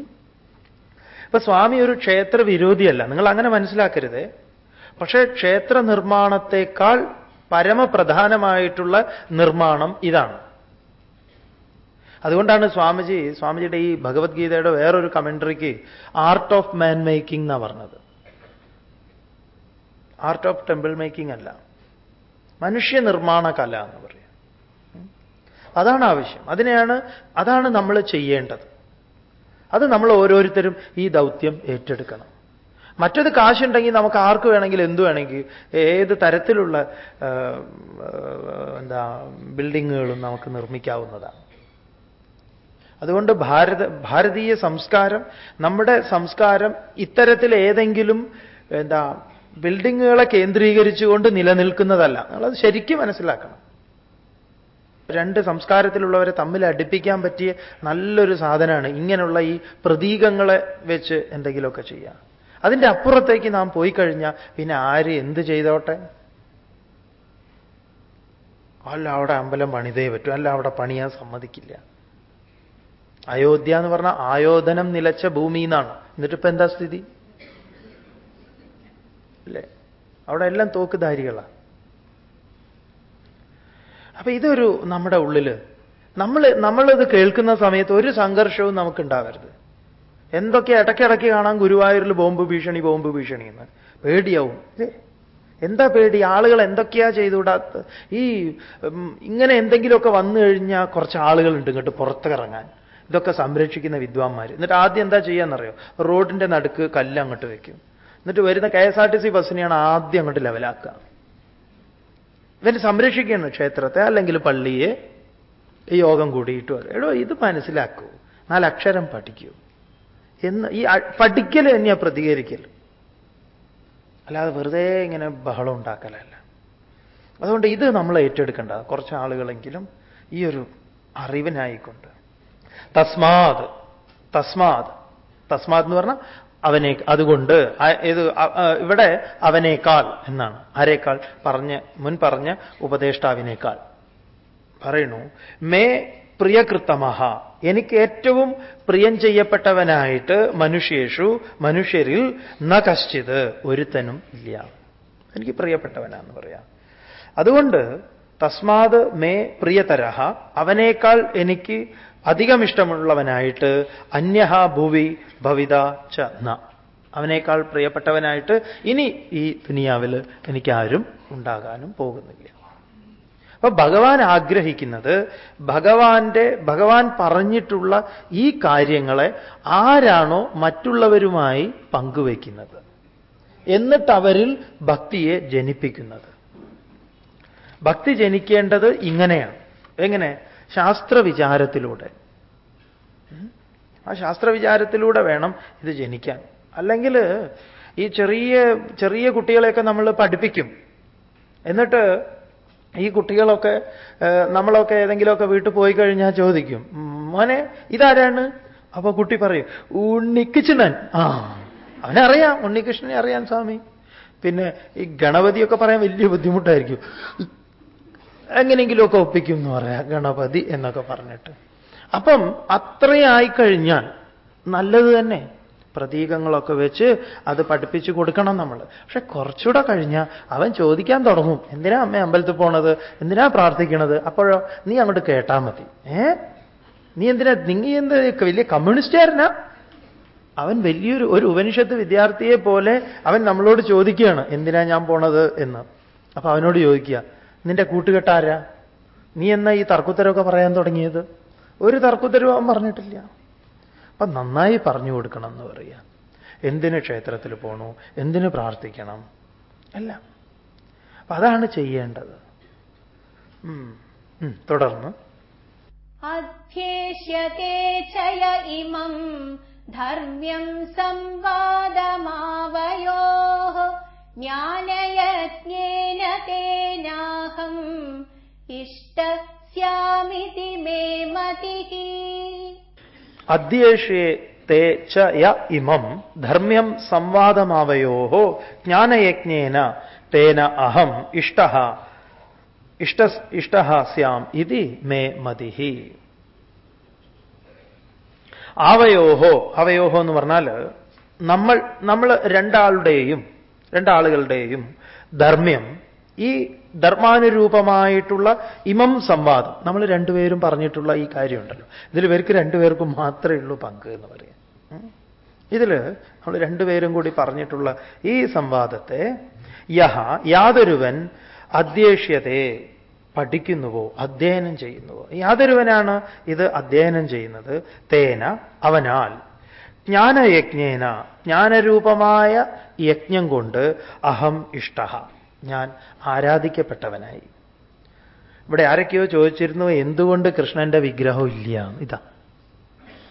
S1: ഇപ്പൊ സ്വാമി ഒരു ക്ഷേത്ര വിരോധിയല്ല നിങ്ങൾ അങ്ങനെ മനസ്സിലാക്കരുത് പക്ഷേ ക്ഷേത്ര നിർമ്മാണത്തെക്കാൾ പരമപ്രധാനമായിട്ടുള്ള നിർമ്മാണം ഇതാണ്. അതുകൊണ്ടാണ് സ്വാമിജി സ്വാമിജിയുടെ ഈ ഭഗവത്ഗീതയുടെ വേറൊരു കമൻട്രിക്ക് ആർട്ട് ഓഫ് മാൻ മേക്കിംഗ് എന്നാ പറഞ്ഞത്. ആർട്ട് ഓഫ് ടെമ്പിൾ മേക്കിംഗ് അല്ല. മനുഷ്യ നിർമ്മാണ കല എന്ന് പറയും. അതാണ് ആവശ്യം അതിനെയാണ് അതാണ് നമ്മൾ ചെയ്യേണ്ടത്. അത് നമ്മൾ ഓരോരുത്തരും ഈ ദൗത്യം ഏറ്റെടുക്കണം. മറ്റത് കാശുണ്ടെങ്കിൽ നമുക്ക് ആർക്ക് വേണമെങ്കിൽ എന്തു വേണമെങ്കിൽ ഏത് തരത്തിലുള്ള എന്താ ബിൽഡിങ്ങുകളും നമുക്ക് നിർമ്മിക്കാവുന്നതാണ്. അതുകൊണ്ട് ഭാരത ഭാരതീയ സംസ്കാരം നമ്മുടെ സംസ്കാരം ഇത്തരത്തിൽ ഏതെങ്കിലും എന്താ ബിൽഡിങ്ങുകളെ കേന്ദ്രീകരിച്ചുകൊണ്ട് നിലനിൽക്കുന്നതല്ല. നിങ്ങളത് ശരിക്കും മനസ്സിലാക്കണം. രണ്ട് സംസ്കാരത്തിലുള്ളവരെ തമ്മിൽ അടുപ്പിക്കാൻ പറ്റിയ നല്ലൊരു സാധനമാണ് ഇങ്ങനെയുള്ള ഈ പ്രതീകങ്ങളെ വെച്ച് എന്തെങ്കിലുമൊക്കെ ചെയ്യാം അതിന്റെ അപ്പുറത്തേക്ക് നാം പോയി കഴിഞ്ഞാൽ പിന്നെ ആര് എന്ത് ചെയ്തോട്ടെ? അല്ല അവിടെ അമ്പലം പണിതേ പറ്റും. അല്ല അവിടെ പണിയാൻ സമ്മതിക്കില്ല. അയോധ്യ എന്ന് പറഞ്ഞാൽ ആയോധനം നിലച്ച ഭൂമി എന്നാണ്. എന്നിട്ട് ഇപ്പൊ എന്താ സ്ഥിതി? അല്ലേ? അവിടെ എല്ലാം തോക്കുധാരികളാണ് അപ്പൊ ഇതൊരു നമ്മുടെ ഉള്ളിൽ. നമ്മൾ നമ്മളിത് കേൾക്കുന്ന സമയത്ത് ഒരു സംഘർഷവും നമുക്ക് ഉണ്ടാവരുത് എന്തൊക്കെ ഇടയ്ക്കിടയ്ക്ക് കാണാം ഗുരുവായൂരിൽ ബോംബ് ഭീഷണി ബോംബ് ഭീഷണി എന്ന്. പേടിയാവും. എന്താ പേടി? ആളുകൾ എന്തൊക്കെയാ ചെയ്തുകൂടാത്ത ഈ ഇങ്ങനെ എന്തെങ്കിലുമൊക്കെ വന്നു കഴിഞ്ഞാൽ കുറച്ച് ആളുകളുണ്ട് ഇങ്ങോട്ട് പുറത്തിറങ്ങാൻ. ഇതൊക്കെ സംരക്ഷിക്കുന്ന വിദ്വാൻമാർ എന്നിട്ട് ആദ്യം എന്താ ചെയ്യാന്നറിയോ? റോഡിന്റെ നടുക്ക് കല്ല് അങ്ങോട്ട് വയ്ക്കും എന്നിട്ട് വരുന്ന K S R T C ബസ്സിനെയാണ് ആദ്യം അങ്ങോട്ട് ലെവലാക്കുക. ഇവർ സംരക്ഷിക്കുകയാണ് ക്ഷേത്രത്തെ അല്ലെങ്കിൽ പള്ളിയെ. യോഗം കൂടിയിട്ട് എടോ ഇത് മനസ്സിലാക്കൂ. നാലക്ഷരം പഠിക്കൂ. എന്ന് ഈ പഠിക്കൽ തന്നെയാ പ്രതികരിക്കൽ അല്ലാതെ വെറുതെ ഇങ്ങനെ ബഹളം ഉണ്ടാക്കലല്ല. അതുകൊണ്ട് ഇത് നമ്മൾ ഏറ്റെടുക്കേണ്ട കുറച്ച് ആളുകളെങ്കിലും ഈ ഒരു അറിവിനായിക്കൊണ്ട്. തസ്മാത് തസ്മാത് തസ്മാത് എന്ന് പറഞ്ഞാൽ അവനെ അതുകൊണ്ട് ഇത് ഇവിടെ അവനേക്കാൾ എന്നാണ്. ആരേക്കാൾ? പറഞ്ഞ മുൻ പറഞ്ഞ ഉപദേഷ്ടാവിനേക്കാൾ. പറയണു മേ പ്രിയകൃത്തമഹ എനിക്ക് ഏറ്റവും പ്രിയം ചെയ്യപ്പെട്ടവനായിട്ട് മനുഷ്യേഷു മനുഷ്യരിൽ ന കശ്ചിത് ഒരുത്തനും ഇല്ല. എനിക്ക് പ്രിയപ്പെട്ടവനാന്ന് പറയാം. അതുകൊണ്ട് തസ്മാത് മേ പ്രിയതരഹ അവനേക്കാൾ എനിക്ക് അധികം ഇഷ്ടമുള്ളവനായിട്ട് അന്യഹ ഭൂവി ഭവിത ച ന. അവനേക്കാൾ പ്രിയപ്പെട്ടവനായിട്ട് ഇനി ഈ ദുനിയാവിൽ എനിക്കാരും ഉണ്ടാകാനും പോകുന്നില്ല. അപ്പൊ ഭഗവാൻ ആഗ്രഹിക്കുന്നത് ഭഗവാന്റെ ഭഗവാൻ പറഞ്ഞിട്ടുള്ള ഈ കാര്യങ്ങളെ ആരാണോ മറ്റുള്ളവരുമായി പങ്കുവയ്ക്കുന്നത്. എന്നിട്ട് അവരിൽ ഭക്തിയെ ജനിപ്പിക്കുന്നത്. ഭക്തി ജനിക്കേണ്ടത് ഇങ്ങനെയാണ്. എങ്ങനെ? ശാസ്ത്രവിചാരത്തിലൂടെ? ആ ശാസ്ത്രവിചാരത്തിലൂടെ വേണം ഇത് ജനിക്കാൻ. അല്ലെങ്കിൽ ഈ ചെറിയ ചെറിയ കുട്ടികളെയൊക്കെ നമ്മൾ പഠിപ്പിക്കും. എന്നിട്ട് ഈ കുട്ടികളൊക്കെ നമ്മളൊക്കെ ഏതെങ്കിലുമൊക്കെ വീട്ടിൽ പോയി കഴിഞ്ഞാൽ ചോദിക്കും "ഉം, മോനെ ഇതാരാണ്? അപ്പൊ കുട്ടി പറയും ഉണ്ണികൃഷ്ണൻ ആ അവനറിയാം ഉണ്ണികൃഷ്ണനെ അറിയാം സ്വാമി. പിന്നെ ഈ ഗണപതിയൊക്കെ പറയാൻ വലിയ ബുദ്ധിമുട്ടായിരിക്കും. എങ്ങനെയെങ്കിലുമൊക്കെ ഒപ്പിക്കും എന്ന് പറയാം ഗണപതി എന്നൊക്കെ പറഞ്ഞിട്ട്. അപ്പം അത്രയായിക്കഴിഞ്ഞാൽ നല്ലത് തന്നെ. പ്രതീകങ്ങളൊക്കെ വെച്ച് അത് പഠിപ്പിച്ചു കൊടുക്കണം നമ്മൾ പക്ഷെ കുറച്ചുകൂടെ കഴിഞ്ഞാൽ അവൻ ചോദിക്കാൻ തുടങ്ങും. എന്തിനാ അമ്മ അമ്പലത്തിൽ പോണത്? എന്തിനാ പ്രാർത്ഥിക്കണത്? അപ്പോഴോ നീ അങ്ങോട്ട് കേട്ടാൽ മതി. ഏ? നീ എന്തിനാ നീ എന്ത് വലിയ കമ്മ്യൂണിസ്റ്റുകാരനാ? അവൻ വലിയൊരു ഒരു ഉപനിഷത്ത് വിദ്യാർത്ഥിയെ പോലെ അവൻ നമ്മളോട് ചോദിക്കുകയാണ് എന്തിനാ ഞാൻ പോണത്? എന്ന്. അപ്പൊ അവനോട് ചോദിക്കുക നിന്റെ കൂട്ടുകെട്ടാരാ നീ എന്നാ ഈ തർക്കുത്തരമൊക്കെ പറയാൻ തുടങ്ങിയത്? ഒരു തർക്കുത്തരവും അവൻ പറഞ്ഞിട്ടില്ല. അപ്പം നന്നായി പറഞ്ഞു കൊടുക്കണം എന്ന് പറയുക. എന്തിന് ക്ഷേത്രത്തിൽ പോണു? എന്തിന് പ്രാർത്ഥിക്കണം? അല്ല അപ്പൊ അതാണ് ചെയ്യേണ്ടത്. തുടർന്ന്.
S2: അധ്യേഷ്യത്തെ ഇമം ധർമ്മ്യം സംവാദമാവയോ ജ്ഞാനയജ്ഞേന തേനാഹം ഇഷ്ടസ്യാമിതി മേ മതി मतिः
S1: അധ്യേഷ്യേ തേ ച യ ഇമം ധർമ്മ്യം സംവാദമാവയോ ജ്ഞാനയജ്ഞേന തേന അഹം ഇഷ്ട ഇഷ്ട ഇഷ്ട സാം ഇതി മേ മതി ആവയോഹോ അവയോഹോ എന്ന് പറഞ്ഞാൽ നമ്മൾ നമ്മൾ രണ്ടാളുടെയും രണ്ടാളുകളുടെയും ധർമ്മ്യം ഈ ധർമാനുരൂപമായിട്ടുള്ള ഇമം സംവാദം. നമ്മൾ രണ്ടുപേരും പറഞ്ഞിട്ടുള്ള ഈ കാര്യമുണ്ടല്ലോ. ഇതിൽ ഇവർക്ക് രണ്ടുപേർക്കും മാത്രമേ ഉള്ളൂ പങ്ക് എന്ന് പറയാം. ഇതിൽ നമ്മൾ രണ്ടുപേരും കൂടി പറഞ്ഞിട്ടുള്ള ഈ സംവാദത്തെ യഹ യാതൊരുവൻ അധ്യേഷ്യതയെ പഠിക്കുന്നുവോ അധ്യയനം ചെയ്യുന്നുവോ? യാതൊരുവനാണ് ഇത് അധ്യയനം ചെയ്യുന്നത്? തേന അവനാൽ. ജ്ഞാനയജ്ഞേന ജ്ഞാനരൂപമായ യജ്ഞം കൊണ്ട് അഹം ഇഷ്ട ഞാൻ ആരാധിക്കപ്പെട്ടവനായി. ഇവിടെ ആരൊക്കെയോ ചോദിച്ചിരുന്നു എന്തുകൊണ്ട് കൃഷ്ണന്റെ വിഗ്രഹം ഇല്ല? ഇതാ.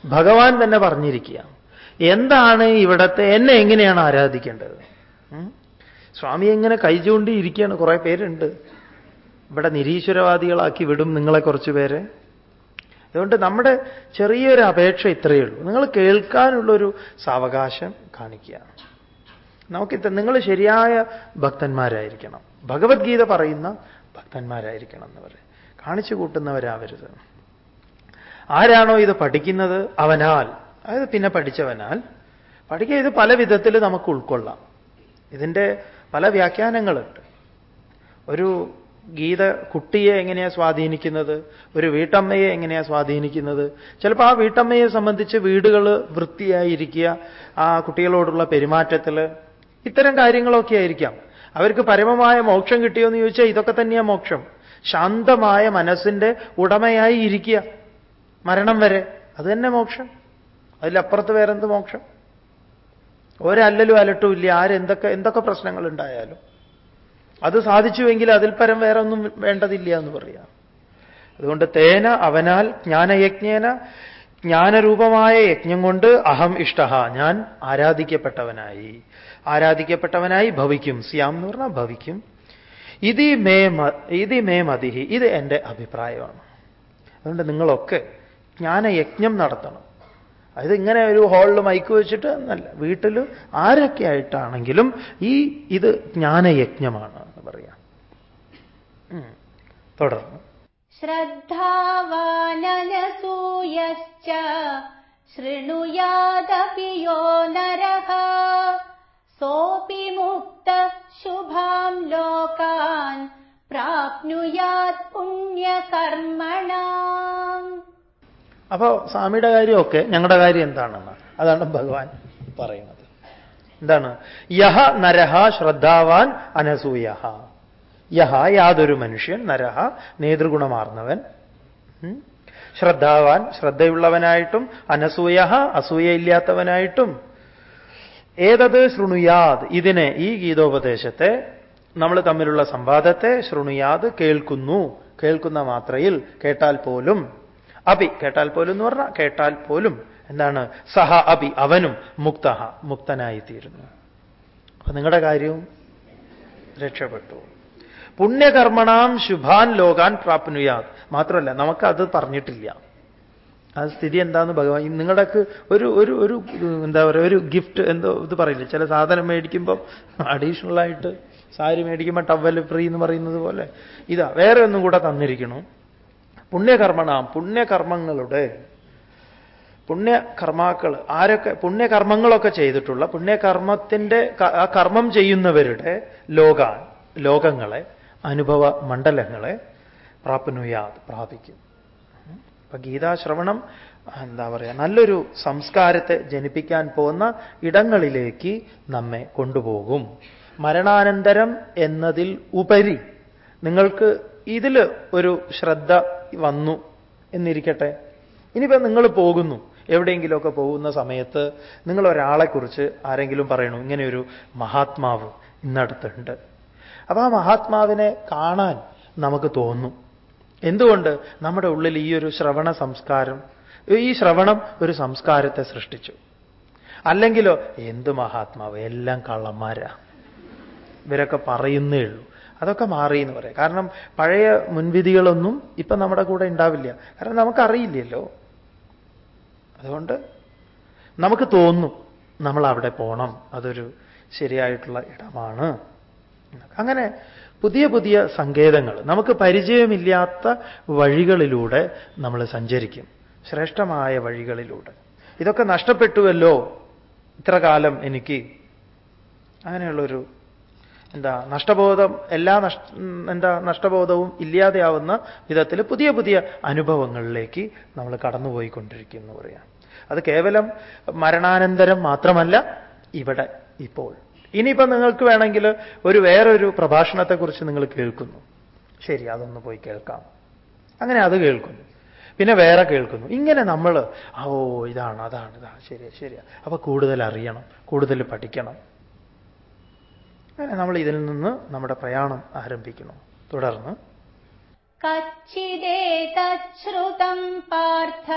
S1: ഭഗവാൻ തന്നെ പറഞ്ഞിരിക്കുക എന്താണ് ഇവിടത്തെ എന്നെ എങ്ങനെയാണ് ആരാധിക്കേണ്ടത്? സ്വാമി എങ്ങനെ കൈചൂണ്ടി ഇരിക്കുകയാണ്. കുറെ പേരുണ്ട്. ഇവിടെ നിരീശ്വരവാദികളാക്കി വിടും നിങ്ങളെ കുറച്ച് പേരെ. അതുകൊണ്ട് നമ്മുടെ ചെറിയൊരു അപേക്ഷ ഇത്രയേ ഉള്ളൂ. നിങ്ങൾ കേൾക്കാനുള്ളൊരു സാവകാശം കാണിക്കുക നമുക്കിത് നിങ്ങൾ ശരിയായ ഭക്തന്മാരായിരിക്കണം. ഭഗവത്ഗീത പറയുന്ന ഭക്തന്മാരായിരിക്കണം എന്ന് പറയും. കാണിച്ചു കൂട്ടുന്നവരാവരുത്. ആരാണോ ഇത് പഠിക്കുന്നത്? അവനാൽ. അതായത് പിന്നെ പഠിച്ചവനാൽ. പഠിക്കുക ഇത് പല വിധത്തിൽ നമുക്ക് ഉൾക്കൊള്ളാം. ഇതിന്റെ പല വ്യാഖ്യാനങ്ങളുണ്ട്. ഒരു ഗീത കുട്ടിയെ എങ്ങനെയാണ് സ്വാധീനിക്കുന്നത്? ഒരു വീട്ടമ്മയെ എങ്ങനെയാണ് സ്വാധീനിക്കുന്നത്? ചിലപ്പോൾ ആ വീട്ടമ്മയെ സംബന്ധിച്ച് വീടുകൾ വൃത്തിയായിരിക്കുക ആ കുട്ടികളോടുള്ള പെരുമാറ്റത്തിൽ ഇത്തരം കാര്യങ്ങളൊക്കെ ആയിരിക്കാം. അവർക്ക് പരമമായ മോക്ഷം കിട്ടിയോ എന്ന് ചോദിച്ചാൽ ഇതൊക്കെ തന്നെയാ മോക്ഷം. ശാന്തമായ മനസ്സിന്റെ ഉടമയായി ഇരിക്കുക. മരണം വരെ. അത് തന്നെ മോക്ഷം. അതിലപ്പുറത്ത് വേറെന്ത് മോക്ഷം? ഒരല്ലലും അലട്ടും ഇല്ല. ആരെന്തൊക്കെ എന്തൊക്കെ പ്രശ്നങ്ങൾ ഉണ്ടായാലും അത് സാധിച്ചുവെങ്കിൽ അതിൽ പരം വേറെ ഒന്നും വേണ്ടതില്ല എന്ന് പറയാം. അതുകൊണ്ട് തേന അവനാൽ ജ്ഞാനയജ്ഞേന. ജ്ഞാനരൂപമായ യജ്ഞം കൊണ്ട് അഹം ഇഷ്ട ഞാൻ ആരാധിക്കപ്പെട്ടവനായി. ആരാധിക്കപ്പെട്ടവനായി ഭവിക്കും. സിയാം എന്ന് പറഞ്ഞാൽ ഭവിക്കും. ഇതി മേ ഇതി മേ മതിഹി. ഇത് എന്റെ അഭിപ്രായമാണ്. അതുകൊണ്ട് നിങ്ങളൊക്കെ ജ്ഞാനയജ്ഞം നടത്തണം. അതായത് ഇങ്ങനെ ഒരു ഹാളിൽ മൈക്ക് വെച്ചിട്ട് നല്ല വീട്ടിൽ ആരൊക്കെ ആയിട്ടാണെങ്കിലും ഈ ഇത് ജ്ഞാനയജ്ഞമാണ് എന്ന് പറയാം. തുടർന്ന്.
S2: ശ്രദ്ധാവാനൂയശ്ചൃണുയാദപിയോ നരഹ सोऽपि मुक्तः शुभाम् लोकान् प्राप्नुयात् पुण्यकर्मणाम्
S1: അപ്പോ സ്വാമിയുടെ കാര്യമൊക്കെ ഞങ്ങളുടെ കാര്യം എന്താണെന്ന് അതാണ് ഭഗവാൻ പറയുന്നത് എന്താണ് യഹ നരഹ ശ്രദ്ധാവാൻ അനസൂയ യഹ യാതൊരു മനുഷ്യൻ നരഹ നേതൃഗുണമാർന്നവൻ ഉം, ശ്രദ്ധാവാൻ ശ്രദ്ധയുള്ളവനായിട്ടും അനസൂയ അസൂയയില്ലാത്തവനായിട്ടും ഏതത് ശൃണുയാത് ഇതിനെ ഈ ഗീതോപദേശത്തെ നമ്മൾ തമ്മിലുള്ള സംവാദത്തെ ശൃണുയാത് കേൾക്കുന്നു. കേൾക്കുന്ന മാത്രയിൽ കേട്ടാൽ പോലും അഭി കേട്ടാൽ പോലും എന്ന് പറഞ്ഞാൽ കേട്ടാൽ പോലും എന്താണ്? സഹ അഭി അവനും മുക്ത മുക്തനായിത്തീരുന്നു. അപ്പൊ നിങ്ങളുടെ കാര്യവും രക്ഷപ്പെട്ടു. പുണ്യകർമ്മണാം ശുഭാൻ ലോകാൻ പ്രാപ്നുയാത് മാത്രമല്ല നമുക്ക് അത് പറഞ്ഞിട്ടില്ല. ആ സ്ഥിതി എന്താന്ന് ഭഗവാൻ നിങ്ങളുടെക്ക് ഒരു ഒരു ഒരു എന്താ പറയുക ഒരു ഗിഫ്റ്റ് എന്തോ ഇത് പറയില്ല? ചില സാധനം മേടിക്കുമ്പോൾ അഡീഷണൽ ആയിട്ട് സാരി മേടിക്കുമ്പോൾ ടവൽ ഫ്രീ എന്ന് പറയുന്നത് പോലെ. ഇതാ വേറെ ഒന്നും കൂടെ തന്നിരിക്കണു പുണ്യകർമ്മണാം പുണ്യകർമ്മങ്ങളുടെ പുണ്യകർമാക്കൾ ആരൊക്കെ പുണ്യകർമ്മങ്ങളൊക്കെ ചെയ്തിട്ടുള്ള പുണ്യകർമ്മത്തിന്റെ ആ കർമ്മം ചെയ്യുന്നവരുടെ ലോക ലോകങ്ങളെ അനുഭവ മണ്ഡലങ്ങളെ പ്രാപ്നുയാത് പ്രാപിക്കും. അപ്പൊ ഗീതാശ്രവണം എന്താ പറയുക നല്ലൊരു സംസ്കാരത്തെ ജനിപ്പിക്കാൻ പോകുന്ന ഇടങ്ങളിലേക്ക് നമ്മെ കൊണ്ടുപോകും. മരണാനന്തരം എന്നതിൽ ഉപരി നിങ്ങൾക്ക് ഇതിൽ ഒരു ശ്രദ്ധ വന്നു എന്നിരിക്കട്ടെ. ഇനിയിപ്പോൾ നിങ്ങൾ പോകുന്നു. എവിടെയെങ്കിലുമൊക്കെ പോകുന്ന സമയത്ത് നിങ്ങൾ ഒരാളെക്കുറിച്ച് ആരെങ്കിലും പറയണു ഇങ്ങനെയൊരു മഹാത്മാവ് ഇന്നടുത്തുണ്ട്. അപ്പോൾ ആ മഹാത്മാവിനെ കാണാൻ നമുക്ക് തോന്നും. എന്തുകൊണ്ട് നമ്മുടെ ഉള്ളിൽ ഈ ഒരു ശ്രവണ സംസ്കാരം ഈ ശ്രവണം ഒരു സംസ്കാരത്തെ സൃഷ്ടിച്ചു? അല്ലെങ്കിലോ എന്ത് മഹാത്മാവ്? എല്ലാം കള്ളന്മാരാ. ഇവരൊക്കെ പറയുന്നേ ഉള്ളൂ. അതൊക്കെ മാറി എന്ന് പറയാം. കാരണം പഴയ മുൻവിധികളൊന്നും ഇപ്പം നമ്മുടെ കൂടെ ഉണ്ടാവില്ല. കാരണം നമുക്കറിയില്ലല്ലോ. അതുകൊണ്ട് നമുക്ക് തോന്നും നമ്മൾ അവിടെ പോകണം അതൊരു ശരിയായിട്ടുള്ള ഇടമാണ്. അങ്ങനെ പുതിയ പുതിയ സങ്കേതങ്ങൾ. നമുക്ക് പരിചയമില്ലാത്ത വഴികളിലൂടെ നമ്മൾ സഞ്ചരിക്കും. ശ്രേഷ്ഠമായ വഴികളിലൂടെ. ഇതൊക്കെ നഷ്ടപ്പെട്ടുവല്ലോ? ഇത്ര കാലം എനിക്ക്. അങ്ങനെയുള്ളൊരു എന്താ നഷ്ടബോധം എല്ലാ നഷ്ട എന്താ നഷ്ടബോധവും ഇല്ലാതെയാവുന്ന വിധത്തിൽ പുതിയ പുതിയ അനുഭവങ്ങളിലേക്ക് നമ്മൾ കടന്നുപോയിക്കൊണ്ടിരിക്കുന്നു പറയാം. അത് കേവലം മരണാനന്തരം മാത്രമല്ല ഇവിടെ ഇപ്പോൾ. ഇനിയിപ്പം നിങ്ങൾക്ക് വേണമെങ്കിൽ ഒരു വേറൊരു പ്രഭാഷണത്തെക്കുറിച്ച് നിങ്ങൾ കേൾക്കുന്നു ശരി അതൊന്ന് പോയി കേൾക്കാം അങ്ങനെ അത് കേൾക്കുന്നു പിന്നെ വേറെ കേൾക്കുന്നു ഇങ്ങനെ നമ്മൾ ഓ ഇതാണ് അതാണ് ഇതാ ശരിയാ ശരിയാ അപ്പൊ കൂടുതൽ അറിയണം കൂടുതൽ പഠിക്കണം അങ്ങനെ നമ്മൾ ഇതിൽ നിന്ന് നമ്മുടെ പ്രയാണം ആരംഭിക്കണം തുടർന്ന്
S2: कच्चिदेतच्छ्रुतम् पार्थ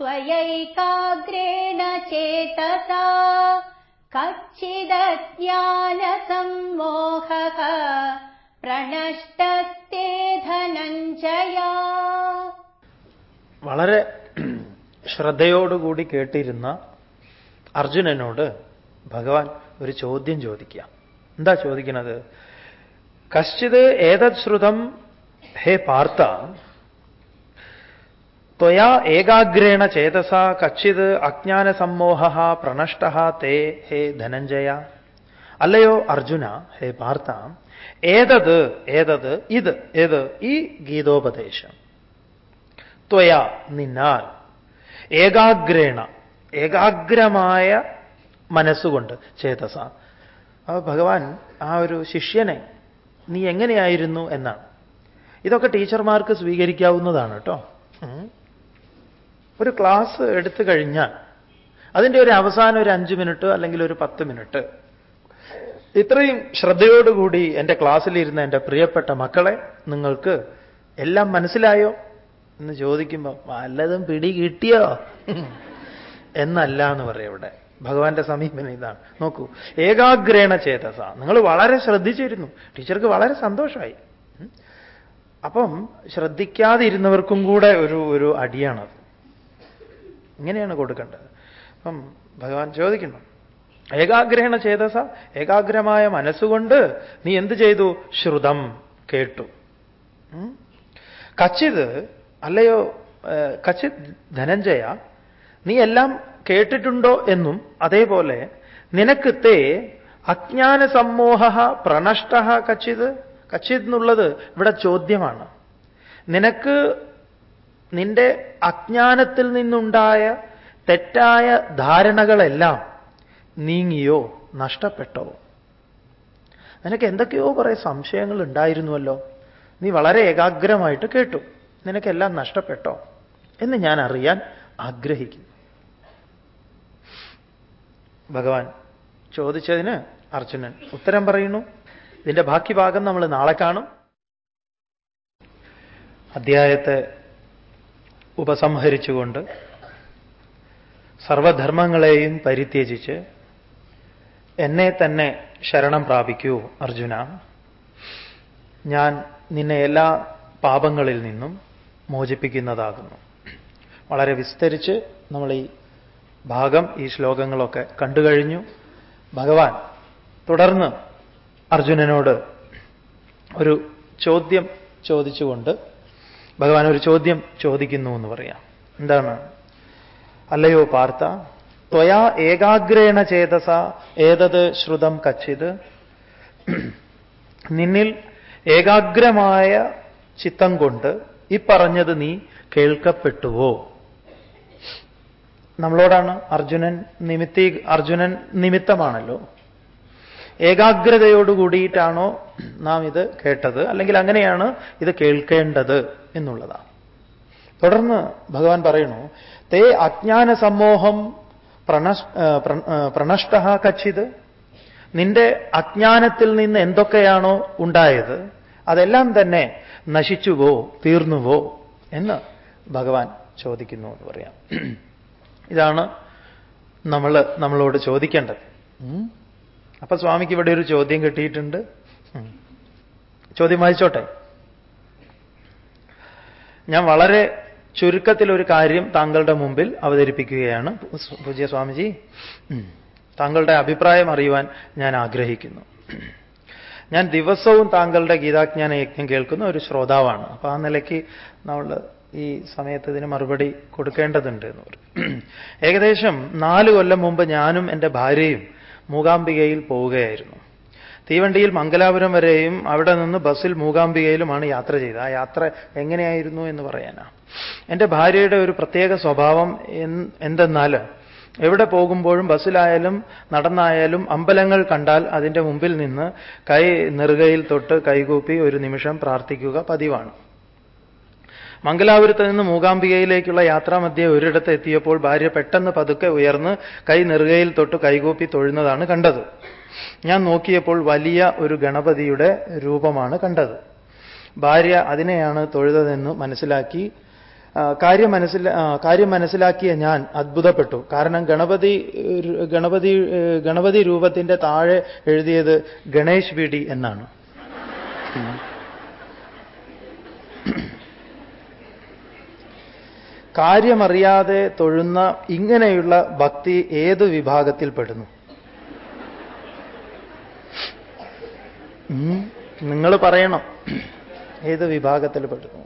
S2: त्वयैकाग्रेण चेतसा कच्चिदज्ञानसम्मोहः प्रणष्टस्ते धनञ्जया
S1: വളരെ ശ്രദ്ധയോടുകൂടി കേട്ടിരുന്ന അർജുനനോട് ഭഗവാൻ ഒരു ചോദ്യം ചോദിക്കാം എന്താ ചോദിക്കുന്നത് കശ്ചിത് ഏതത് ശ്രുതം ഹേ പാർത്ത ത്വയാ ഏകാഗ്രേണ ചേതസ കച്ചിത് അജ്ഞാനസമ്മോഹ പ്രണഷ്ട തേ ഹേ ധനഞ്ജയ. അല്ലയോ അർജുന ഹേ പാർത്ത ഏതത് ഏതത് ഇത് ഏത് ഈ ഗീതോപദേശം. ത്വയാ നിന്നാൽ ഏകാഗ്രേണ ഏകാഗ്രമായ മനസ്സുകൊണ്ട് ചേതസ. ഭഗവാൻ ആ ഒരു ശിഷ്യനെ നീ എങ്ങനെയായിരുന്നു എന്നാണ്. ഇതൊക്കെ ടീച്ചർമാർക്ക് സ്വീകരിക്കാവുന്നതാണ് കേട്ടോ. ഒരു ക്ലാസ് എടുത്തു കഴിഞ്ഞാൽ അതിന്റെ ഒരു അവസാനം ഒരു അഞ്ച് മിനിറ്റ് അല്ലെങ്കിൽ ഒരു പത്ത് മിനിറ്റ്. ഇത്രയും ശ്രദ്ധയോടുകൂടി എന്റെ ക്ലാസ്സിലിരുന്ന എന്റെ പ്രിയപ്പെട്ട മക്കളെ നിങ്ങൾക്ക് എല്ലാം മനസ്സിലായോ? എന്ന് ചോദിക്കുമ്പോൾ വല്ലതും പിടി കിട്ടിയോ? എന്നല്ല എന്ന് പറയാം ഇവിടെ. ഭഗവാന്റെ സമീപനം ഇതാണ്. നോക്കൂ ഏകാഗ്രേണ ചേതസ. നിങ്ങൾ വളരെ ശ്രദ്ധിച്ചിരുന്നു. ടീച്ചർക്ക് വളരെ സന്തോഷമായി. അപ്പം ശ്രദ്ധിക്കാതിരുന്നവർക്കും കൂടെ ഒരു ഒരു അടിയാണത്. ഇങ്ങനെയാണ് കൊടുക്കേണ്ടത്. അപ്പം ഭഗവാൻ ചോദിക്കുന്നു ഏകാഗ്രഹണ ചേതസ ഏകാഗ്രമായ മനസ്സുകൊണ്ട് നീ എന്ത് ചെയ്തു? ശ്രുതം കേട്ടു. കച്ചിത് അല്ലയോ കച്ചിത് ധനഞ്ജയ നീ എല്ലാം കേട്ടിട്ടുണ്ടോ എന്നും അതേപോലെ നിനക്ക് തേ അജ്ഞാന സമ്മോഹ പ്രണഷ്ട കച്ചിത് കച്ചിത് എന്നുള്ളത് ഇവിടെ ചോദ്യമാണ്. നിനക്ക് നിന്റെ അജ്ഞാനത്തിൽ നിന്നുണ്ടായ തെറ്റായ ധാരണകളെല്ലാം നീങ്ങിയോ നഷ്ടപ്പെട്ടോ? നിനക്ക് എന്തൊക്കെയോ കുറെ സംശയങ്ങൾ ഉണ്ടായിരുന്നുവല്ലോ. നീ വളരെ ഏകാഗ്രമായിട്ട് കേട്ടു. നിനക്കെല്ലാം നഷ്ടപ്പെട്ടോ എന്ന് ഞാൻ അറിയാൻ ആഗ്രഹിക്കുന്നു. ഭഗവാൻ ചോദിച്ചതിന് അർജുനൻ ഉത്തരം പറയുന്നു. ഇതിന്റെ ബാക്കി ഭാഗം നമ്മൾ നാളെ കാണും. അധ്യായത്തെ ഉപസംഹരിച്ചുകൊണ്ട് സർവധർമ്മങ്ങളെയും പരിത്യജിച്ച് എന്നെ തന്നെ ശരണം പ്രാപിക്കൂ അർജുന. ഞാൻ നിന്നെ എല്ലാ പാപങ്ങളിൽ നിന്നും മോചിപ്പിക്കുന്നതാകുന്നു. വളരെ വിസ്തരിച്ച് നമ്മൾ ഈ ഭാഗം ഈ ശ്ലോകങ്ങളൊക്കെ കണ്ടു കഴിഞ്ഞു. ഭഗവാൻ തുടർന്ന് അർജുനനോട് ഒരു ചോദ്യം ചോദിച്ചുകൊണ്ട് ഭഗവാൻ ഒരു ചോദ്യം ചോദിക്കുന്നു എന്ന് പറയാം. എന്താണ്? അല്ലയോ പാർത്ത ത്വയാ ഏകാഗ്രേണ ചേതസ ഏതത് ശ്രുതം കച്ചിത്? നിന്നിൽ ഏകാഗ്രമായ ചിത്തം കൊണ്ട് ഈ പറഞ്ഞത് നീ കേൾക്കപ്പെട്ടുവോ? നമ്മളോടാണ് അർജുനൻ നിമിത്തി അർജുനൻ നിമിത്തമാണല്ലോ. ഏകാഗ്രതയോടുകൂടിയിട്ടാണോ നാം ഇത് കേട്ടത്? അല്ലെങ്കിൽ അങ്ങനെയാണ് ഇത് കേൾക്കേണ്ടത് എന്നുള്ളതാണ്. തുടർന്ന് ഭഗവാൻ പറയുന്നു തേ അജ്ഞാന സമൂഹം പ്രണഷ്ട കച്ചിത്. നിന്റെ അജ്ഞാനത്തിൽ നിന്ന് എന്തൊക്കെയാണോ ഉണ്ടായത് അതെല്ലാം തന്നെ നശിച്ചുവോ തീർന്നുവോ? എന്ന് ഭഗവാൻ ചോദിക്കുന്നു എന്ന് പറയാം. ഇതാണ് നമ്മൾ നമ്മളോട് ചോദിക്കേണ്ടത്. അപ്പൊ സ്വാമിക്ക് ഇവിടെ ഒരു ചോദ്യം കിട്ടിയിട്ടുണ്ട്. ചോദ്യം വായിച്ചോട്ടെ? ഞാൻ വളരെ ചുരുക്കത്തിൽ ഒരു കാര്യം താങ്കളുടെ മുമ്പിൽ അവതരിപ്പിക്കുകയാണ്. പൂജ്യ സ്വാമിജി. താങ്കളുടെ അഭിപ്രായം അറിയുവാൻ ഞാൻ ആഗ്രഹിക്കുന്നു. ഞാൻ ദിവസവും താങ്കളുടെ ഗീതാജ്ഞാന യജ്ഞം കേൾക്കുന്ന ഒരു ശ്രോതാവാണ്. അപ്പൊ ആ നിലയ്ക്ക് നമ്മൾ ഈ സമയത്ത് ഇതിന് മറുപടി കൊടുക്കേണ്ടതുണ്ട് എന്ന് ഏകദേശം നാല് കൊല്ലം മുമ്പ് ഞാനും എന്റെ ഭാര്യയും മൂകാംബികയിൽ പോവുകയായിരുന്നു. തീവണ്ടിയിൽ മംഗലാപുരം വരെയും അവിടെ നിന്ന് ബസ്സിൽ മൂകാംബികയിലുമാണ് യാത്ര ചെയ്തത്. ആ യാത്ര എങ്ങനെയായിരുന്നു എന്ന് പറയാനാ. എന്റെ ഭാര്യയുടെ ഒരു പ്രത്യേക സ്വഭാവം എന്തെന്നാൽ എവിടെ പോകുമ്പോഴും ബസ്സിലായാലും നടന്നായാലും അമ്പലങ്ങൾ കണ്ടാൽ അതിന്റെ മുമ്പിൽ നിന്ന് കൈ നെറുകയിൽ തൊട്ട് കൈകൂപ്പി ഒരു നിമിഷം പ്രാർത്ഥിക്കുക പതിവാണ്. മംഗലാപുരത്ത് നിന്ന് മൂകാംബികയിലേക്കുള്ള യാത്രാമധ്യേ ഒരിടത്ത് എത്തിയപ്പോൾ ഭാര്യ പെട്ടെന്ന് പതുക്കെ ഉയർന്ന് കൈ നെറുകയിൽ തൊട്ട് കൈകൂപ്പി തൊഴുന്നതാണ് കണ്ടത്. ഞാൻ നോക്കിയപ്പോൾ വലിയ ഒരു ഗണപതിയുടെ രൂപമാണ് കണ്ടത്. ഭാര്യ അതിനെയാണ് തൊഴുതതെന്ന് മനസ്സിലാക്കി കാര്യം മനസ്സില കാര്യം മനസ്സിലാക്കിയ ഞാൻ അത്ഭുതപ്പെട്ടു. കാരണം ഗണപതി ഗണപതി ഗണപതി രൂപത്തിന്റെ താഴെ എഴുതിയത് ഗണേശ് വിടി എന്നാണ്. കാര്യമറിയാതെ തൊഴുന്ന ഇങ്ങനെയുള്ള ഭക്തി ഏത് വിഭാഗത്തിൽപ്പെടുന്നു? നിങ്ങൾ പറയണം. ഏത് വിഭാഗത്തിൽ പെടുന്നു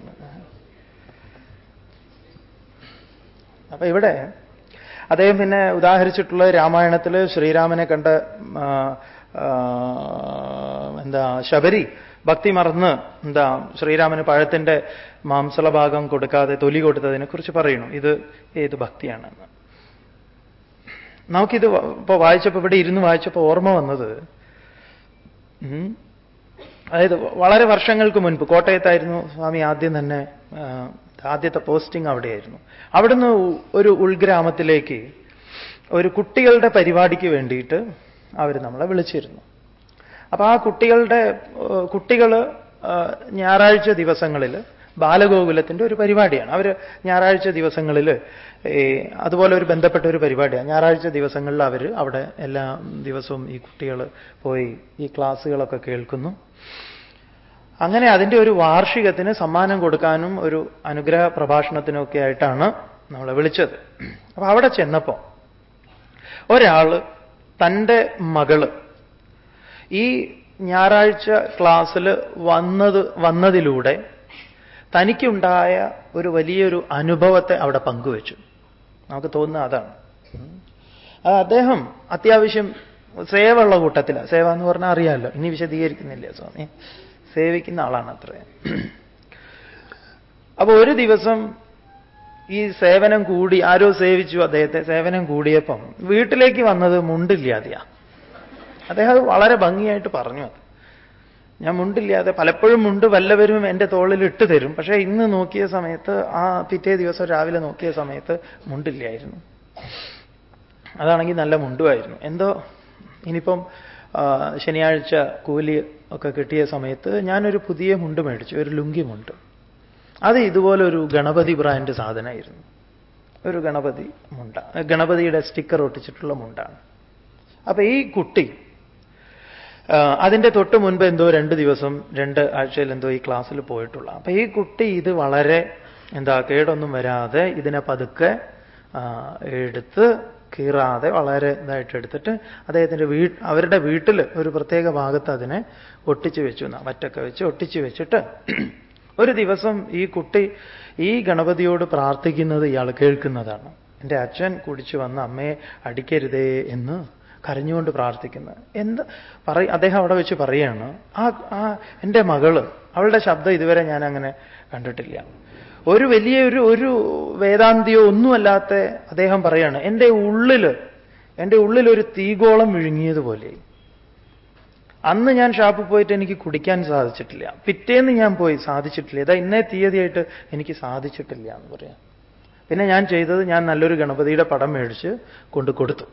S1: അപ്പൊ ഇവിടെ അദ്ദേഹം പിന്നെ ഉദാഹരിച്ചിട്ടുള്ള രാമായണത്തിൽ ശ്രീരാമനെ കണ്ട എന്താ ശബരി ഭക്തി മറന്ന് എന്താ ശ്രീരാമന് പഴത്തിന്റെ മാംസള ഭാഗം കൊടുക്കാതെ തൊലി കൊടുത്തതിനെ കുറിച്ച് പറയുന്നു. ഇത് ഏത് ഭക്തിയാണെന്ന്. നമുക്കിത് ഇപ്പൊ വായിച്ചപ്പോ ഇവിടെ ഇരുന്ന് വായിച്ചപ്പോ ഓർമ്മ വന്നത് അതായത് വളരെ വർഷങ്ങൾക്ക് മുൻപ് കോട്ടയത്തായിരുന്നു സ്വാമി ആദ്യം തന്നെ ആദ്യത്തെ പോസ്റ്റിംഗ് അവിടെയായിരുന്നു. അവിടുന്ന് ഒരു ഉൾഗ്രാമത്തിലേക്ക് ഒരു കുട്ടികളുടെ പരിപാടിക്ക് വേണ്ടിയിട്ട് അവർ നമ്മളെ വിളിച്ചിരുന്നു. അപ്പൊ ആ കുട്ടികളുടെ കുട്ടികൾ ഞായറാഴ്ച ദിവസങ്ങളിൽ ബാലഗോകുലത്തിന്റെ ഒരു പരിപാടിയാണ്. അവർ ഞായറാഴ്ച ദിവസങ്ങളിൽ അതുപോലെ ഒരു ബന്ധപ്പെട്ട ഒരു പരിപാടിയാണ്. ഞായറാഴ്ച ദിവസങ്ങളിൽ അവർ അവിടെ എല്ലാ ദിവസവും ഈ കുട്ടികൾ പോയി ഈ ക്ലാസ്സുകളൊക്കെ കേൾക്കുന്നു. അങ്ങനെ അതിന്റെ ഒരു വാർഷികത്തിന് സമ്മാനം കൊടുക്കാനും ഒരു അനുഗ്രഹ പ്രഭാഷണത്തിനൊക്കെ ആയിട്ടാണ് നമ്മളെ വിളിച്ചത്. അപ്പൊ അവിടെ ചെന്നപ്പോ ഒരാൾ തന്റെ മകൾ ഈ ഞായറാഴ്ച ക്ലാസ്സിൽ വന്നത് വന്നതിലൂടെ തനിക്കുണ്ടായ ഒരു വലിയൊരു അനുഭവത്തെ അവിടെ പങ്കുവച്ചു. നമുക്ക് തോന്നുന്ന അതാണ്. അത് അദ്ദേഹം അത്യാവശ്യം സേവുള്ള കൂട്ടത്തിലാണ് സേവ എന്ന് പറഞ്ഞാൽ അറിയാമല്ലോ. ഇനി വിശദീകരിക്കുന്നില്ല സ്വാമി. സേവിക്കുന്ന ആളാണ് അത്ര. അപ്പൊ ഒരു ദിവസം ഈ സേവനം കൂടി ആരോ സേവിച്ചു അദ്ദേഹത്തെ. സേവനം കൂടിയപ്പം വീട്ടിലേക്ക് വന്നത് മുണ്ടില്ലാതെയാ. അദ്ദേഹം അത് വളരെ ഭംഗിയായിട്ട് പറഞ്ഞു. അത് ഞാൻ മുണ്ടില്ലാതെ പലപ്പോഴും മുണ്ട് വല്ലവരും എന്റെ തോളിൽ ഇട്ട് തരും. പക്ഷേ ഇന്ന് നോക്കിയ സമയത്ത് ആ പിറ്റേ ദിവസം രാവിലെ നോക്കിയ സമയത്ത് മുണ്ടില്ലായിരുന്നു. അതാണെങ്കിൽ നല്ല മുണ്ടുമായിരുന്നു. എന്തോ ഇനിയിപ്പം ശനിയാഴ്ച കൂലി ഒക്കെ കിട്ടിയ സമയത്ത് ഞാനൊരു പുതിയ മുണ്ട് മേടിച്ചു. ഒരു ലുങ്കി മുണ്ട്. അത് ഇതുപോലെ ഒരു ഗണപതി ബ്രാൻഡ് സാധനമായിരുന്നു. ഒരു ഗണപതി മുണ്ട. ഗണപതിയുടെ സ്റ്റിക്കർ ഒട്ടിച്ചിട്ടുള്ള മുണ്ടാണ്. അപ്പൊ ഈ കുട്ടി അതിന്റെ തൊട്ട് മുൻപ് എന്തോ രണ്ട് ദിവസം രണ്ട് ആഴ്ചയിൽ എന്തോ ഈ ക്ലാസ്സിൽ പോയിട്ടുള്ള. അപ്പൊ ഈ കുട്ടി ഇത് വളരെ എന്താ കേടൊന്നും വരാതെ ഇതിനെ പതുക്കെ എടുത്ത് കീറാതെ വളരെ ഇതായിട്ട് എടുത്തിട്ട് അദ്ദേഹത്തിന്റെ വീ അവരുടെ വീട്ടിൽ ഒരു പ്രത്യേക ഭാഗത്ത് അതിനെ ഒട്ടിച്ചു വെച്ചു മറ്റൊക്കെ വെച്ച് ഒട്ടിച്ചു വെച്ചിട്ട് ഒരു ദിവസം ഈ കുട്ടി ഈ ഗണപതിയോട് പ്രാർത്ഥിക്കുന്നത് ഇയാൾ കേൾക്കുന്നതാണ്. എന്റെ അച്ഛൻ കുടിച്ചു വന്ന് അമ്മയെ അടിക്കരുതേ എന്ന് കരഞ്ഞുകൊണ്ട് പ്രാർത്ഥിക്കുന്നത് എന്ത് പറ അദ്ദേഹം അവിടെ വെച്ച് പറയാണ് ആ ആ എന്റെ മകൾ അവളുടെ ശബ്ദം ഇതുവരെ ഞാൻ അങ്ങനെ കണ്ടിട്ടില്ല. ഒരു വലിയ ഒരു ഒരു വേദാന്തിയോ ഒന്നുമല്ലാത്ത അദ്ദേഹം പറയാണ് എന്റെ ഉള്ളിൽ എന്റെ ഉള്ളിൽ ഒരു തീഗോളം വിഴുങ്ങിയതുപോലെ. അന്ന് ഞാൻ ഷാപ്പിൽ പോയിട്ട് എനിക്ക് കുടിക്കാൻ സാധിച്ചിട്ടില്ല. പിറ്റേന്ന് ഞാൻ പോയി സാധിച്ചിട്ടില്ല. ഇതാ ഇന്നേ തീയതിയായിട്ട് എനിക്ക് സാധിച്ചിട്ടില്ല എന്ന് പറയാം. പിന്നെ ഞാൻ ചെയ്തത് ഞാൻ നല്ലൊരു ഗണപതിയുടെ പടം മേടിച്ച് കൊണ്ട് കൊടുത്തു.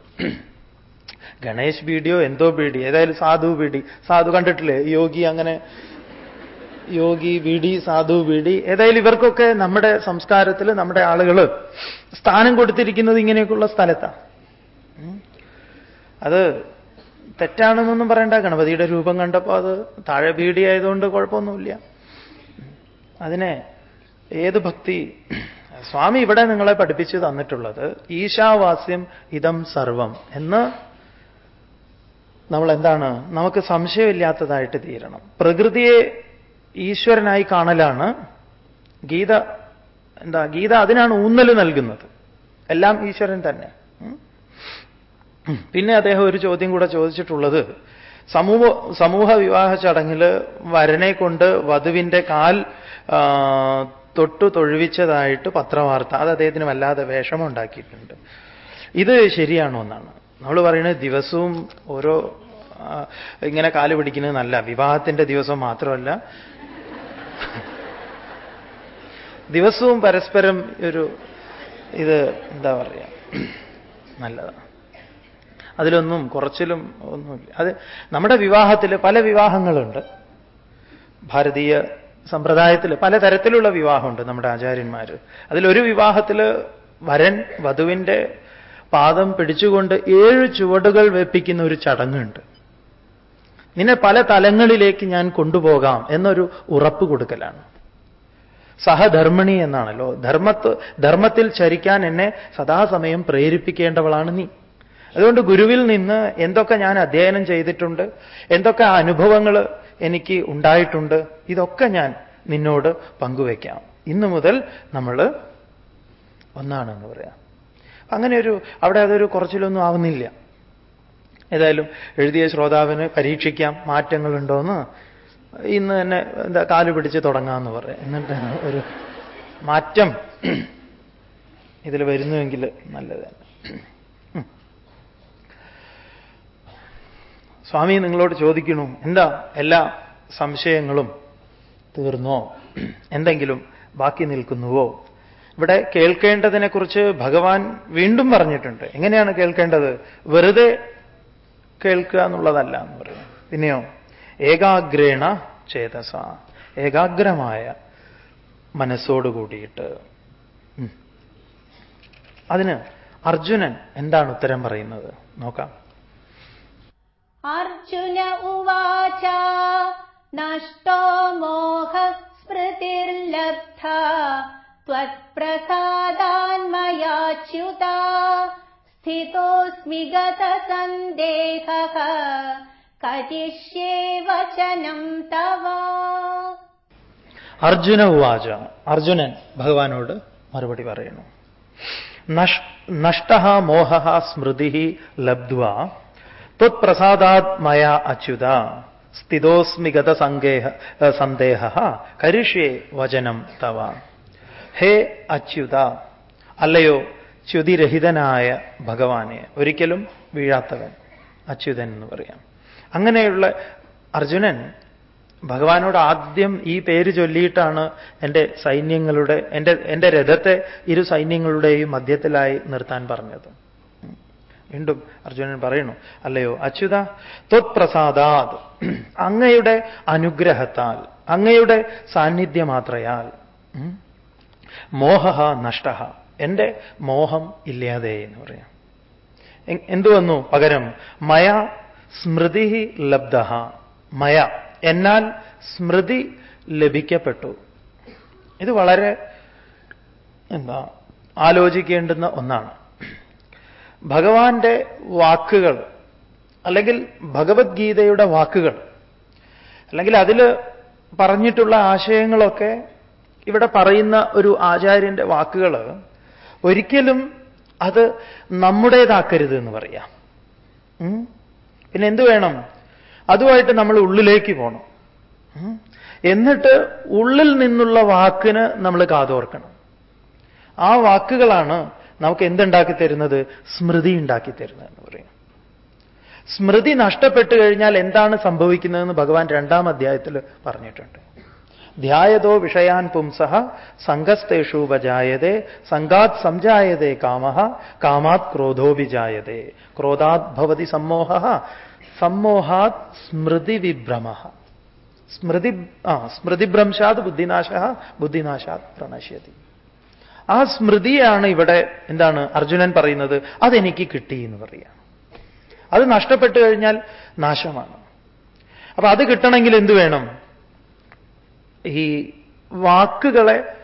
S1: ഗണേശ് ബീഡിയോ എന്തോ ബീഡി ഏതായാലും സാധു ബീഡി സാധു കണ്ടിട്ടില്ലേ? യോഗി അങ്ങനെ. യോഗി ബീഡി സാധു ബീഡി ഏതായാലും ഇവർക്കൊക്കെ നമ്മുടെ സംസ്കാരത്തിൽ നമ്മുടെ ആളുകൾ സ്ഥാനം കൊടുത്തിരിക്കുന്നത് ഇങ്ങനെയൊക്കെയുള്ള സ്ഥലത്താണ് അത് തെറ്റാണെന്നൊന്നും പറയണ്ട. ഗണപതിയുടെ രൂപം കണ്ടപ്പോൾ അത് താഴെ ബീഡി ആയതുകൊണ്ട് കുഴപ്പമൊന്നുമില്ല. അതിനെ ഏത് ഭക്തി? സ്വാമി ഇവിടെ നിങ്ങളെ പഠിപ്പിച്ചു തന്നിട്ടുള്ളത് ഈശാവാസ്യം ഇതം സർവം എന്ന് നമ്മൾ എന്താണ് നമുക്ക് സംശയമില്ലാത്തതായിട്ട് തീരണം. പ്രകൃതിയെ ഈശ്വരനായി കാണലാണ് ഗീത എന്താ ഗീത അതിനാണ് ഊന്നൽ നൽകുന്നത്. എല്ലാം ഈശ്വരൻ തന്നെ. പിന്നെ അദ്ദേഹം ഒരു ചോദ്യം കൂടെ ചോദിച്ചിട്ടുള്ളത് സമൂഹ സമൂഹ വിവാഹ ചടങ്ങിൽ വരനെ കൊണ്ട് വധുവിന്റെ കാൽ തൊട്ടു തൊഴുവിച്ചതായിട്ട് പത്രവാർത്ത അത് അദ്ദേഹത്തിന് വല്ലാതെ വേഷമുണ്ടാക്കിയിട്ടുണ്ട്. ഇത് ശരിയാണോ എന്നാണ്? നമ്മൾ പറയുന്നത് ദിവസവും ഓരോ ഇങ്ങനെ കാൽ പിടിക്കുന്നത് നല്ല വിവാഹത്തിന്റെ ദിവസം മാത്രമല്ല. ദിവസവും പരസ്പരം ഒരു ഇത് എന്താ പറയുക നല്ലതാണ്. അതിലൊന്നും കുറച്ചിലും ഒന്നുമില്ല. അത് നമ്മുടെ വിവാഹത്തിൽ പല വിവാഹങ്ങളുണ്ട്. ഭാരതീയ സമ്പ്രദായത്തിൽ പലതരത്തിലുള്ള വിവാഹമുണ്ട് നമ്മുടെ ആചാര്യന്മാർ അതിലൊരു വിവാഹത്തിൽ വരൻ വധുവിന്റെ പാദം പിടിച്ചുകൊണ്ട് ഏഴ് ചുവടുകൾ വെപ്പിക്കുന്ന ഒരു ചടങ്ങുണ്ട്. നിന്നെ പല തലങ്ങളിലേക്ക് ഞാൻ കൊണ്ടുപോകാം എന്നൊരു ഉറപ്പ് കൊടുക്കലാണ്. സഹധർമ്മിണി എന്നാണല്ലോ. ധർമ്മത്ത് ധർമ്മത്തിൽ ചരിക്കാൻ എന്നെ സദാസമയം പ്രേരിപ്പിക്കേണ്ടവളാണ് നീ. അതുകൊണ്ട് ഗുരുവിൽ നിന്ന് എന്തൊക്കെ ഞാൻ അധ്യയനം ചെയ്തിട്ടുണ്ട് എന്തൊക്കെ അനുഭവങ്ങൾ എനിക്ക് ഉണ്ടായിട്ടുണ്ട് ഇതൊക്കെ ഞാൻ നിന്നോട് പങ്കുവയ്ക്കാം. ഇന്നു മുതൽ നമ്മൾ ഒന്നാണെന്ന് പറയാം. അങ്ങനെ ഒരു അവിടെ അതൊരു കുറച്ചിലൊന്നും ആവുന്നില്ല. ഏതായാലും എഴുതിയ ശ്രോതാവിന് പരീക്ഷിക്കാം മാറ്റങ്ങളുണ്ടോയെന്ന് ഇന്ന് തന്നെ എന്താ കാൽ പിടിച്ച് തുടങ്ങാമെന്ന് പറയാം. എന്നിട്ട് ഒരു മാറ്റം ഇതിൽ വരുന്നുവെങ്കിൽ നല്ലതാണ് സ്വാമി നിങ്ങളോട് ചോദിക്കണു എന്താ എല്ലാ സംശയങ്ങളും തീർന്നോ? എന്തെങ്കിലും ബാക്കി നിൽക്കുന്നുവോ? ഇവിടെ കേൾക്കേണ്ടതിനെക്കുറിച്ച് ഭഗവാൻ വീണ്ടും പറഞ്ഞിട്ടുണ്ട്. എങ്ങനെയാണ് കേൾക്കേണ്ടത്? വെറുതെ കേൾക്കുക എന്നുള്ളതല്ല എന്ന് പറയും പിന്നെയോ ഏകാഗ്രേണ ചേതസ. ഏകാഗ്രമായ മനസ്സോട് കൂടിയിട്ട്. അതിന് അർജുനൻ എന്താണ് ഉത്തരം പറയുന്നത്? നോക്കാം.
S2: അർജുന ഉവാച നഷ്ടോ മോഹ സ്മൃതിർലബ്ധ त्वत्प्रसादान्मयाच्युता स्थितोऽस्मि गतसन्देहः करिष्ये वचनं तव
S1: അർജുന ഉവാച അർജുനൻ ഭഗവാനോട് മറുപടി പറയുന്നു നഷ്ട മോഹ സ്മൃതി ലബ്ധ്വ ത്വത്പ്രസാദാത് മയ അച്യുത സ്ഥിതോസ്മി ഗത സന്ദേഹ കരിഷ്യേ വചനം തവ ഹേ അച്യുത. അല്ലയോ ച്യുതിരഹിതനായ ഭഗവാനെ. ഒരിക്കലും വീഴാത്തവൻ അച്യുതൻ എന്ന് പറയാം. അങ്ങനെയുള്ള അർജുനൻ ഭഗവാനോട് ആദ്യം ഈ പേര് ചൊല്ലിയിട്ടാണ് എന്റെ സൈന്യങ്ങളുടെ എന്റെ എന്റെ രഥത്തെ ഇരു സൈന്യങ്ങളുടെയും മധ്യത്തിലായി നിർത്താൻ പറഞ്ഞത്. വീണ്ടും അർജുനൻ പറയുന്നു അല്ലയോ അച്യുത ത്വത്പ്രസാദാത്. അങ്ങയുടെ അനുഗ്രഹത്താൽ അങ്ങയുടെ സാന്നിധ്യമാത്രയാൽ മോഹ നഷ്ട എന്റെ മോഹം ഇല്ലാതെ എന്ന് പറയാം. എന്തു വന്നു? പകരം മയ സ്മൃതി ലബ്ധ മയ എന്നാൽ സ്മൃതി ലഭിക്കപ്പെട്ടു. ഇത് വളരെ എന്താ ആലോചിക്കേണ്ടുന്ന ഒന്നാണ്. ഭഗവാന്റെ വാക്കുകൾ അല്ലെങ്കിൽ ഭഗവത്ഗീതയുടെ വാക്കുകൾ അല്ലെങ്കിൽ അതിൽ പറഞ്ഞിട്ടുള്ള ആശയങ്ങളൊക്കെ ഇവിടെ പറയുന്ന ഒരു ആചാര്യന്റെ വാക്കുകൾ ഒരിക്കലും അത് നമ്മുടേതാക്കരുത് എന്ന് പറയാം പിന്നെ എന്ത് വേണം? അതുമായിട്ട് നമ്മൾ ഉള്ളിലേക്ക് പോകണം എന്നിട്ട് ഉള്ളിൽ നിന്നുള്ള വാക്കിന് നമ്മൾ കാതോർക്കണം. ആ വാക്കുകളാണ് നമുക്ക് എന്തുണ്ടാക്കി തരുന്നത്? സ്മൃതി ഉണ്ടാക്കി തരുന്നത് എന്ന് പറയും. സ്മൃതി നഷ്ടപ്പെട്ടു കഴിഞ്ഞാൽ എന്താണ് സംഭവിക്കുന്നതെന്ന് ഭഗവാൻ രണ്ടാം അധ്യായത്തിൽ പറഞ്ഞിട്ടുണ്ട്. ധ്യായതോ വിഷയാൻ പുംസഃ സംഘസ്തേഷു വജായതേ സംഘാത് സംജായതേ കാമ കാമാത് ക്രോധോ ക്രോധോഭിജായതേ ക്രോധാത് ഭവതി സമ്മോഹ സമ്മോഹാത് സ്മൃതി വിഭ്രമ സ്മൃതി ആ സ്മൃതിഭ്രംശാത് ബുദ്ധിനാശ ബുദ്ധിനാശാത് പ്രണശ്യതി. ആ സ്മൃതിയാണ് ഇവിടെ എന്താണ് അർജുനൻ പറയുന്നത്? അതെനിക്ക് കിട്ടി എന്ന് പറയാം. അത് നഷ്ടപ്പെട്ടു കഴിഞ്ഞാൽ നാശമാണ്. അപ്പൊ അത് കിട്ടണമെങ്കിൽ എന്ത് വേണം? ഈ വാക്കുകളെ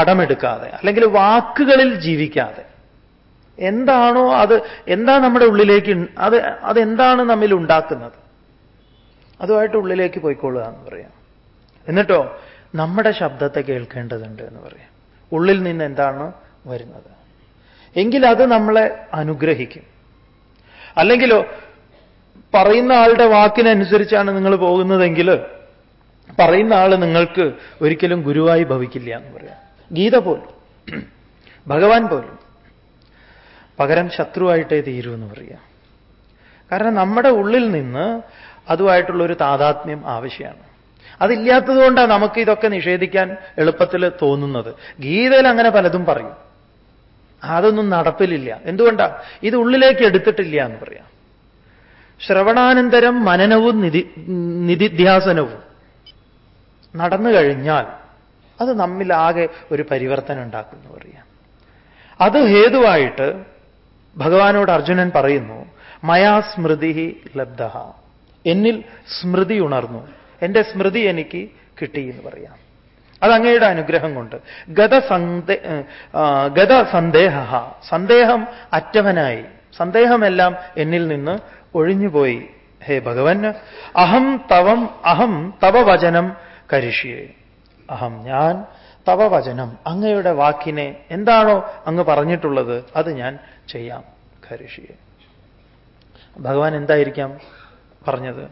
S1: കടമെടുക്കാതെ അല്ലെങ്കിൽ വാക്കുകളിൽ ജീവിക്കാതെ. എന്താണോ അത് എന്താ നമ്മുടെ ഉള്ളിലേക്ക് അത് അതെന്താണ് നമ്മിൽ ഉണ്ടാക്കുന്നത്? അതുമായിട്ട് ഉള്ളിലേക്ക് പോയിക്കൊള്ളുക എന്ന് പറയാം. എന്നിട്ടോ നമ്മുടെ ശബ്ദത്തെ കേൾക്കേണ്ടതുണ്ട് എന്ന് പറയാം. ഉള്ളിൽ നിന്ന് എന്താണ് വരുന്നത്? എങ്കിൽ അത് നമ്മളെ അനുഗ്രഹിക്കും. അല്ലെങ്കിലോ പറയുന്ന ആളുടെ വാക്കിനനുസരിച്ചാണ് നിങ്ങൾ പോകുന്നതെങ്കിൽ പറയുന്ന ആൾ നിങ്ങൾക്ക് ഒരിക്കലും ഗുരുവായി ഭവിക്കില്ല എന്ന് പറയാം. ഗീത പോലും ഭഗവാൻ പോലും പകരം ശത്രുവായിട്ടേ തീരൂ എന്ന് പറയാം. കാരണം നമ്മുടെ ഉള്ളിൽ നിന്ന് അതുമായിട്ടുള്ളൊരു താതാത്മ്യം ആവശ്യമാണ്. അതില്ലാത്തതുകൊണ്ടാണ് നമുക്ക് ഇതൊക്കെ നിഷേധിക്കാൻ എളുപ്പത്തിൽ തോന്നുന്നത്. ഗീതയിൽ അങ്ങനെ പലതും പറയും. അതൊന്നും നടപ്പിലില്ല. എന്തുകൊണ്ടാ? ഇത് ഉള്ളിലേക്ക് എടുത്തിട്ടില്ല എന്ന് പറയാം. ശ്രവണാനന്തരം മനനവും നിധി നിധിധ്യാസനവും. നടന്നു കഴിഞ്ഞാൽ അത് നമ്മിലാകെ ഒരു പരിവർത്തനം ഉണ്ടാക്കുന്നു പറയാം അത് ഹേതുവായിട്ട് ഭഗവാനോട് അർജുനൻ പറയുന്നു മയാ സ്മൃതി ലബ്ധ എന്നിൽ സ്മൃതി ഉണർന്നു. എന്റെ സ്മൃതി എനിക്ക് കിട്ടി എന്ന് പറയാം. അത് അനുഗ്രഹം കൊണ്ട്. ഗതസന്ദേ ഗത ഗതസന്ദേഹ സന്ദേഹം അറ്റവനായി. സന്ദേഹമെല്ലാം എന്നിൽ നിന്ന് ഒഴിഞ്ഞുപോയി. ഹേ ഭഗവൻ അഹം തവം അഹം തവ വചനം കരിഷ്യേ അഹം ഞാൻ തവ വചനം. അങ്ങയുടെ വാക്കിനെ എന്താണോ അങ്ങ് പറഞ്ഞിട്ടുള്ളത് അത് ഞാൻ ചെയ്യാം. കരിഷിയെ ഭഗവാൻ എന്തായിരിക്കാം പറഞ്ഞത്?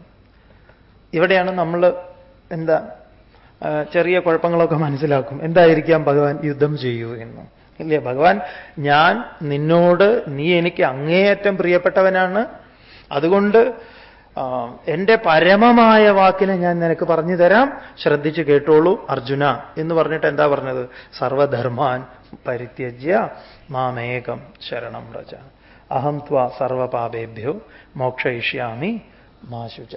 S1: ഇവിടെയാണ് നമ്മൾ എന്താ ചെറിയ കുഴപ്പങ്ങളൊക്കെ മനസ്സിലാക്കും. എന്തായിരിക്കാം ഭഗവാൻ യുദ്ധം ചെയ്യൂ എന്ന്. ഇല്ലേ? ഭഗവാൻ ഞാൻ നിന്നോട് നീ എനിക്ക് അങ്ങേയറ്റം പ്രിയപ്പെട്ടവനാണ്. അതുകൊണ്ട് എന്റെ പരമമായ വാക്കിനെ ഞാൻ നിനക്ക് പറഞ്ഞു തരാം. ശ്രദ്ധിച്ച് കേട്ടോളൂ അർജുന. എന്ന് പറഞ്ഞിട്ട് എന്താ പറഞ്ഞത്? സർവധർമാൻ പരിത്യജ്യ മാമേകം ശരണം രജ അഹം ത്വ സർവപാപേഭ്യോ മോക്ഷയിഷ്യാമി മാശുച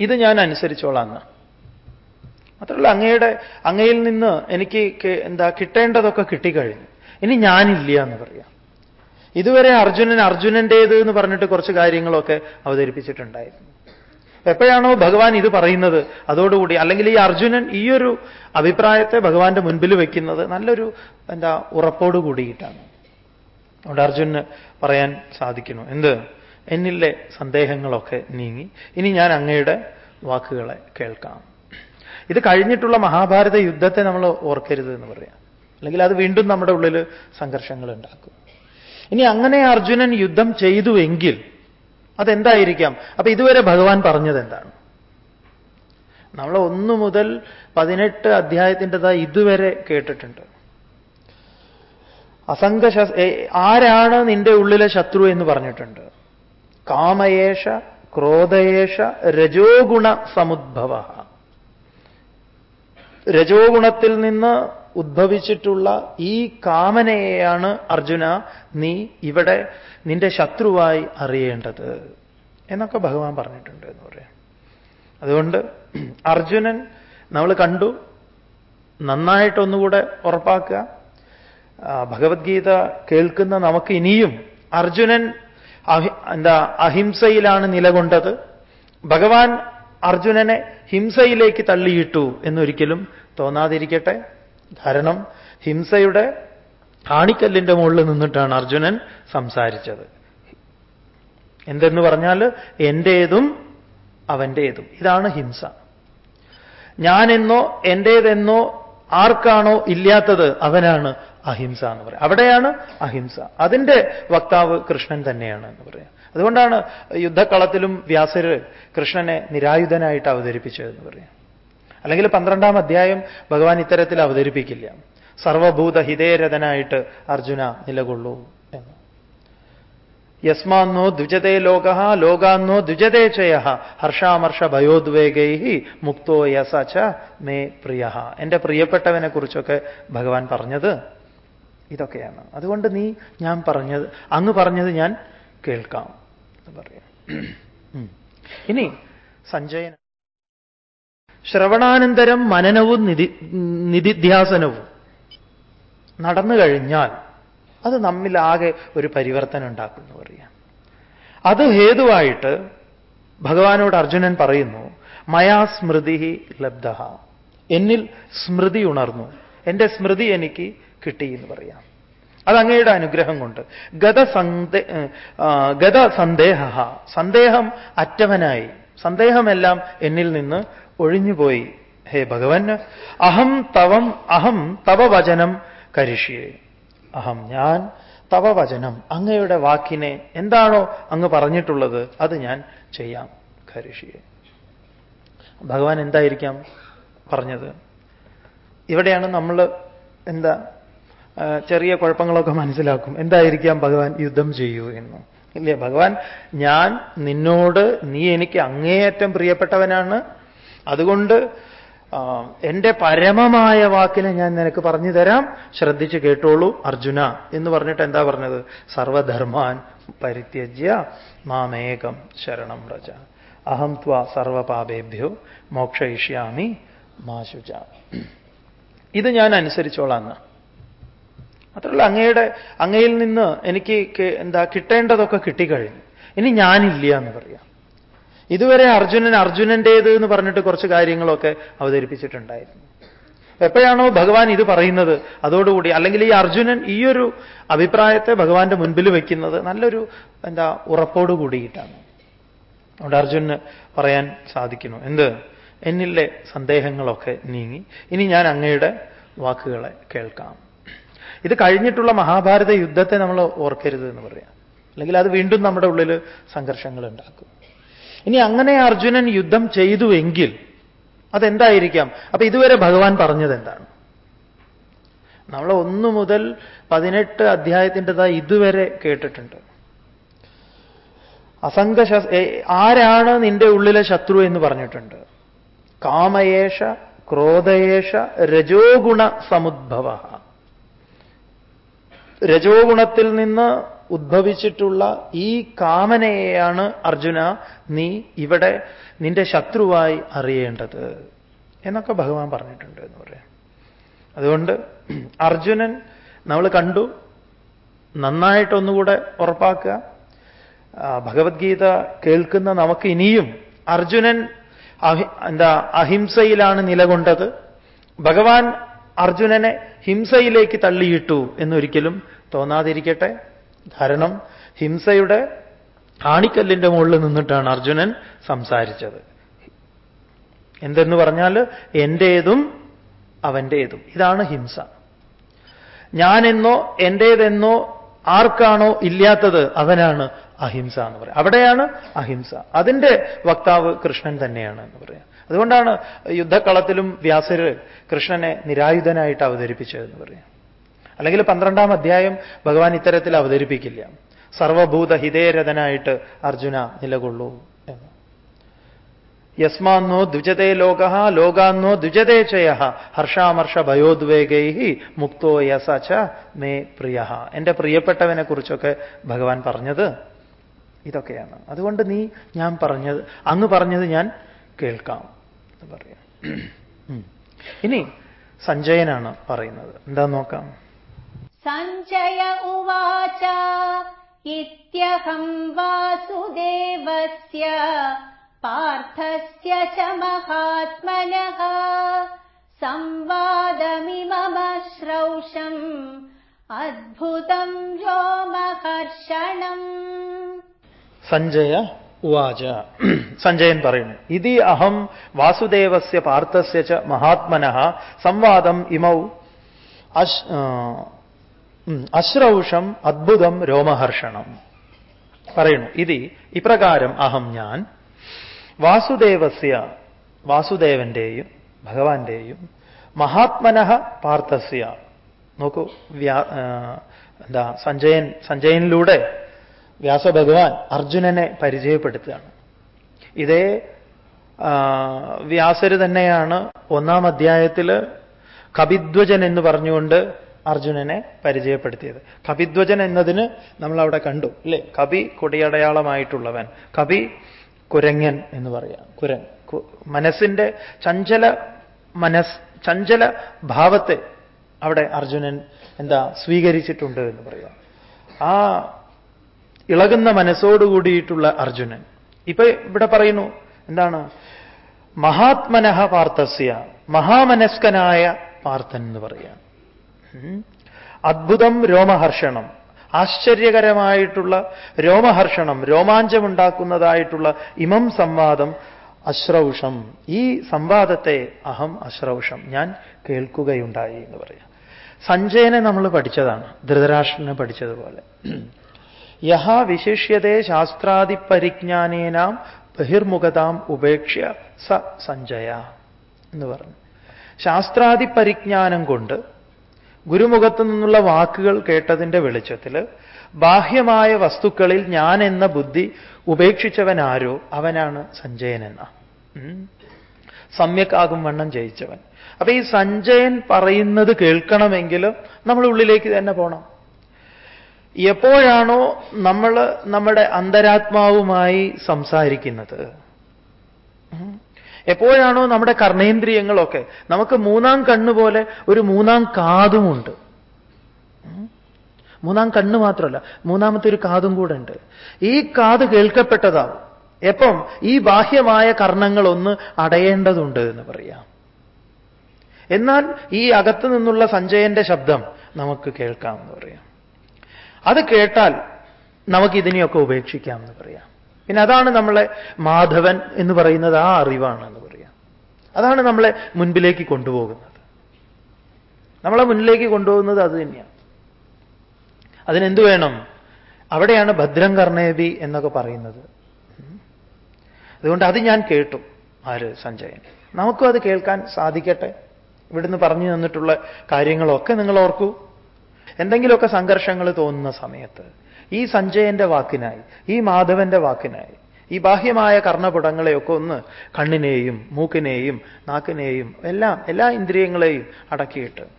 S1: ഇത് ഞാൻ അനുസരിച്ചോളാം മാത്രമല്ല അങ്ങയുടെ അങ്ങയിൽ നിന്ന് എനിക്ക് എന്താ കിട്ടേണ്ടതൊക്കെ കിട്ടിക്കഴിഞ്ഞു. ഇനി ഞാനില്ല എന്ന് പറയാം. ഇതുവരെ അർജുനൻ അർജുനന്റേത് എന്ന് പറഞ്ഞിട്ട് കുറച്ച് കാര്യങ്ങളൊക്കെ അവതരിപ്പിച്ചിട്ടുണ്ടായിരുന്നു. എപ്പോഴാണോ ഭഗവാൻ ഇത് പറയുന്നത് അതോടുകൂടി അല്ലെങ്കിൽ ഈ അർജുനൻ ഈ ഒരു അഭിപ്രായത്തെ ഭഗവാന്റെ മുൻപിൽ വയ്ക്കുന്നത് നല്ലൊരു എന്താ ഉറപ്പോട് കൂടിയിട്ടാണ്. അതുകൊണ്ട് അർജുനന് പറയാൻ സാധിക്കുന്നു. എന്ത്? എന്നിലെ സന്ദേഹങ്ങളൊക്കെ നീങ്ങി. ഇനി ഞാൻ അങ്ങയുടെ വാക്കുകളെ കേൾക്കാം. ഇത് കഴിഞ്ഞിട്ടുള്ള മഹാഭാരത യുദ്ധത്തെ നമ്മൾ ഓർക്കരുത് എന്ന് പറയാം. അല്ലെങ്കിൽ അത് വീണ്ടും നമ്മുടെ ഉള്ളിൽ സംഘർഷങ്ങൾ ഉണ്ടാക്കും. ഇനി അങ്ങനെ അർജുനൻ യുദ്ധം ചെയ്തുവെങ്കിൽ അതെന്തായിരിക്കാം? അപ്പൊ ഇതുവരെ ഭഗവാൻ പറഞ്ഞത് എന്താണ്? നമ്മൾ ഒന്നു മുതൽ പതിനെട്ട് അധ്യായത്തിന്റെതാ ഇതുവരെ കേട്ടിട്ടുണ്ട്. അസംഘ ആരാണ് നിന്റെ ഉള്ളിലെ ശത്രു എന്ന് പറഞ്ഞിട്ടുണ്ട്? കാമയേഷ ക്രോധയേഷ രജോഗുണ സമുദ്ഭവ. രജോഗുണത്തിൽ നിന്ന് ഉദ്ഭവിച്ചിട്ടുള്ള ഈ കാമനയെയാണ് അർജുന നീ ഇവിടെ നിന്റെ ശത്രുവായി അറിയേണ്ടത്. എന്നൊക്കെ ഭഗവാൻ പറഞ്ഞിട്ടുണ്ട് എന്ന് പറയാം. അതുകൊണ്ട് അർജുനൻ നമ്മൾ കണ്ടു. നന്നായിട്ടൊന്നുകൂടെ ഉറപ്പാക്കുക. ഭഗവത്ഗീത കേൾക്കുന്ന നമുക്ക് ഇനിയും അർജുനൻ എന്താ അഹിംസയിലാണ് നിലകൊണ്ടത്. ഭഗവാൻ അർജുനനെ ഹിംസയിലേക്ക് തള്ളിയിട്ടു എന്നൊരിക്കലും തോന്നാതിരിക്കട്ടെ. കാരണം ഹിംസയുടെ ആണിക്കല്ലിന്റെ മുകളിൽ നിന്നിട്ടാണ് അർജുനൻ സംസാരിച്ചത്. എന്തെന്ന് പറഞ്ഞാൽ എന്റേതും അവന്റേതും ഇതാണ് ഹിംസ. ഞാനെന്നോ എന്റേതെന്നോ ആർക്കാണോ ഇല്ലാത്തത് അവനാണ് അഹിംസ എന്ന് പറയാം. അവിടെയാണ് അഹിംസ. അതിന്റെ വക്താവ് കൃഷ്ണൻ തന്നെയാണ് എന്ന് പറയാം. അതുകൊണ്ടാണ് യുദ്ധക്കളത്തിലും വ്യാസര് കൃഷ്ണനെ നിരായുധനായിട്ട് അവതരിപ്പിച്ചതെന്ന് പറയാം. അല്ലെങ്കിൽ പന്ത്രണ്ടാം അധ്യായം ഭഗവാൻ ഇത്തരത്തിൽ അവതരിപ്പിക്കില്ല. സർവഭൂത ഹിതേരഥനായിട്ട് അർജുന നിലകൊള്ളൂ എന്ന്. യസ്മാന്നോ ദ്വിജതേ ലോക ലോകാന്നോ ദ്വിജതേ ചയ ഹർഷാമർഷ ഭയോദ്വേഗൈ മുക്തോ യസ ച മേ പ്രിയ. എന്റെ പ്രിയപ്പെട്ടവനെ കുറിച്ചൊക്കെ ഭഗവാൻ പറഞ്ഞത് ഇതൊക്കെയാണ്. അതുകൊണ്ട് നീ ഞാൻ പറഞ്ഞത് അങ്ങ് പറഞ്ഞത് ഞാൻ കേൾക്കാം എന്ന് പറയാം. ഇനി സഞ്ജയൻ ശ്രവണാനന്തരം മനനവും നിധി നിധിധ്യാസനവും നടന്നു കഴിഞ്ഞാൽ അത് നമ്മിലാകെ ഒരു പരിവർത്തനം ഉണ്ടാക്കുന്നു പറയാം. അത് ഹേതുവായിട്ട് ഭഗവാനോട് അർജുനൻ പറയുന്നു മയാ സ്മൃതി ലബ്ധ എന്നിൽ സ്മൃതി ഉണർന്നു. എന്റെ സ്മൃതി എനിക്ക് കിട്ടി എന്ന് പറയാം. അത് അനുഗ്രഹം കൊണ്ട്. ഗതസന്ദേ ഗതസന്ദേഹ സന്ദേഹം അറ്റവനായി. സന്ദേഹമെല്ലാം എന്നിൽ നിന്ന് ഒഴിഞ്ഞുപോയി. ഹേ ഭഗവൻ അഹം തവം അഹം തവ വചനം കരിഷ്യേ അഹം ഞാൻ തവ വചനം അങ്ങയുടെ വാക്കിനെ എന്താണോ അങ്ങ് പറഞ്ഞിട്ടുള്ളത് അത് ഞാൻ ചെയ്യാം കരിഷിയെ ഭഗവാൻ എന്തായിരിക്കാം പറഞ്ഞത്? ഇവിടെയാണ് നമ്മൾ എന്താ ചെറിയ കുഴപ്പങ്ങളൊക്കെ മനസ്സിലാക്കും. എന്തായിരിക്കാം ഭഗവാൻ യുദ്ധം ചെയ്യൂ എന്ന്. ഇല്ലേ ഭഗവാൻ? ഞാൻ നിന്നോട് നീ എനിക്ക് അങ്ങേയറ്റം പ്രിയപ്പെട്ടവനാണ്. അതുകൊണ്ട് എന്റെ പരമമായ വാക്കിനെ ഞാൻ നിനക്ക് പറഞ്ഞു തരാം. ശ്രദ്ധിച്ച് കേട്ടോളൂ അർജുന എന്ന് പറഞ്ഞിട്ട് എന്താ പറഞ്ഞത്? സർവധർമാൻ പരിത്യജ്യ മാമേകം ശരണം വ്രജ. അഹം ത്വ സർവപാപേഭ്യോ മോക്ഷയിഷ്യാമി മാശുച. ഇത് ഞാൻ അനുസരിച്ചോളാന്ന് മാത്രമല്ല അങ്ങയുടെ അങ്ങയിൽ നിന്ന് എനിക്ക് എന്താ കിട്ടേണ്ടതൊക്കെ കിട്ടിക്കഴിഞ്ഞു. ഇനി ഞാനില്ല എന്ന് പറയാം. ഇതുവരെ അർജുനൻ അർജുനന്റേത് എന്ന് പറഞ്ഞിട്ട് കുറച്ച് കാര്യങ്ങളൊക്കെ അവതരിപ്പിച്ചിട്ടുണ്ടായിരുന്നു. എപ്പോഴാണോ ഭഗവാൻ ഇത് പറയുന്നത് അതോടുകൂടി അല്ലെങ്കിൽ ഈ അർജുനൻ ഈ ഒരു അഭിപ്രായത്തെ ഭഗവാന്റെ മുൻപിൽ വയ്ക്കുന്നത് നല്ലൊരു എന്താ ഉറപ്പോട് കൂടിയിട്ടാണ്. അതുകൊണ്ട് അർജുനന് പറയാൻ സാധിക്കുന്നു. എന്ത്? എന്നിലെ സന്ദേഹങ്ങളൊക്കെ നീങ്ങി. ഇനി ഞാൻ അങ്ങയുടെ വാക്കുകളെ കേൾക്കാം. ഇത് കഴിഞ്ഞിട്ടുള്ള മഹാഭാരത യുദ്ധത്തെ നമ്മൾ ഓർക്കരുത് എന്ന് പറയാം. അല്ലെങ്കിൽ അത് വീണ്ടും നമ്മുടെ ഉള്ളിൽ സംഘർഷങ്ങൾ ഉണ്ടാക്കും. ഇനി അങ്ങനെ അർജുനൻ യുദ്ധം ചെയ്തുവെങ്കിൽ അതെന്തായിരിക്കാം? അപ്പൊ ഇതുവരെ ഭഗവാൻ പറഞ്ഞത് എന്താണ്? നമ്മൾ ഒന്നു മുതൽ പതിനെട്ട് അധ്യായത്തിന്റെതായി ഇതുവരെ കേട്ടിട്ടുണ്ട്. അസംഘ ആരാണ് നിന്റെ ഉള്ളിലെ ശത്രു എന്ന് പറഞ്ഞിട്ടുണ്ട്. കാമയേഷ ക്രോധയേഷ രജോഗുണ സമുദ്ഭവ. രജോഗുണത്തിൽ നിന്ന് ഉദ്ഭവിച്ചിട്ടുള്ള ഈ കാമനയെയാണ് അർജുന നീ ഇവിടെ നിന്റെ ശത്രുവായി അറിയേണ്ടത്. എന്നൊക്കെ ഭഗവാൻ പറഞ്ഞിട്ടുണ്ട് എന്ന് പറയാം. അതുകൊണ്ട് അർജുനൻ നമ്മൾ കണ്ടു. നന്നായിട്ടൊന്നുകൂടെ ഉറപ്പാക്കുക. ഭഗവത്ഗീത കേൾക്കുന്ന നമുക്ക് ഇനിയും അർജുനൻ എന്താ അഹിംസയിലാണ് നിലകൊണ്ടത്. ഭഗവാൻ അർജുനനെ ഹിംസയിലേക്ക് തള്ളിയിട്ടു എന്നൊരിക്കലും തോന്നാതിരിക്കട്ടെ. കാരണം ഹിംസയുടെ ആണിക്കല്ലിന്റെ മുകളിൽ നിന്നിട്ടാണ് അർജുനൻ സംസാരിച്ചത്. എന്തെന്ന് പറഞ്ഞാൽ എന്റേതും അവന്റേതും ഇതാണ് ഹിംസ. ഞാനെന്നോ എന്റേതെന്നോ ആർക്കാണോ ഇല്ലാത്തത് അവനാണ് അഹിംസ എന്ന് പറയാം. അവിടെയാണ് അഹിംസ. അതിന്റെ വക്താവ് കൃഷ്ണൻ തന്നെയാണ് എന്ന് പറയാം. അതുകൊണ്ടാണ് യുദ്ധക്കളത്തിലും വ്യാസര് കൃഷ്ണനെ നിരായുധനായിട്ട് അവതരിപ്പിച്ചതെന്ന് പറയാം. അല്ലെങ്കിൽ പന്ത്രണ്ടാം അധ്യായം ഭഗവാൻ ഇത്തരത്തിൽ അവതരിപ്പിക്കില്ല. സർവഭൂത ഹിതേരഥനായിട്ട് അർജുന നിലകൊള്ളൂ എന്ന്. യസ്മാന്നോ ദ്വിജതേ ലോക ലോകാന്നോ ദ്വിജതേ ചയ ഹർഷാമർഷ ഭയോദ്വേഗൈ മുക്തോ യസ ച മേ പ്രിയ. എന്റെ പ്രിയപ്പെട്ടവനെ കുറിച്ചൊക്കെ ഭഗവാൻ പറഞ്ഞത് ഇതൊക്കെയാണ്. അതുകൊണ്ട് നീ ഞാൻ പറഞ്ഞത് അങ്ങ് പറഞ്ഞത് ഞാൻ കേൾക്കാം എന്ന് പറയാം. ഇനി സഞ്ജയനാണ് പറയുന്നത്. എന്താ നോക്കാം.
S2: സഞ്ജയ ഉവാച ഇത്യഹം വാസുദേവസ്യ പാർത്ഥസ്യ ച മഹാത്മനഃ സംവാദമിമമശ്രൗഷം അദ്ഭുതം രോമഹർഷണം
S1: സഞ്ജയ ഉവാച സഞ്ജയൻ പറയുന്നു ഇതി അഹം വാസുദേവസ്യ പാർത്ഥസ്യ ച മഹാത്മന സംവാദം ഇമൗ അശ്രൗഷം അദ്ഭുതം രോമഹർഷണം. പറയുന്നു ഇത് ഇപ്രകാരം അഹം ഞാൻ. വാസുദേവസ്യ വാസുദേവന്റെയും ഭഗവാന്റെയും മഹാത്മനഃ പാർത്ഥസ്യ. നോക്കൂ എന്താ സഞ്ജയൻ സഞ്ജയനിലൂടെ വ്യാസഭഗവാൻ അർജുനനെ പരിചയപ്പെടുത്തുകയാണ്. ഇതേ വ്യാസര് തന്നെയാണ് ഒന്നാം അധ്യായത്തിൽ കവിധ്വജൻ എന്ന് പറഞ്ഞുകൊണ്ട് അർജുനനെ പരിചയപ്പെടുത്തിയത്. കപിധ്വജൻ എന്നതിന് നമ്മൾ അവിടെ കണ്ടു അല്ലേ കവി കൊടിയടയാളമായിട്ടുള്ളവൻ. കവി കുരങ്ങൻ എന്ന് പറയാം. കുരൻ മനസ്സിന്റെ ചഞ്ചല മനസ് ചഞ്ചല ഭാവത്തെ അവിടെ അർജുനൻ എന്താ സ്വീകരിച്ചിട്ടുണ്ട് എന്ന് പറയാം. ആ ഇളകുന്ന മനസ്സോടുകൂടിയിട്ടുള്ള അർജുനൻ. ഇപ്പൊ ഇവിടെ പറയുന്നു എന്താണ്? മഹാത്മനഹ പാർത്ഥസ്യ മഹാമനസ്കനായ പാർത്ഥൻ എന്ന് പറയാം. അദ്ഭുതം രോമഹർഷണം. ആശ്ചര്യകരമായിട്ടുള്ള രോമഹർഷണം രോമാഞ്ചമുണ്ടാക്കുന്നതായിട്ടുള്ള ഇമം സംവാദം അശ്രൗഷം. ഈ സംവാദത്തെ അഹം അശ്രൗഷം. ഞാൻ കേൾക്കുകയുണ്ടായി എന്ന് പറയാം. സഞ്ജയനെ നമ്മൾ പഠിച്ചതാണ്. ധൃതരാഷ്ട്രനെ പഠിച്ചതുപോലെ. യഹ വിശിഷ്യതേ ശാസ്ത്രാദിപരിജ്ഞാനേനാം ബഹിർമുഖതാം ഉപേക്ഷ്യ സ സഞ്ജയ എന്ന് പറഞ്ഞു. ശാസ്ത്രാദിപരിജ്ഞാനം കൊണ്ട് ഗുരുമുഖത്തു നിന്നുള്ള വാക്കുകൾ കേട്ടതിന്റെ വെളിച്ചത്തിൽ ബാഹ്യമായ വസ്തുക്കളിൽ ഞാൻ എന്ന ബുദ്ധി ഉപേക്ഷിച്ചവനാരോ അവനാണ് സഞ്ജയൻ എന്ന. സമ്യക്കാകും വണ്ണം ജയിച്ചവൻ അപ്പൊ ഈ സഞ്ജയൻ പറയുന്നത് കേൾക്കണമെങ്കിൽ നമ്മൾ ഉള്ളിലേക്ക് തന്നെ പോണം എപ്പോഴാണോ നമ്മൾ നമ്മുടെ അന്തരാത്മാവുമായി സംസാരിക്കുന്നത്. എപ്പോഴാണോ നമ്മുടെ കർണേന്ദ്രിയങ്ങളൊക്കെ നമുക്ക് മൂന്നാം കണ്ണ് പോലെ ഒരു മൂന്നാം കാതുമുണ്ട്. മൂന്നാം കണ്ണ് മാത്രമല്ല മൂന്നാമത്തെ ഒരു കാതും കൂടെ ഉണ്ട്. ഈ കാത് കേൾക്കപ്പെട്ടതാവും. എപ്പം? ഈ ബാഹ്യമായ കർണങ്ങളൊന്ന് അടയേണ്ടതുണ്ട് എന്ന് പറയാം. എന്നാൽ ഈ അകത്തു നിന്നുള്ള സഞ്ജയന്റെ ശബ്ദം നമുക്ക് കേൾക്കാം എന്ന് പറയാം. അത് കേട്ടാൽ നമുക്ക് നമുക്കിതിനെയൊക്കെ ഉപേക്ഷിക്കാം എന്ന് പറയാം. പിന്നെ അതാണ് നമ്മളെ മാധവൻ എന്ന് പറയുന്നത് ആ അറിവാണ്. അതാണ് നമ്മളെ മുൻപിലേക്ക് കൊണ്ടുപോകുന്നത്. നമ്മളെ മുന്നിലേക്ക് കൊണ്ടുപോകുന്നത് അത് തന്നെയാണ്. അതിനെന്ത് വേണം? അവിടെയാണ് ഭദ്രം കർണേബി എന്നൊക്കെ പറയുന്നത്. അതുകൊണ്ട് അത് ഞാൻ കേട്ടു ആര് സഞ്ജയൻ. നമുക്കും അത് കേൾക്കാൻ സാധിക്കട്ടെ. ഇവിടുന്ന് പറഞ്ഞു തന്നിട്ടുള്ള കാര്യങ്ങളൊക്കെ നിങ്ങൾ ഓർക്കൂ. എന്തെങ്കിലുമൊക്കെ സംഘർഷങ്ങൾ തോന്നുന്ന സമയത്ത് ഈ സഞ്ജയന്റെ വാക്കിനായി ഈ മാധവന്റെ വാക്കിനായി ഈ ബാഹ്യമായ കർണപുടങ്ങളെയൊക്കെ ഒന്ന് കണ്ണിനെയും മൂക്കിനെയും നാക്കിനെയും എല്ലാം എല്ലാ ഇന്ദ്രിയങ്ങളെയും അടക്കിയിട്ട്.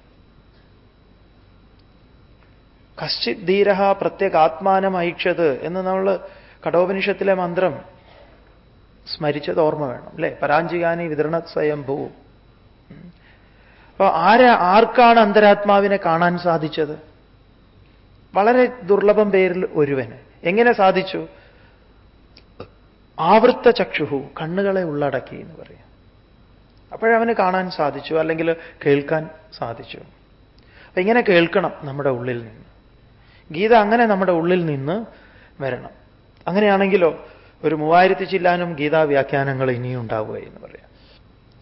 S1: കശ്ചിത് പ്രത്യേക പ്രത്യേകാത്മാനം ഐക്ഷത് എന്ന് നമ്മൾ കടോപനിഷത്തിലെ മന്ത്രം സ്മരിച്ചത് ഓർമ്മ വേണം അല്ലേ? പരാഞ്ചികാനി വിതരണ സ്വയംഭൂ. അപ്പൊ ആരാ ആർക്കാണ് അന്തരാത്മാവിനെ കാണാൻ സാധിച്ചത്? വളരെ ദുർലഭം പേരിൽ ഒരുവന്. എങ്ങനെ സാധിച്ചു? ആവൃത്ത ചക്ഷുഹു കണ്ണുകളെ ഉള്ളടക്കി എന്ന് പറയും. അപ്പോഴവന് കാണാൻ സാധിച്ചു അല്ലെങ്കിൽ കേൾക്കാൻ സാധിച്ചു. അപ്പൊ ഇങ്ങനെ കേൾക്കണം നമ്മുടെ ഉള്ളിൽ നിന്ന്. ഗീത അങ്ങനെ നമ്മുടെ ഉള്ളിൽ നിന്ന് വരണം. അങ്ങനെയാണെങ്കിലോ ഒരു മൂവായിരത്തി ചില്ലാനും ഗീതാ വ്യാഖ്യാനങ്ങൾ ഇനിയും ഉണ്ടാവുക എന്ന് പറയാം.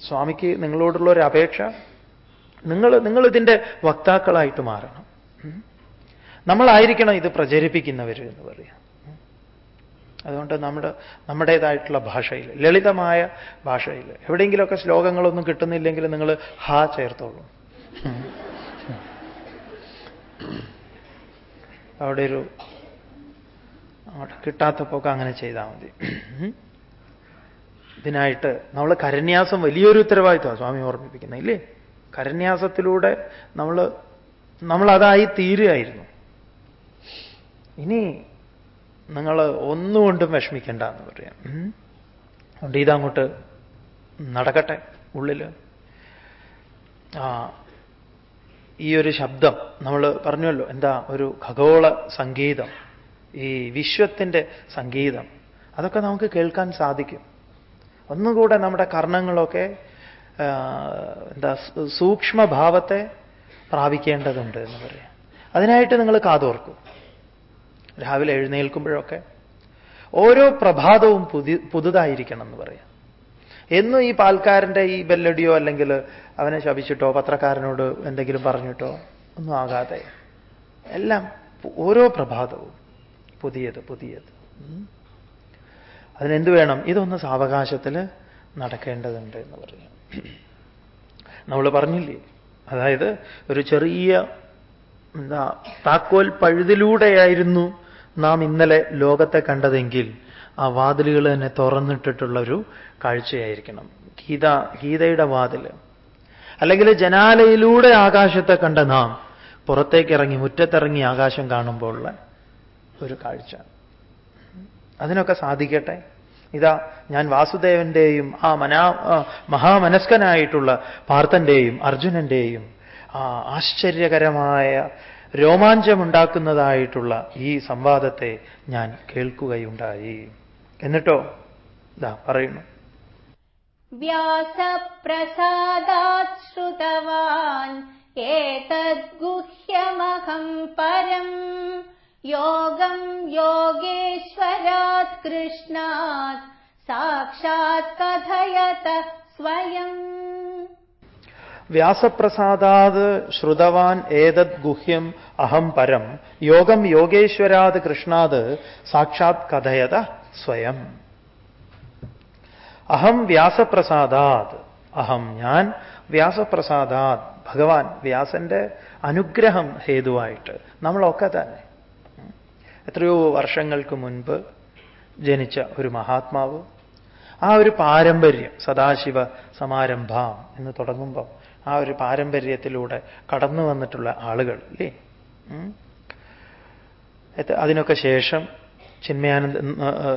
S1: സ്വാമിക്ക് നിങ്ങളോടുള്ള ഒരു അപേക്ഷ നിങ്ങൾ ഇതിന്റെ വക്താക്കളായിട്ട് മാറണം. നമ്മളായിരിക്കണം ഇത് പ്രചരിപ്പിക്കുന്നവർ എന്ന് പറയാം. അതുകൊണ്ട് നമ്മുടെ നമ്മുടേതായിട്ടുള്ള ഭാഷയിൽ ലളിതമായ ഭാഷയിൽ. എവിടെയെങ്കിലുമൊക്കെ ശ്ലോകങ്ങളൊന്നും കിട്ടുന്നില്ലെങ്കിൽ നിങ്ങൾ ഹാ ചേർത്തോളൂ. അവിടെ ഒരു അവിടെ കിട്ടാത്തപ്പോക്കെ അങ്ങനെ ചെയ്താൽ മതി. ഇതിനായിട്ട് നമ്മൾ കരന്യാസം വലിയൊരു ഉത്തരവാദിത്വമാണ് സ്വാമി ഓർമ്മിപ്പിക്കുന്നത് ഇല്ലേ? കരന്യാസത്തിലൂടെ നമ്മൾ നമ്മളതായി തീരുകയായിരുന്നു. ഇനി നിങ്ങൾ ഒന്നുകൊണ്ടും വിഷമിക്കണ്ട എന്ന് പറയാം. അതുകൊണ്ട് ഇതങ്ങോട്ട് നടക്കട്ടെ ഉള്ളിൽ ആ ഈ ഒരു ശബ്ദം നമ്മൾ പറഞ്ഞല്ലോ എന്താ ഒരു ഖഗോള സംഗീതം ഈ വിശ്വത്തിന്റെ സംഗീതം അതൊക്കെ നമുക്ക് കേൾക്കാൻ സാധിക്കും. ഒന്നുകൂടെ നമ്മുടെ കർണങ്ങളൊക്കെ എന്താ സൂക്ഷ്മഭാവത്തെ പ്രാപിക്കേണ്ടതുണ്ട് എന്ന് പറയാം. അതിനായിട്ട് നിങ്ങൾ കാതോർക്കും. രാവിലെ എഴുന്നേൽക്കുമ്പോഴൊക്കെ ഓരോ പ്രഭാതവും പുതി പുതുതായിരിക്കണം എന്ന് പറയാം. എന്നും ഈ പാൽക്കാരന്റെ ഈ ബെല്ലടിയോ അല്ലെങ്കിൽ അവനെ ശപിച്ചിട്ടോ പത്രക്കാരനോട് എന്തെങ്കിലും പറഞ്ഞിട്ടോ ഒന്നും ആകാതെ എല്ലാം ഓരോ പ്രഭാതവും പുതിയത് പുതിയത്. അതിനെന്ത് വേണം? ഇതൊന്ന് സാവകാശത്തിൽ നടക്കേണ്ടതുണ്ട് എന്ന് പറയാം. നമ്മൾ പറഞ്ഞില്ലേ? അതായത് ഒരു ചെറിയ എന്താ താക്കോൽ പഴുതിലൂടെയായിരുന്നു നാം ഇന്നലെ ലോകത്തെ കണ്ടതെങ്കിൽ ആ വാതിലുകൾ തന്നെ തുറന്നിട്ടിട്ടുള്ള ഒരു കാഴ്ചയായിരിക്കണം. ഗീത ഗീതയുടെ വാതിൽ. അല്ലെങ്കിൽ ജനാലയിലൂടെ ആകാശത്തെ കണ്ട നാം പുറത്തേക്കിറങ്ങി മുറ്റത്തിറങ്ങി ആകാശം കാണുമ്പോഴുള്ള ഒരു കാഴ്ച. അതിനൊക്കെ സാധിക്കട്ടെ. ഇതാ ഞാൻ വാസുദേവന്റെയും ആ മനാ മഹാമനസ്കനായിട്ടുള്ള പാർത്ഥന്റെയും അർജുനന്റെയും ആ ആശ്ചര്യകരമായ രോമാഞ്ചമുണ്ടാക്കുന്നതായിട്ടുള്ള ഈ സംവാദത്തെ ഞാൻ കേൾക്കുകയുണ്ടായി. എന്നിട്ടോ? ഇതാ പറയുന്നു.
S2: വ്യാസപ്രസാദാത് ശ്രുതവാൻ ഏതദ്ഗുഹ്യമഹം പരം. യോഗം യോഗേശ്വരാത് കൃഷ്ണാത് സാക്ഷാത് കഥയത സ്വയം.
S1: വ്യാസപ്രസാദാത് ശ്രുതവാൻ ഏതദ് ഗുഹ്യം അഹം പരം. യോഗം യോഗേശ്വരാത് കൃഷ്ണാത് സാക്ഷാത് കഥയത സ്വയം. അഹം വ്യാസപ്രസാദാത്. അഹം ഞാൻ വ്യാസപ്രസാദാത്. ഭഗവാൻ വ്യാസന്റെ അനുഗ്രഹം ഹേതുവായിട്ട് നമ്മളൊക്കെ തന്നെ. എത്രയോ വർഷങ്ങൾക്ക് മുൻപ് ജനിച്ച ഒരു മഹാത്മാവ്. ആ ഒരു പാരമ്പര്യം സദാശിവ സമാരംഭം എന്ന് തുടങ്ങുമ്പം ആ ഒരു പാരമ്പര്യത്തിലൂടെ കടന്നു വന്നിട്ടുള്ള ആളുകൾ അല്ലേ. അതിനൊക്കെ ശേഷം ചിന്മയാനന്ദ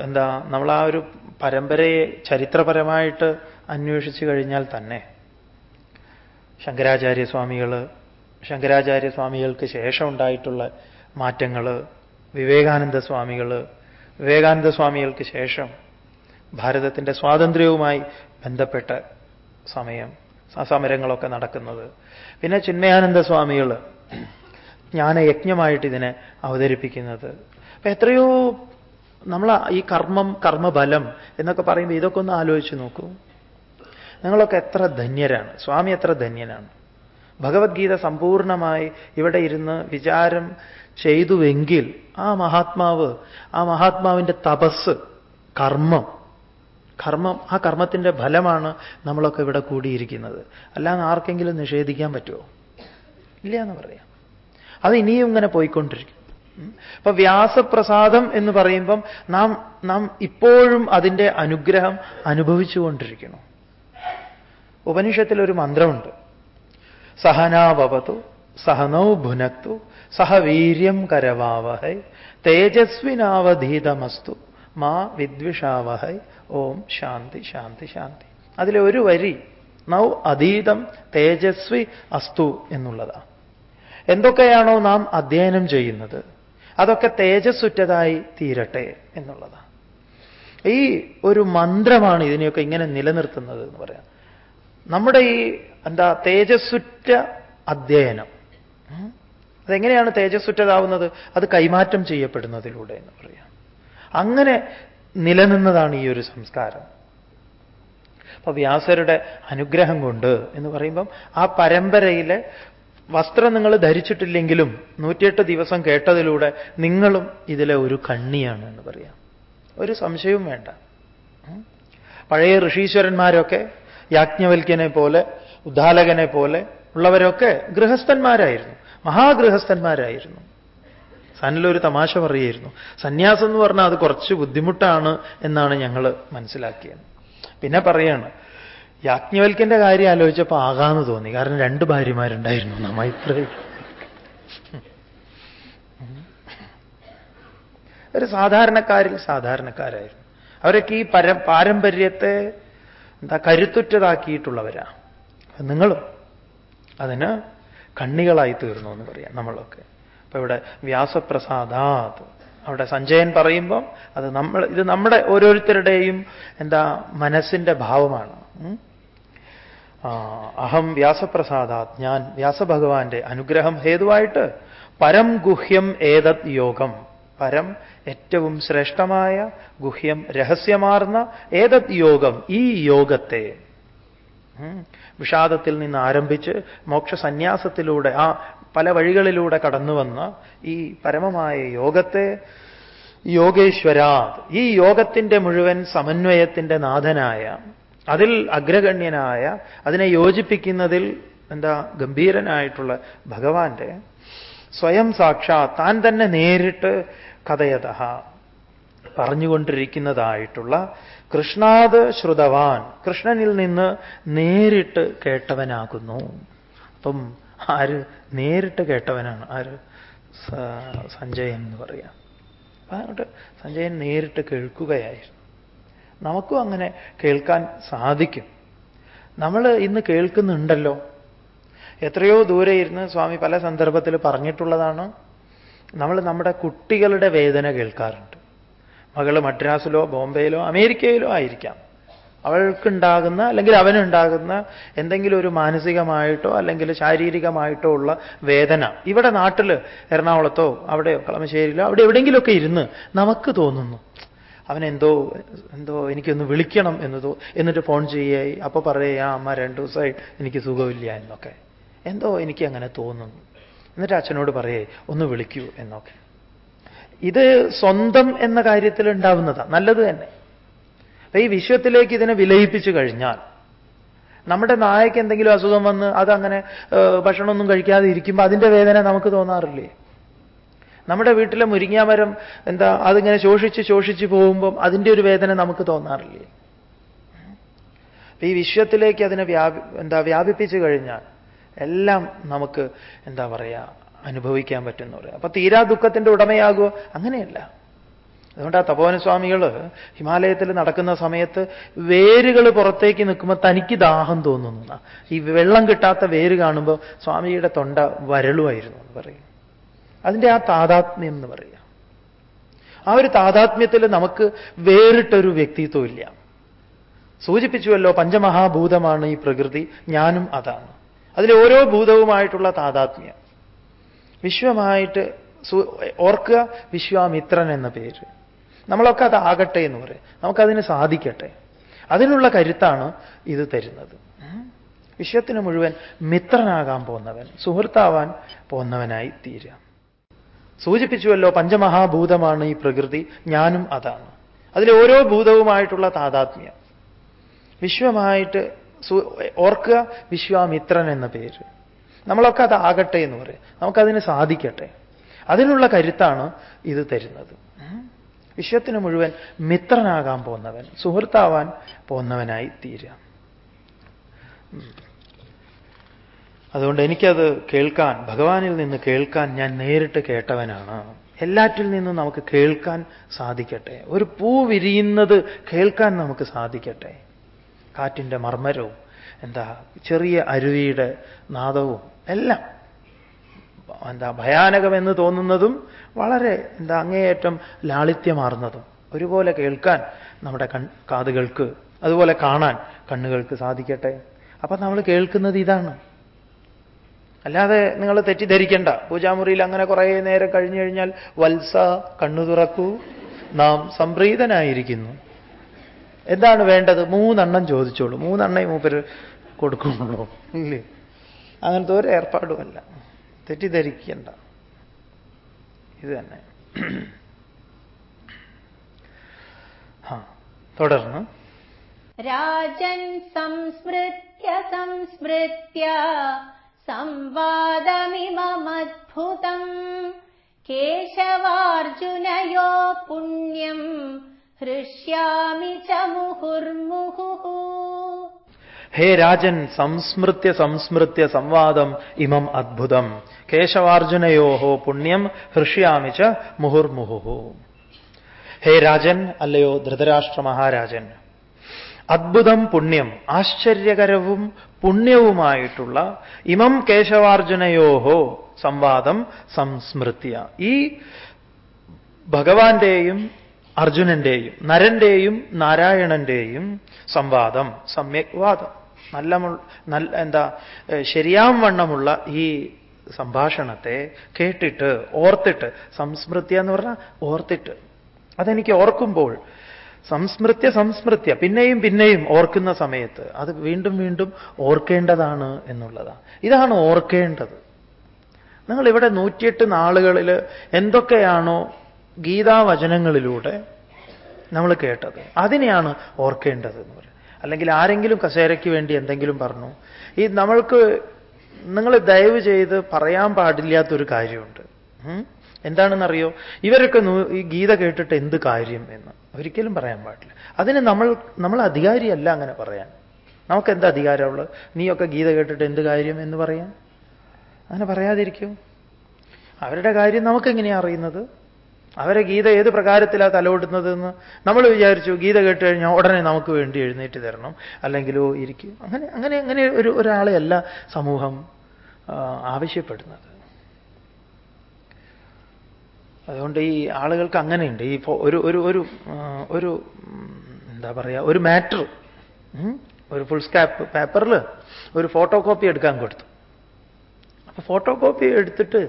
S1: എന്താ നമ്മൾ ആ ഒരു പരമ്പരയെ ചരിത്രപരമായിട്ട് അന്വേഷിച്ചു കഴിഞ്ഞാൽ തന്നെ ശങ്കരാചാര്യ സ്വാമികൾ ശങ്കരാചാര്യ സ്വാമികൾക്ക് ശേഷം ഉണ്ടായിട്ടുള്ള മാറ്റങ്ങൾ വിവേകാനന്ദ സ്വാമികൾ വിവേകാനന്ദ സ്വാമികൾക്ക് ശേഷം ഭാരതത്തിന്റെ സ്വാതന്ത്ര്യവുമായി ബന്ധപ്പെട്ട സമയം സമരങ്ങളൊക്കെ നടക്കുന്നത്. പിന്നെ ചിന്മയാനന്ദ സ്വാമികൾ ജ്ഞാനയജ്ഞമായിട്ട് ഇതിനെ അവതരിപ്പിക്കുന്നത്. അപ്പൊ എത്രയോ നമ്മൾ ഈ കർമ്മം കർമ്മബലം എന്നൊക്കെ പറയുമ്പോൾ ഇതൊക്കെ ഒന്ന് ആലോചിച്ച് നോക്കൂ. നിങ്ങളൊക്കെ എത്ര ധന്യരാണ്. സ്വാമി എത്ര ധന്യനാണ്. ഭഗവത്ഗീത സമ്പൂർണമായി ഇവിടെ ഇരുന്ന് വിചാരം ചെയ്തുവെങ്കിൽ ആ മഹാത്മാവ് ആ മഹാത്മാവിന്റെ തപസ് കർമ്മം കർമ്മം ആ കർമ്മത്തിന്റെ ഫലമാണ് നമ്മളൊക്കെ ഇവിടെ കൂടിയിരിക്കുന്നത്. അല്ലാതെ ആർക്കെങ്കിലും നിഷേധിക്കാൻ പറ്റുമോ ഇല്ല എന്ന് പറയാം. അത് ഇനിയും ഇങ്ങനെ പോയിക്കൊണ്ടിരിക്കും. അപ്പൊ വ്യാസപ്രസാദം എന്ന് പറയുമ്പം നാം നാം ഇപ്പോഴും അതിന്റെ അനുഗ്രഹം അനുഭവിച്ചുകൊണ്ടിരിക്കണം ഉപനിഷത്തിൽ ഒരു മന്ത്രമുണ്ട് സഹനാവവതു സഹനൗ ഭുനത്തു സഹവീര്യം കരവാവഹൈ തേജസ്വിനാവധീതമസ്തു. മാ വിദ്വിഷാവഹൈ ഓം ശാന്തി ശാന്തി ശാന്തി. അതിലെ ഒരു വരി നൗ അതീതം തേജസ്വി അസ്തു എന്നുള്ളതാണ് എന്തൊക്കെയാണോ നാം അധ്യയനം ചെയ്യുന്നത് അതൊക്കെ തേജസ്സുറ്റതായി തീരട്ടെ എന്നുള്ളതാണ് ഈ ഒരു മന്ത്രമാണ് ഇതിനെയൊക്കെ ഇങ്ങനെ നിലനിർത്തുന്നത് എന്ന് പറയാം. നമ്മുടെ ഈ എന്താ തേജസ്സുറ്റ അധ്യയനം. അതെങ്ങനെയാണ് തേജസ്സുറ്റതാവുന്നത്? അത് കൈമാറ്റം ചെയ്യപ്പെടുന്നതിലൂടെ എന്ന് പറയാം. അങ്ങനെ നിലനിന്നതാണ് ഈ ഒരു സംസ്കാരം. അപ്പൊ വ്യാസരുടെ അനുഗ്രഹം കൊണ്ട് എന്ന് പറയുമ്പം ആ പരമ്പരയിലെ വസ്ത്രം നിങ്ങൾ ധരിച്ചിട്ടില്ലെങ്കിലും നൂറ്റിയെട്ട് ദിവസം കേട്ടതിലൂടെ നിങ്ങളും ഇതിലെ ഒരു കണ്ണിയാണ് എന്ന് പറയാം. ഒരു സംശയവും വേണ്ട. പഴയ ഋഷീശ്വരന്മാരൊക്കെ യാജ്ഞവൽക്യനെ പോലെ ഉദ്ദാലകനെ പോലെ ഉള്ളവരൊക്കെ ഗൃഹസ്ഥന്മാരായിരുന്നു. മഹാഗൃഹസ്ഥന്മാരായിരുന്നു. സനിലൊരു തമാശ പറയുമായിരുന്നു സന്യാസം എന്ന് പറഞ്ഞാൽ അത് കുറച്ച് ബുദ്ധിമുട്ടാണ് എന്നാണ് ഞങ്ങൾ മനസ്സിലാക്കിയത്. പിന്നെ പറയാണ് യാജ്ഞവൽക്കന്റെ കാര്യം ആലോചിച്ചപ്പോൾ ആകാന്ന് തോന്നി. കാരണം രണ്ട് ഭാര്യമാരുണ്ടായിരുന്നു നമ്മൈത്രേ ഒരു സാധാരണക്കാരിൽ സാധാരണക്കാരായിരുന്നു. അവരൊക്കെ ഈ പര പാരമ്പര്യത്തെ എന്താ കരുത്തുറ്റതാക്കിയിട്ടുള്ളവരാ. നിങ്ങളും അതിന് കണ്ണികളായി തീർന്നു എന്ന് പറയാം നമ്മളൊക്കെ. അപ്പൊ ഇവിടെ വ്യാസപ്രസാദാത്. അവിടെ സഞ്ജയൻ പറയുമ്പം അത് നമ്മൾ ഇത് നമ്മുടെ ഓരോരുത്തരുടെയും എന്താ മനസ്സിന്റെ ഭാവമാണ്. അഹം വ്യാസപ്രസാദാത്. ഞാൻ വ്യാസഭഗവാന്റെ അനുഗ്രഹം ഹേതുവായിട്ട് പരം ഗുഹ്യം ഏതത് യോഗം. പരം ഏറ്റവും ശ്രേഷ്ഠമായ ഗുഹ്യം രഹസ്യമാർന്ന ഏതത് യോഗം? ഈ യോഗത്തെ. വിഷാദത്തിൽ നിന്ന് ആരംഭിച്ച് മോക്ഷസന്യാസത്തിലൂടെ ആ പല വഴികളിലൂടെ കടന്നു വന്ന ഈ പരമമായ യോഗത്തെ യോഗേശ്വരാത് ഈ യോഗത്തിന്റെ മുഴുവൻ സമന്വയത്തിന്റെ നാഥനായ അതിൽ അഗ്രഗണ്യനായ അതിനെ യോജിപ്പിക്കുന്നതിൽ എന്താ ഗംഭീരനായിട്ടുള്ള ഭഗവാന്റെ സ്വയം സാക്ഷാ താൻ തന്നെ നേരിട്ട് കഥയത പറഞ്ഞുകൊണ്ടിരിക്കുന്നതായിട്ടുള്ള കൃഷ്ണാത് ശ്രുതവാൻ കൃഷ്ണനിൽ നിന്ന് നേരിട്ട് കേട്ടവനാകുന്നു. അപ്പം ആര് നേരിട്ട് കേട്ടവനാണ്. ആര്? സഞ്ജയൻ എന്ന് പറയാം. അതുകൊണ്ട് സഞ്ജയൻ നേരിട്ട് കേൾക്കുകയായിരുന്നു. നമുക്കും അങ്ങനെ കേൾക്കാൻ സാധിക്കും. നമ്മൾ ഇന്ന് കേൾക്കുന്നുണ്ടല്ലോ. എത്രയോ ദൂരെ ഇരുന്ന് സ്വാമി പല സന്ദർഭത്തിൽ പറഞ്ഞിട്ടുള്ളതാണ്. നമ്മൾ നമ്മുടെ കുട്ടികളുടെ വേദന കേൾക്കാറുണ്ട്. മകൾ മദ്രാസിലോ ബോംബെയിലോ അമേരിക്കയിലോ ആയിരിക്കാം. അവൾക്കുണ്ടാകുന്ന അല്ലെങ്കിൽ അവനുണ്ടാകുന്ന എന്തെങ്കിലും ഒരു മാനസികമായിട്ടോ അല്ലെങ്കിൽ ശാരീരികമായിട്ടോ ഉള്ള വേദന. ഇവിടെ നാട്ടിൽ എറണാകുളത്തോ അവിടെയോ കളമശ്ശേരിയിലോ അവിടെ എവിടെയെങ്കിലുമൊക്കെ ഇരുന്ന് നമുക്ക് തോന്നുന്നു അവനെന്തോ എന്തോ എനിക്കൊന്ന് വിളിക്കണം എന്നതോ എന്നിട്ട് ഫോൺ ചെയ്യായി അപ്പോൾ പറയുക അമ്മ രണ്ടു ദിവസമായി എനിക്ക് സുഖമില്ല എന്നൊക്കെ. എന്തോ എനിക്ക് അങ്ങനെ തോന്നുന്നു. എന്നിട്ട് അച്ഛനോട് പറയേ ഒന്ന് വിളിക്കൂ എന്നൊക്കെ. ഇത് സ്വന്തം എന്ന കാര്യത്തിൽ ഉണ്ടാവുന്നതാണ് നല്ലത് തന്നെ. ഈ വിശ്വത്തിലേക്ക് ഇതിനെ വിലയിപ്പിച്ചു കഴിഞ്ഞാൽ നമ്മുടെ നായക്ക് എന്തെങ്കിലും അസുഖം വന്ന് അതങ്ങനെ ഭക്ഷണമൊന്നും കഴിക്കാതെ ഇരിക്കുമ്പോൾ അതിന്റെ വേദന നമുക്ക് തോന്നാറില്ലേ? നമ്മുടെ വീട്ടിലെ മുരിങ്ങാമരം എന്താ അതിങ്ങനെ ശോഷിച്ച് ശോഷിച്ച് പോകുമ്പം അതിന്റെ ഒരു വേദന നമുക്ക് തോന്നാറില്ലേ? ഈ വിശ്വത്തിലേക്ക് അതിനെ വ്യാപി എന്താ വ്യാപിപ്പിച്ചു കഴിഞ്ഞാൽ എല്ലാം നമുക്ക് എന്താ പറയുക അനുഭവിക്കാൻ പറ്റുമെന്ന് പറയാം. അപ്പൊ തീരാ ദുഃഖത്തിന്റെ ഉടമയാകുമോ അങ്ങനെയല്ല. അതുകൊണ്ട് ആ തപോവനസ്വാമികൾ ഹിമാലയത്തിൽ നടക്കുന്ന സമയത്ത് വേരുകൾ പുറത്തേക്ക് നിൽക്കുമ്പോൾ തനിക്ക് ദാഹം തോന്നുന്നു. ഈ വെള്ളം കിട്ടാത്ത വേര് കാണുമ്പോൾ സ്വാമിയുടെ തൊണ്ട വരളുമായിരുന്നു എന്ന് പറയും. അതിന്റെ ആ താതാത്മ്യം എന്ന് പറയുക ആ ഒരു താതാത്മ്യത്തിൽ നമുക്ക് വേറിട്ടൊരു വ്യക്തിത്വം ഇല്ല. സൂചിപ്പിച്ചുവല്ലോ പഞ്ചമഹാഭൂതമാണ് ഈ പ്രകൃതി ഞാനും അതാണ്. അതിലെ ഓരോ ഭൂതവുമായിട്ടുള്ള താതാത്മ്യം. വിശ്വമായിട്ട് ഓർക്കുക വിശ്വാമിത്രൻ എന്ന പേര്. നമ്മളൊക്കെ അത് ആകട്ടെ എന്ന് പറയും. നമുക്കതിന് സാധിക്കട്ടെ. അതിനുള്ള കരുത്താണ് ഇത് തരുന്നത്. വിശ്വത്തിന് മുഴുവൻ മിത്രനാകാൻ പോകുന്നവൻ സുഹൃത്താവാൻ പോകുന്നവനായി തീരുക. സൂചിപ്പിച്ചുവല്ലോ പഞ്ചമഹാഭൂതമാണ് ഈ പ്രകൃതി ഞാനും അതാണ്. അതിലെ ഓരോ ഭൂതവുമായിട്ടുള്ള താതാത്മ്യം. വിശ്വമായിട്ട് ഓർക്കുക വിശ്വാമിത്രൻ എന്ന പേര്. നമ്മളൊക്കെ അത് ആകട്ടെ എന്ന് പറയും. നമുക്കതിന് സാധിക്കട്ടെ. അതിനുള്ള കരുത്താണ് ഇത് തരുന്നത്. വിശ്വത്തിന് മുഴുവൻ മിത്രനാകാൻ പോകുന്നവൻ സുഹൃത്താവാൻ പോകുന്നവനായി തീരുക. അതുകൊണ്ട് എനിക്കത് കേൾക്കാൻ ഭഗവാനിൽ നിന്ന് കേൾക്കാൻ ഞാൻ നേരിട്ട് കേട്ടവനാണ്. എല്ലാറ്റിൽ നിന്നും നമുക്ക് കേൾക്കാൻ സാധിക്കട്ടെ. ഒരു പൂ വിരിയുന്നത് കേൾക്കാൻ നമുക്ക് സാധിക്കട്ടെ. കാറ്റിന്റെ മർമ്മരവും എന്താ ചെറിയ അരുവിയുടെ നാദവും എല്ലാം എന്താ ഭയാനകമെന്ന് തോന്നുന്നതും വളരെ എന്താ അങ്ങേയറ്റം ലാളിത്യമാർന്നതും. ഒരുപോലെ കേൾക്കാൻ നമ്മുടെ കൺ കാതുകൾക്ക് അതുപോലെ കാണാൻ കണ്ണുകൾക്ക് സാധിക്കട്ടെ? അപ്പൊ നമ്മൾ കേൾക്കുന്നത് ഇതാണ്. അല്ലാതെ നിങ്ങൾ തെറ്റിദ്ധരിക്കേണ്ട. പൂജാമുറിയിൽ അങ്ങനെ കുറേ നേരം കഴിഞ്ഞു കഴിഞ്ഞാൽ വത്സ കണ്ണു തുറക്കൂ. നാം സംപ്രീതനായിരിക്കുന്നു. എന്താണ് വേണ്ടത്? മൂന്നെണ്ണം ചോദിച്ചോളൂ. മൂന്നെണ്ണയും മൂപ്പര് കൊടുക്കുന്നുള്ളൂ. ഇല്ലേ? അങ്ങനത്തെ ഒരു ഏർപ്പാടുമല്ല. തെറ്റിദ്ധരിക്കണ്ട. ഇത് തന്നെ. തുടർന്ന്.
S2: രാജൻ സംസ്മൃത്യ സംസ്മൃത്യ സംവാദമിമദ്ഭുതം കേശവാർജുനയോ പുണ്യം ഹൃഷ്യാമി ച മുഹുർമുഹു
S1: ഹേ രാജൻ സംസ്മൃത്യ സംസ്മൃത്യ സംവാദം ഇമം അദ്ഭുതം. കേശവാർജുനയോഹോ പുണ്യം ഹൃഷ്യാമിച്ച മുഹുർമുഹു ഹേ രാജൻ അല്ലയോ ധൃതരാഷ്ട്ര മഹാരാജൻ. അദ്ഭുതം പുണ്യം ആശ്ചര്യകരവും പുണ്യവുമായിട്ടുള്ള ഇമം കേശവാർജുനയോഹോ സംവാദം സംസ്മൃത്യ. ഈ ഭഗവാന്റെയും അർജുനന്റെയും നരന്റെയും നാരായണന്റെയും സംവാദം സമ്യക് വാദം. നല്ല നല്ല എന്താ ശരിയാം വണ്ണമുള്ള ഈ സംഭാഷണത്തെ കേട്ടിട്ട് ഓർത്തിട്ട് സംസ്മൃത്യ എന്ന് പറഞ്ഞാൽ ഓർത്തിട്ട്. അതെനിക്ക് ഓർക്കുമ്പോൾ സംസ്മൃത്യ സംസ്മൃത്യ പിന്നെയും പിന്നെയും ഓർക്കുന്ന സമയത്ത് അത് വീണ്ടും വീണ്ടും ഓർക്കേണ്ടതാണ് എന്നുള്ളതാണ് ഇതാണ് ഓർക്കേണ്ടത്. നിങ്ങൾ ഇവിടെ നൂറ്റിയെട്ട് നാളുകളിൽ എന്തൊക്കെയാണോ ഗീതാവചനങ്ങളിലൂടെ നമ്മൾ കേട്ടത്. അതിനെയാണ് ഓർക്കേണ്ടത് എന്ന് പറയും അല്ലെങ്കിൽ ആരെങ്കിലും കസേരയ്ക്ക് വേണ്ടി എന്തെങ്കിലും പറഞ്ഞു. ഈ നമ്മൾക്ക് നിങ്ങൾ ദയവ് ചെയ്ത് പറയാൻ പാടില്ലാത്തൊരു കാര്യമുണ്ട്? എന്താണെന്നറിയോ? ഇവരൊക്കെ ഈ ഗീത കേട്ടിട്ട് എന്ത് കാര്യം എന്ന്. ഒരിക്കലും പറയാൻ പാടില്ല. അതിന് നമ്മൾ നമ്മൾ അധികാരിയല്ല അങ്ങനെ പറയാൻ. നമുക്ക് എന്താ അധികാരമുള്ളത്? നീയൊക്കെ ഗീത കേട്ടിട്ട് എന്ത് കാര്യം എന്ന് പറയാൻ? അങ്ങനെ പറയാതിരിക്കും. അവരുടെ കാര്യം നമുക്കെങ്ങനെയാണ് അറിയുന്നത്? അവരെ ഗീത ഏത് പ്രകാരത്തിലാണ് തലോടുന്നതെന്ന് നമ്മൾ വിചാരിച്ചു ഗീത കേട്ട് കഴിഞ്ഞാൽ ഉടനെ നമുക്ക് വേണ്ടി എഴുന്നേറ്റ് തരണം. അല്ലെങ്കിലോ ഇരിക്കും. അങ്ങനെ അങ്ങനെ അങ്ങനെ ഒരു ഒരാളെ അല്ല സമൂഹം ആവശ്യപ്പെടുന്നത്. അതുകൊണ്ട് ഈ ആളുകൾക്ക് അങ്ങനെയുണ്ട്. ഈ ഒരു ഒരു ഒരു എന്താ പറയുക ഒരു മാറ്റർ ഒരു ഫുൾ സ്കാപ്പ് പേപ്പറിൽ ഒരു ഫോട്ടോ കോപ്പി എടുക്കാൻ കൊടുത്തു. അപ്പൊ ഫോട്ടോ കോപ്പി എടുത്തിട്ട്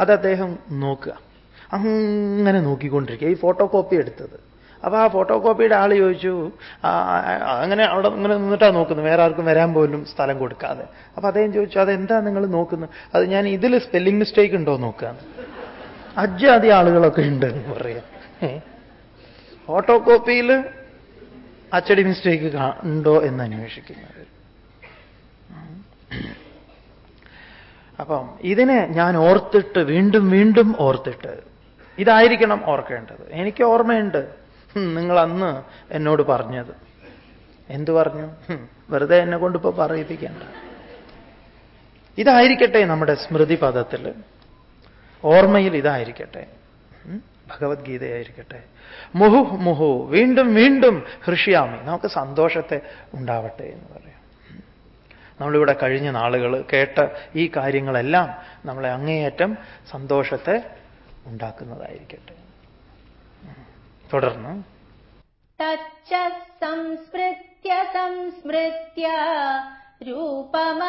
S1: അത് അദ്ദേഹം നോക്കുക. അങ്ങനെ നോക്കിക്കൊണ്ടിരിക്കുക. ഈ ഫോട്ടോ കോപ്പി എടുത്തത്. അപ്പൊ ആ ഫോട്ടോ കോപ്പിയുടെ ആൾ ചോദിച്ചു അങ്ങനെ അവിടെ ഇങ്ങനെ നിന്നിട്ടാ നോക്കുന്നത്? വേറെ ആർക്കും വരാൻ പോലും സ്ഥലം കൊടുക്കാതെ. അപ്പൊ അദ്ദേഹം ചോദിച്ചു അതെന്താ നിങ്ങൾ നോക്കുന്നത്? അത് ഞാൻ ഇതിൽ സ്പെല്ലിംഗ് മിസ്റ്റേക്ക് ഉണ്ടോ നോക്കുകയാണ് അജ്ജാതി ആളുകളൊക്കെ ഉണ്ട് എന്ന് പറയാം. ഫോട്ടോ കോപ്പിയിൽ അച്ചടി മിസ്റ്റേക്ക് ഉണ്ടോ എന്ന് അന്വേഷിക്കുന്നത് അപ്പം ഇതിനെ ഞാൻ ഓർത്തിട്ട് വീണ്ടും വീണ്ടും ഓർത്തിട്ട് ഇതായിരിക്കണം ഓർക്കേണ്ടത്. എനിക്ക് ഓർമ്മയുണ്ട്. നിങ്ങൾ അന്ന് എന്നോട് പറഞ്ഞത്. എന്തു പറഞ്ഞു? വെറുതെ എന്നെ കൊണ്ടിപ്പോ പറയിപ്പിക്കേണ്ട. ഇതായിരിക്കട്ടെ നമ്മുടെ സ്മൃതി പദത്തിൽ. ഓർമ്മയിൽ ഇതായിരിക്കട്ടെ. ഭഗവത്ഗീതയായിരിക്കട്ടെ. മുഹു മുഹു വീണ്ടും വീണ്ടും ഹൃഷ്യാമി. നമുക്ക് സന്തോഷത്തെ ഉണ്ടാവട്ടെ എന്ന് പറയാം. നമ്മളിവിടെ കഴിഞ്ഞ നാളുകൾ കേട്ട ഈ കാര്യങ്ങളെല്ലാം നമ്മളെ അങ്ങേയറ്റം സന്തോഷത്തെ ഉണ്ടാക്കുന്നതായിരിക്കട്ടെ. തുടർന്ന്
S2: തച്ച സംസ്മൃത്യ സംസ്മൃത്യ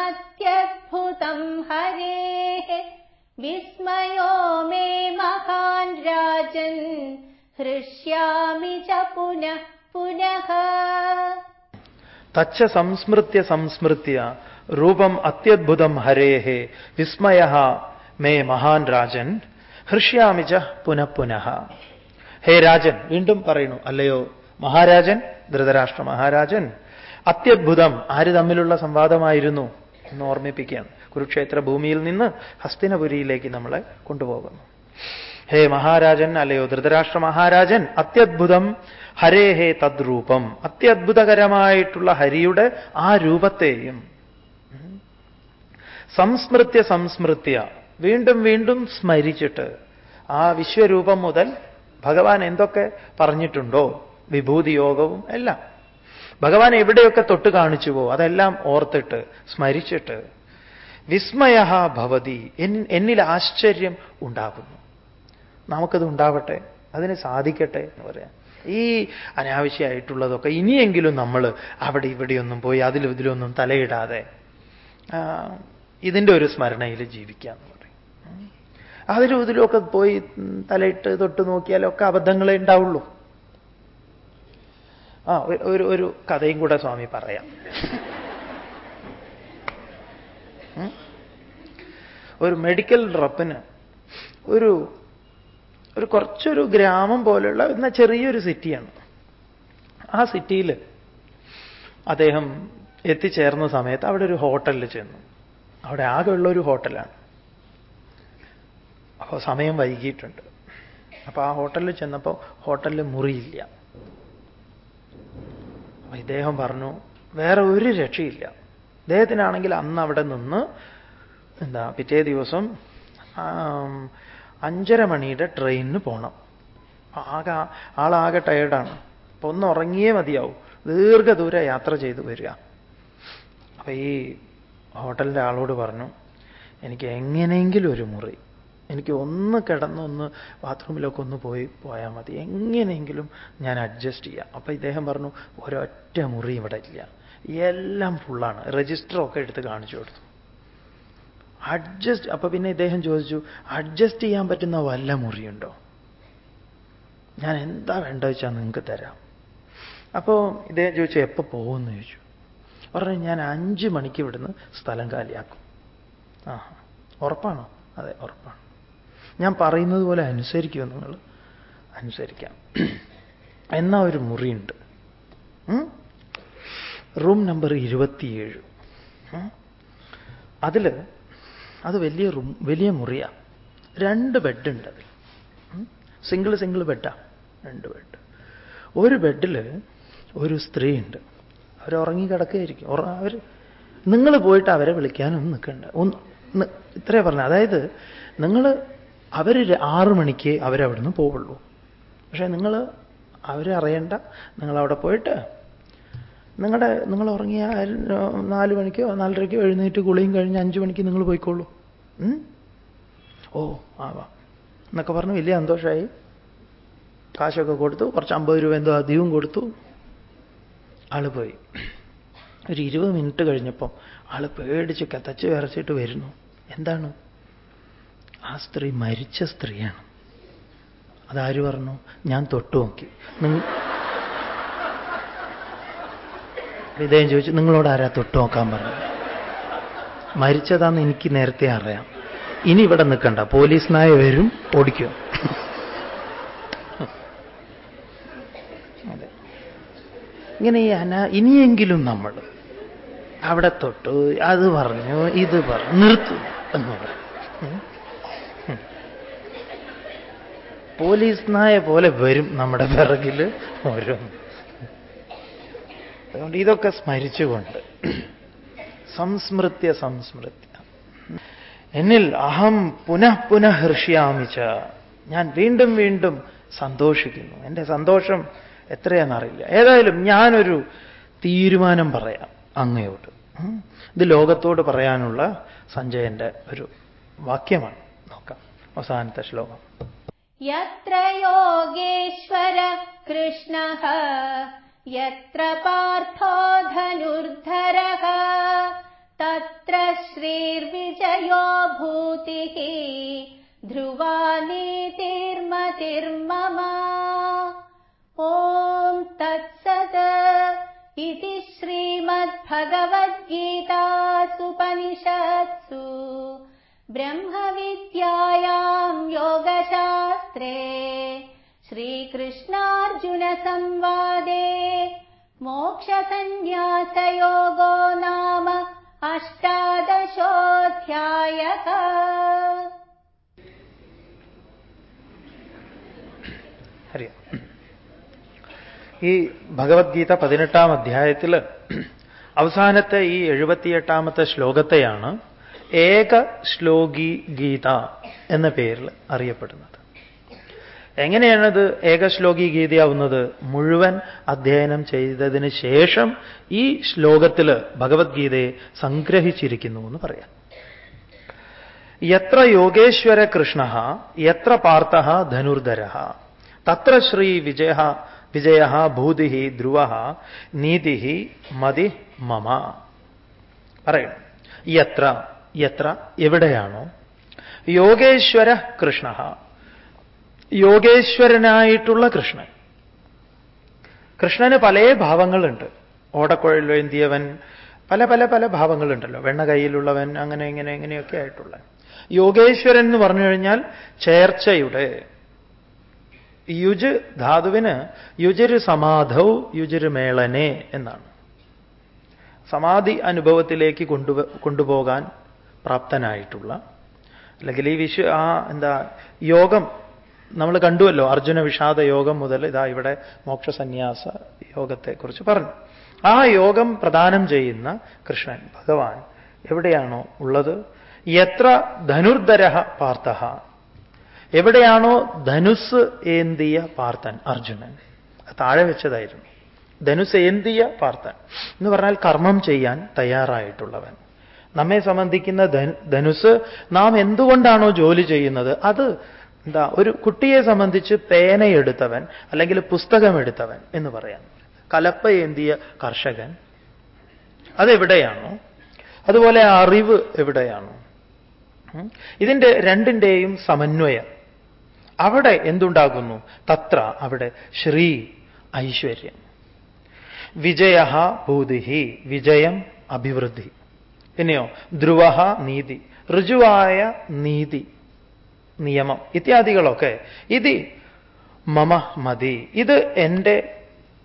S2: രൂപമത്യദ്ഭുതം ഹരേ വിസ്മയോ മേ മഹാൻ രാജൻ ഹൃഷ്യാമി ച പുനഃ പുനഃ
S1: തച്ച സംസ്മൃത്യ സംസ്മൃത്യ രൂപം അത്യത്ഭുതം ഹരേ വിസ്മയ മേ മഹാൻ രാജൻ ഹൃഷ്യാമിച്ച പുനഃ പുനഃ ഹേ രാജൻ വീണ്ടും പറയുന്നു അല്ലയോ മഹാരാജൻ ധൃതരാഷ്ട്ര മഹാരാജൻ അത്യത്ഭുതം ആര് തമ്മിലുള്ള സംവാദമായിരുന്നു എന്ന് ഓർമ്മിപ്പിക്കുകയാണ്. കുരുക്ഷേത്ര ഭൂമിയിൽ നിന്ന് ഹസ്തിനപുരിയിലേക്ക് നമ്മളെ കൊണ്ടുപോകുന്നു. ഹേ മഹാരാജൻ അല്ലയോ ധൃതരാഷ്ട്ര മഹാരാജൻ അത്യത്ഭുതം ഹരേ ഹേ തദ്രൂപം. അത്യത്ഭുതകരമായിട്ടുള്ള ഹരിയുടെ ആ രൂപത്തെയും സംസ്മൃത്യ സംസ്മൃത്യ വീണ്ടും വീണ്ടും സ്മരിച്ചിട്ട് ആ വിശ്വരൂപം മുതൽ ഭഗവാൻ എന്തൊക്കെ പറഞ്ഞിട്ടുണ്ടോ വിഭൂതിയോഗവും എല്ലാം. ഭഗവാൻ എവിടെയൊക്കെ തൊട്ട് കാണിച്ചുവോ അതെല്ലാം ഓർത്തിട്ട് സ്മരിച്ചിട്ട് വിസ്മയ ഭവതി എന്നിൽ ആശ്ചര്യം ഉണ്ടാകുന്നു. നമുക്കത് ഉണ്ടാവട്ടെ അതിന് സാധിക്കട്ടെ എന്ന് പറയാം. ഈ അനാവശ്യമായിട്ടുള്ളതൊക്കെ ഇനിയെങ്കിലും നമ്മൾ അവിടെ ഇവിടെയൊന്നും പോയി അതിലും ഇതിലൊന്നും തലയിടാതെ ഇതിന്റെ ഒരു സ്മരണയിൽ ജീവിക്കാം. അതിലും ഇതിലുമൊക്കെ പോയി തലയിട്ട് തൊട്ട് നോക്കിയാലൊക്കെ അബദ്ധങ്ങളെ ഉണ്ടാവുള്ളൂ. ആ ഒരു- ഒരു കഥയും കൂടെ സ്വാമി പറയാം. ഒരു മെഡിക്കൽ റപ്പിന് ഒരു ഒരു കുറച്ചൊരു ഗ്രാമം പോലെയുള്ള എന്ന ചെറിയൊരു സിറ്റിയാണ്. ആ സിറ്റിയിൽ അദ്ദേഹം എത്തിച്ചേർന്ന സമയത്ത് അവിടെ ഒരു ഹോട്ടലിൽ ചെന്നു. അവിടെ ആകെയുള്ള ഒരു ഹോട്ടലാണ്. അപ്പോൾ സമയം വൈകിയിട്ടുണ്ട്. അപ്പോൾ ആ ഹോട്ടലിൽ ചെന്നപ്പോൾ ഹോട്ടലിൽ മുറിയില്ല. അപ്പോൾ ഇദ്ദേഹം പറഞ്ഞു വേറെ ഒരു രക്ഷയില്ല. ഇദ്ദേഹത്തിനാണെങ്കിൽ അന്ന് അവിടെ നിന്ന് എന്താ പിറ്റേ ദിവസം അഞ്ചര മണിയുടെ ട്രെയിനിന് പോകണം ആകെ ആളാകെ ടയേർഡാണ്. അപ്പൊ ഒന്ന് ഉറങ്ങിയേ മതിയാവും. ദീർഘദൂര യാത്ര ചെയ്ത് വരിക. അപ്പൊ ഈ ഹോട്ടലിന്റെ ആളോട് പറഞ്ഞു എനിക്ക് എങ്ങനെയെങ്കിലും ഒരു മുറി എനിക്ക് ഒന്ന് കിടന്നൊന്ന് ബാത്റൂമിലൊക്കെ ഒന്ന് പോയി പോയാൽ മതി. എങ്ങനെയെങ്കിലും ഞാൻ അഡ്ജസ്റ്റ് ചെയ്യാം. അപ്പോൾ ഇദ്ദേഹം പറഞ്ഞു ഒരൊറ്റ മുറി ഇവിടെ ഇല്ല. എല്ലാം ഫുള്ളാണ് രജിസ്റ്ററൊക്കെ എടുത്ത് കാണിച്ചു കൊടുത്തു. അഡ്ജസ്റ്റ് അപ്പൊ പിന്നെ ഇദ്ദേഹം ചോദിച്ചു അഡ്ജസ്റ്റ് ചെയ്യാൻ പറ്റുന്ന വല്ല മുറിയുണ്ടോ? ഞാൻ എന്താ വേണ്ട വെച്ചാൽ നിങ്ങൾക്ക് തരാം. അപ്പോൾ ഇദ്ദേഹം ചോദിച്ചു എപ്പോൾ പോകുമെന്ന് ചോദിച്ചു. പറഞ്ഞു ഞാൻ അഞ്ച് മണിക്ക് ഇവിടുന്ന് സ്ഥലം കാലിയാക്കും. ആ ഉറപ്പാണോ? അതെ ഉറപ്പാണ്. ഞാൻ പറയുന്നത് പോലെ അനുസരിക്കുമോ നിങ്ങൾ. അനുസരിക്കാം. എന്നാ ഒരു മുറിയുണ്ട്. റൂം നമ്പർ ഇരുപത്തിയേഴ്. അതിൽ അത് വലിയ റൂം വലിയ മുറിയാണ് രണ്ട് ബെഡുണ്ട് അതിൽ സിംഗിൾ സിംഗിൾ ബെഡാ. രണ്ട് ബെഡ്. ഒരു ബെഡിൽ ഒരു സ്ത്രീ ഉണ്ട് അവർ ഉറങ്ങി അവർ നിങ്ങൾ പോയിട്ട് അവരെ വിളിക്കാനൊന്നും നിൽക്കണ്ട ഒന്ന് ഇത്രേ പറഞ്ഞത് അതായത് നിങ്ങൾ അവർ ആറു മണിക്ക് അവരവിടുന്ന് പോവുള്ളൂ. പക്ഷേ നിങ്ങൾ അവരെ അറിയണ്ട. നിങ്ങളവിടെ പോയിട്ട് നിങ്ങളുടെ നിങ്ങൾ ഉറങ്ങിയ നാല് മണിക്കോ നാലരയ്ക്കോ എഴുന്നേറ്റ് കുളിയും കഴിഞ്ഞ് അഞ്ച് മണിക്ക് നിങ്ങൾ പോയിക്കോളൂ. ഓ ആവാ എന്നൊക്കെ പറഞ്ഞ് വലിയ സന്തോഷമായി കാശൊക്കെ കൊടുത്തു. കുറച്ച് അമ്പത് രൂപ എന്തോ അധികവും കൊടുത്തു. ആൾ പോയി. ഒരു ഇരുപത് മിനിറ്റ് കഴിഞ്ഞപ്പം ആൾ പേടിച്ച് കത്തച്ച് വിറച്ചിട്ട് വരുന്നു. എന്താണ്? ആ സ്ത്രീ മരിച്ച സ്ത്രീയാണ്. അതാര് പറഞ്ഞു? ഞാൻ തൊട്ടു നോക്കി. ഇദ്ദേഹം ചോദിച്ചു നിങ്ങളോട് ആരാ തൊട്ടു നോക്കാൻ പറഞ്ഞു മരിച്ചതാന്ന് എനിക്ക് നേരത്തെ അറിയാം. ഇനി ഇവിടെ നിൽക്കണ്ട. പോലീസ് നായ വരും ഓടിക്കും. അതെ. ഇങ്ങനെ ഈ അന ഇനിയെങ്കിലും നമ്മൾ അവിടെ തൊട്ടു അത് പറഞ്ഞു ഇത് പറഞ്ഞു നിർത്തു എന്ന് പറഞ്ഞു പോലീസ് നായ പോലെ വരും നമ്മുടെ പിറകിൽ ഓരോന്ന് അതുകൊണ്ട് ഇതൊക്കെ സ്മരിച്ചുകൊണ്ട്. സംസ്മൃത്യ സംസ്മൃത്യ. എന്നിൽ അഹം പുനഃ പുനഃ ഹൃഷ്യാമിച്ച ഞാൻ വീണ്ടും വീണ്ടും സന്തോഷിക്കുന്നു. എന്റെ സന്തോഷം എത്രയാണെന്നറിയില്ല. ഏതായാലും ഞാനൊരു തീരുമാനം പറയാം അങ്ങയോട് ഇത് ലോകത്തോട് പറയാനുള്ള സഞ്ജയന്റെ ഒരു വാക്യമാണ്. നോക്കാം. അവസാനത്തെ ശ്ലോകം.
S2: यत्र योगेश्वर कृष्णः यत्र पार्थो धनुर्धरः तत्र श्रीर्विजयो भूतिः ध्रुवानीतिर्मतिर्ममा। ॐ तत्सत् इति श्रीमद्भगवद्गीतासुपनिषत्सु। ब्रह्मविद्यायाम् योगशास्त्रे श्रीकृष्णार्जुनसंवादे मोक्षसन्न्यासयोगो नाम अष्टादशोऽध्यायः
S1: ഹരി ഈ ഭഗവത്ഗീത പതിനെട്ടാം അധ്യായത്തിൽ അവസാനത്തെ ഈ എഴുപത്തിയെട്ടാമത്തെ ശ്ലോകത്തെയാണ് ഏക ശ്ലോകി ഗീത എന്ന പേരിൽ അറിയപ്പെടുന്നത്. എങ്ങനെയാണത് ഏകശ്ലോകി ഗീതയാവുന്നത്? മുഴുവൻ അധ്യയനം ചെയ്തതിന് ശേഷം ഈ ശ്ലോകത്തിൽ ഭഗവത്ഗീതയെ സംഗ്രഹിച്ചിരിക്കുന്നു എന്ന് പറയാം. എത്ര യോഗേശ്വര കൃഷ്ണ എത്ര പാർത്ഥ ധനുർധര തത്ര ശ്രീ വിജയ വിജയ ഭൂതി ധ്രുവ നീതി മതി മമ. പറയണം യത്ര യത്ര എവിടെയാണോ. യോഗേശ്വര കൃഷ്ണ. യോഗേശ്വരനായിട്ടുള്ള കൃഷ്ണൻ. കൃഷ്ണന് പല ഭാവങ്ങളുണ്ട്. ഓടക്കുഴലേന്തിയവൻ പല പല പല ഭാവങ്ങളുണ്ടല്ലോ. വെണ്ണ കയ്യിലുള്ളവൻ അങ്ങനെ ഇങ്ങനെ ഇങ്ങനെയൊക്കെ ആയിട്ടുള്ള. യോഗേശ്വരൻ എന്ന് പറഞ്ഞു കഴിഞ്ഞാൽ ചേർച്ചയുടെ. യുജ് ധാതുവിന് യുജര് സമാധൗ യുജര് മേളനെ എന്നാണ്. സമാധി അനുഭവത്തിലേക്ക് കൊണ്ടു കൊണ്ടുപോകാൻ പ്രാപ്തനായിട്ടുള്ള അല്ലെങ്കിൽ ഈ വിശ്വ ആ എന്താ യോഗം നമ്മൾ കണ്ടുവല്ലോ അർജുന വിഷാദ യോഗം മുതൽ ഇതാ ഇവിടെ മോക്ഷസന്യാസ യോഗത്തെക്കുറിച്ച് പറഞ്ഞു. ആ യോഗം പ്രദാനം ചെയ്യുന്ന കൃഷ്ണൻ ഭഗവാൻ എവിടെയാണോ ഉള്ളത്? എത്ര ധനുർധര പാർത്ഥ. എവിടെയാണോ ധനുസ് ഏന്തിയ പാർത്ഥൻ അർജുനൻ. താഴെ വെച്ചതായിരുന്നു. ധനുസ് ഏന്തിയ പാർത്ഥൻ. എന്ന് പറഞ്ഞാൽ കർമ്മം ചെയ്യാൻ തയ്യാറായിട്ടുള്ളവൻ. നമ്മെ സംബന്ധിക്കുന്ന ധനുസ് നാം എന്തുകൊണ്ടാണോ ജോലി ചെയ്യുന്നത്? അത് എന്താ ഒരു കുട്ടിയെ സംബന്ധിച്ച് പേനയെടുത്തവൻ അല്ലെങ്കിൽ പുസ്തകം എടുത്തവൻ എന്ന് പറയാം. കലപ്പ ഏന്തിയ കർഷകൻ അതെവിടെയാണോ? അതുപോലെ അറിവ് എവിടെയാണോ? ഇതിന്റെ രണ്ടിന്റെയും സമന്വയം. അവിടെ എന്തുണ്ടാകുന്നു? തത്ര അവിടെ ശ്രീ ഐശ്വര്യം. വിജയ ഭൂതിഹി വിജയം അഭിവൃദ്ധി. പിന്നെയോ ധ്രുവ നീതി ഋജുവായ നീതി നിയമം ഇത്യാദികളൊക്കെ. ഇത് മമ മതി. ഇത് എന്റെ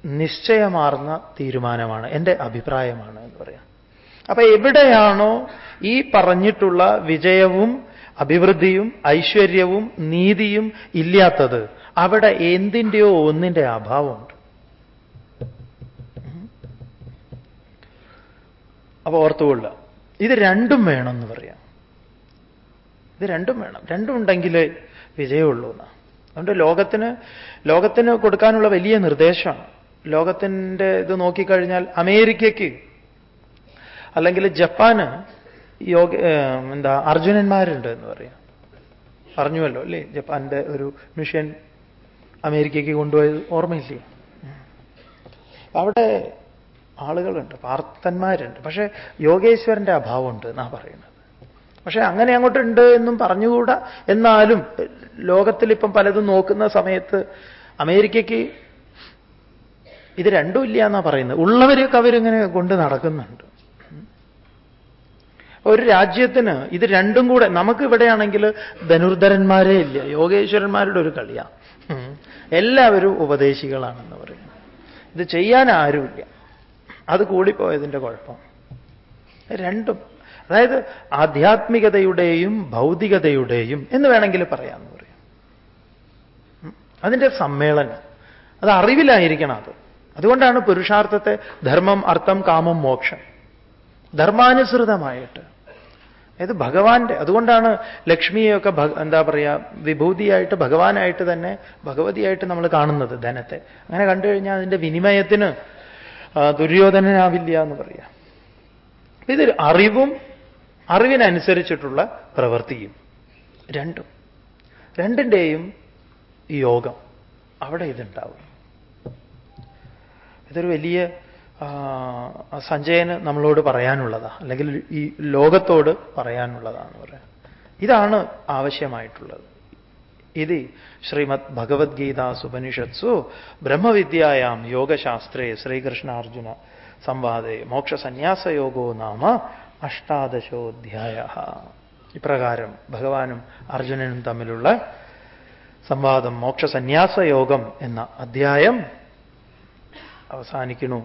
S1: നിശ്ചയമാർന്ന തീരുമാനമാണ് എന്റെ അഭിപ്രായമാണ് എന്ന് പറയാം. അപ്പൊ എവിടെയാണോ ഈ പറഞ്ഞിട്ടുള്ള വിജയവും അഭിവൃദ്ധിയും ഐശ്വര്യവും നീതിയും ഇല്ലാത്തത് അവിടെ എന്തിന്റെയോ ഒന്നിന്റെ അഭാവമുണ്ട്. അപ്പൊ ഓർത്തുകൊള്ളുക. ഇത് രണ്ടും വേണമെന്ന് പറയാം. ഇത് രണ്ടും വേണം. രണ്ടും ഉണ്ടെങ്കിലേ വിജയമുള്ളൂ എന്ന്. അതുകൊണ്ട് ലോകത്തിന് ലോകത്തിന് കൊടുക്കാനുള്ള വലിയ നിർദ്ദേശമാണ്. ലോകത്തിന്റെ ഇത് നോക്കിക്കഴിഞ്ഞാൽ അമേരിക്കയ്ക്ക് അല്ലെങ്കിൽ ജപ്പാന് യോഗ എന്താ അർജുനന്മാരുണ്ട് എന്ന് പറയാം. പറഞ്ഞുവല്ലോ അല്ലേ? ജപ്പാന്റെ ഒരു മിഷൻ അമേരിക്കയ്ക്ക് കൊണ്ടുപോയത് ഓർമ്മയില്ലേ? അവിടെ ആളുകളുണ്ട് പാർത്തന്മാരുണ്ട് പക്ഷേ യോഗേശ്വരന്റെ അഭാവമുണ്ട് എന്നാണ് പറയുന്നത്. പക്ഷേ അങ്ങനെ അങ്ങോട്ടുണ്ട് എന്നും പറഞ്ഞുകൂടാ? എന്നാലും ലോകത്തിൽ ഇപ്പം പലതും നോക്കുന്ന സമയത്ത് അമേരിക്കയ്ക്ക് ഇത് രണ്ടും ഇല്ല എന്നാണ് പറയുന്നത്. ഉള്ളവരെയൊക്കെ അവരിങ്ങനെ കൊണ്ട് നടക്കുന്നുണ്ട്. ഒരു രാജ്യത്തിന് ഇത് രണ്ടും കൂടെ നമുക്ക് ഇവിടെയാണെങ്കിൽ ധനുർധരന്മാരേ ഇല്ല യോഗേശ്വരന്മാരുടെ ഒരു കളിയാണ് എല്ലാവരും ഉപദേശികളാണെന്ന് പറയും ഇത് ചെയ്യാൻ ആരുമില്ല. അത് കൂടിപ്പോയതിന്റെ കുഴപ്പം. രണ്ടും അതായത് ആധ്യാത്മികതയുടെയും ഭൗതികതയുടെയും എന്ന് വേണമെങ്കിൽ പറയാമെന്ന് പറയാം. അതിന്റെ സമ്മേളനം. അത് അറിവിലായിരിക്കണം അത്. അതുകൊണ്ടാണ് പുരുഷാർത്ഥത്തെ ധർമ്മം അർത്ഥം കാമം മോക്ഷം ധർമാനുസൃതമായിട്ട്. അതായത് ഭഗവാന്റെ അതുകൊണ്ടാണ് ലക്ഷ്മിയെയൊക്കെ എന്താ പറയുക വിഭൂതിയായിട്ട് ഭഗവാനായിട്ട് തന്നെ ഭഗവതിയായിട്ട് നമ്മൾ കാണുന്നത് ധനത്തെ. അങ്ങനെ കണ്ടു കഴിഞ്ഞാൽ അതിന്റെ വിനിമയത്തിന് ദുര്യോധനനാവില്ല എന്ന് പറയാം. ഇതൊരു അറിവും അറിവിനനുസരിച്ചിട്ടുള്ള പ്രവൃത്തിയും രണ്ടും. രണ്ടിന്റെയും യോഗം അവിടെ ഇതുണ്ടാവും. ഇതൊരു വലിയ സഞ്ജയന് നമ്മളോട് പറയാനുള്ളതാണ് അല്ലെങ്കിൽ ഈ ലോകത്തോട് പറയാനുള്ളതാണെന്ന് പറയാം. ഇതാണ് ആവശ്യമായിട്ടുള്ളത്. ശ്രീമദ് ഭഗവത്ഗീതാസുപനിഷത്സു ബ്രഹ്മവിദ്യായാം യോഗശാസ്ത്രേ ശ്രീകൃഷ്ണാർജുന സംവാദേ മോക്ഷസന്യാസയോഗോ നാമ അഷ്ടാദശോധ്യായ. ഇപ്രകാരം ഭഗവാനും അർജുനനും തമ്മിലുള്ള സംവാദം മോക്ഷസന്യാസയോഗം എന്ന അധ്യായം അവസാനിക്കണു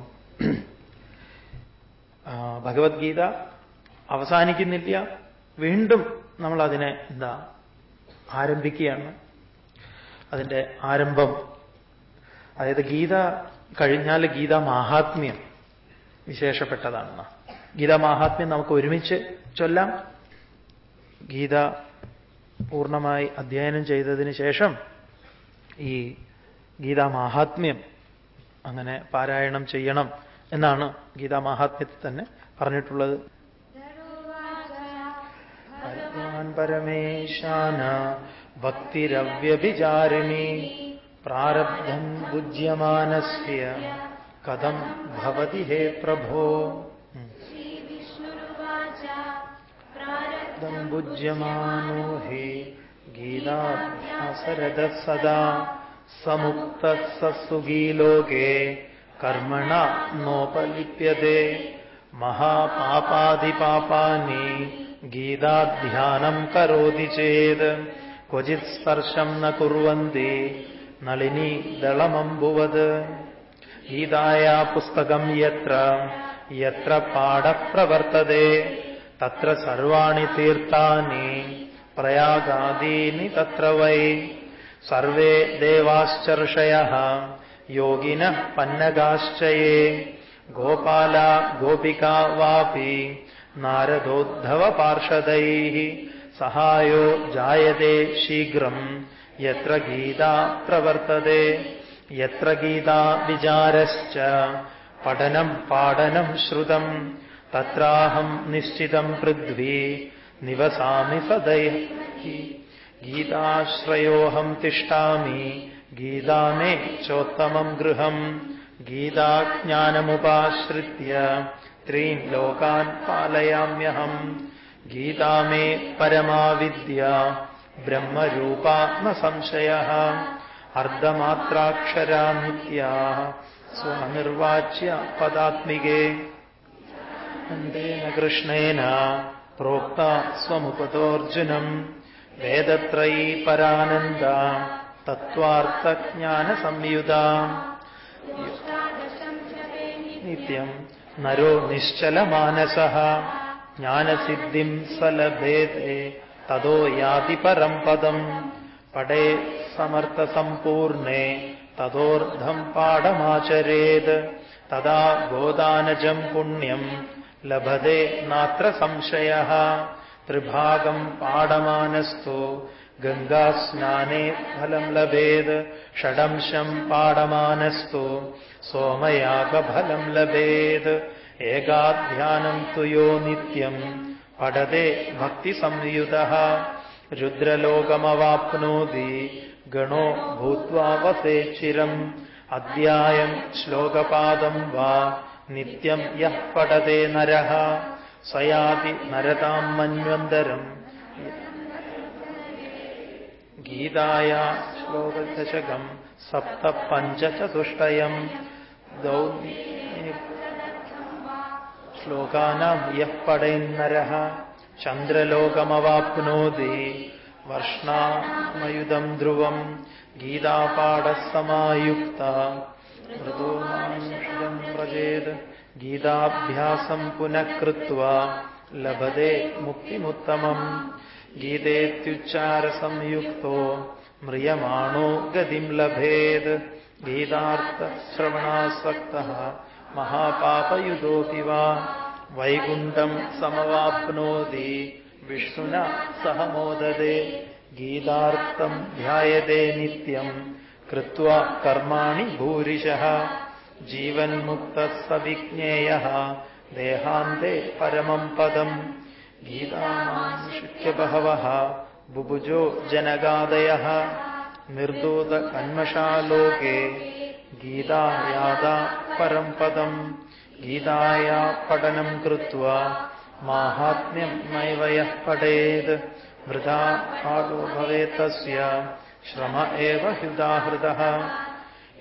S1: ഭഗവത്ഗീത അവസാനിക്കുന്നില്ല. വീണ്ടും നമ്മളതിനെ എന്താ ആരംഭിക്കുകയാണ്. അതിന്റെ ആരംഭം അതായത് ഗീത കഴിഞ്ഞാൽ ഗീതാ മാഹാത്മ്യം വിശേഷപ്പെട്ടതാണെന്ന്. ഗീത മാഹാത്മ്യം നമുക്ക് ഒരുമിച്ച് ചൊല്ലാം. ഗീത പൂർണമായി അധ്യയനം ചെയ്തതിന് ശേഷം ഈ ഗീതാ മാഹാത്മ്യം അങ്ങനെ പാരായണം ചെയ്യണം എന്നാണ് ഗീതാ മാഹാത്മ്യത്തിൽ തന്നെ പറഞ്ഞിട്ടുള്ളത്. परमेशान। भक्तिरव्यभिचारिणी। प्रारब्धम् बुज्यमानस्य कथम् भवति हे प्रभोदम् बुज्यमानो हि गीताभ्यासरथः सदा। समुक्तः स सुगीलोके कर्मणा नोपलिप्यते। महापापादिपापानि। ഗീതാധ്യാനം കരോതി ചേത്. ക്വചിത് സ്പർശം ന കുർവന്തി നളിനി ദളമംബുവത് ഗീതായാ പുസ്തകം യത്ര യത്ര പാഠപ്രവർത്തതെ തത്ര സർവാണി തീർത്ഥാനി പ്രയാഗാദീനി തത്ര വൈ. സർവേ ദേവാശ്ചർഷയ യോഗിന പന്നഗാശ്ചയേ. ഗോപാല ഗോപികാ വാപി നാരദോദ്ധവ പാർഷദൈ സഹായോ ജായതേ ശീഘ്രം. യത്ര ഗീത പ്രവർത്തതേ. യത്ര ഗീത വിചാരശ്ച. പഠനം പാടനം ശ്രുതം. തത്രാഹം നിശ്ചിതം പൃഥ്വി. നിവസാമി സദൈ. ഗീതാശ്രയോഹം തിഷ്ടാമി. ഗീതാ മേ ചോത്തമം ഗൃഹം. ഗീതാജ്ഞാനമുപാശ്രിത്യ. പാലയാമ്യഹം ഗീതാ മേ പരമാവിദ്യ ബ്രഹ്മരൂപാ ന സംശയ അർദ്ധമാത്രാക്ഷരാ നിത്യാ സ്വനിർവാച്യ പദാത്മികേ അന്തേന കൃഷ്ണേന പ്രോക്ത സ്വമുപതോർജുനം വേദത്രയീ പരാനന്ദ തത്വാർത്ഥജ്ഞാന സംയുത നിത്യം നരോ നിശ്ചലമാനസ. ജ്ഞാനസിദ്ധിം സലഭേദേ തതോ യാതി പരം പദം. പടേ സമർത്ഥസമ്പൂർണേ തതോർദ്ധം പാഠമാചരേത്. തഥാ ഗോദാനജം പുണ്യം. ലഭതേ നാത്ര സംശയ. ത്രിഭാഗം പാഠമാനസ്തു. गङ्गास्नाने फलम् लभेद् षडंशम् पाडमानस्तु सोमयागफलम् लभेद्। एकाध्यानम् तु यो नित्यम् पठते भक्तिसंयुतः। रुद्रलोकमवाप्नोति गणो भूत्वा वसेचिरम् अध्यायम् श्लोकपादम् वा नित्यम् यः पठते नरः। स याति नरताम् मन्वन्तरम्। മന്വന്തരം ഗീതായ ശ്ലോകദശകം സപ്ത പഞ്ചചതുഷ്ടയം ശ്ലോകാനാം യഃ പടേന്നരഃ ചന്ദ്രലോകമവാപ്നോതി. ध्रुवम् ധ്രുവം. ഗീതാപാഠസമായുക്ത. മൃദൂമാംശം വ്രജേത് ഗീതാഭ്യാസം പുനഃ कृत्वा लभते മുക്തിമുത്തമം. ഗീതേത്യുച്ചാരസംയുക്തോ മ്രിയമാണോ ഗതിം ലഭേത്. ഗീതാർത്ഥശ്രവണാസക്ത മഹാപാപയുതോപി വാ. വൈകുണ്ഠം സമവാപ്നോതി. വിഷ്ണുന സഹ മോദതേ ഗീതാർത്ഥം ധ്യായതേ നിത്യം. കൃത്വാ കർമാണി ഭൂരിശ. ജീവൻമുക്ത സവിജ്ഞേയ ദേഹാന്തേ പരമം പദം. गीतामाश्रित्य बहवः बुभुजो जनगादयः निर्दोतकन्मषालोके गीतायाता परम्पदम् गीताया पठनम् कृत्वा माहात्म्यम् नैव यः पठेत् मृथा आदो भवेत्तस्य श्रम एव हृदाहृदः।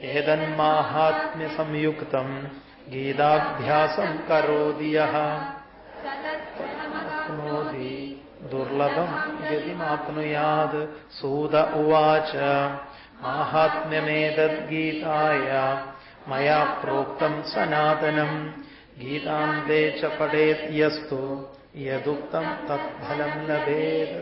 S1: एतन्माहात्म्यसंयुक्तम् गीताभ्यासम् करोति यः। ആപ്നോതി ദുർലഭം ഗതിമാപ്നുയാത് സൂത ഉവാച. മാഹാത്മ്യമേതദ്ഗീതായ മയാ പ്രോക്തം സനാതനം. ഗീതാന്തേ ച പഠേത് യസ്തു യദുക്തം തത്ഫലം ലഭേത്.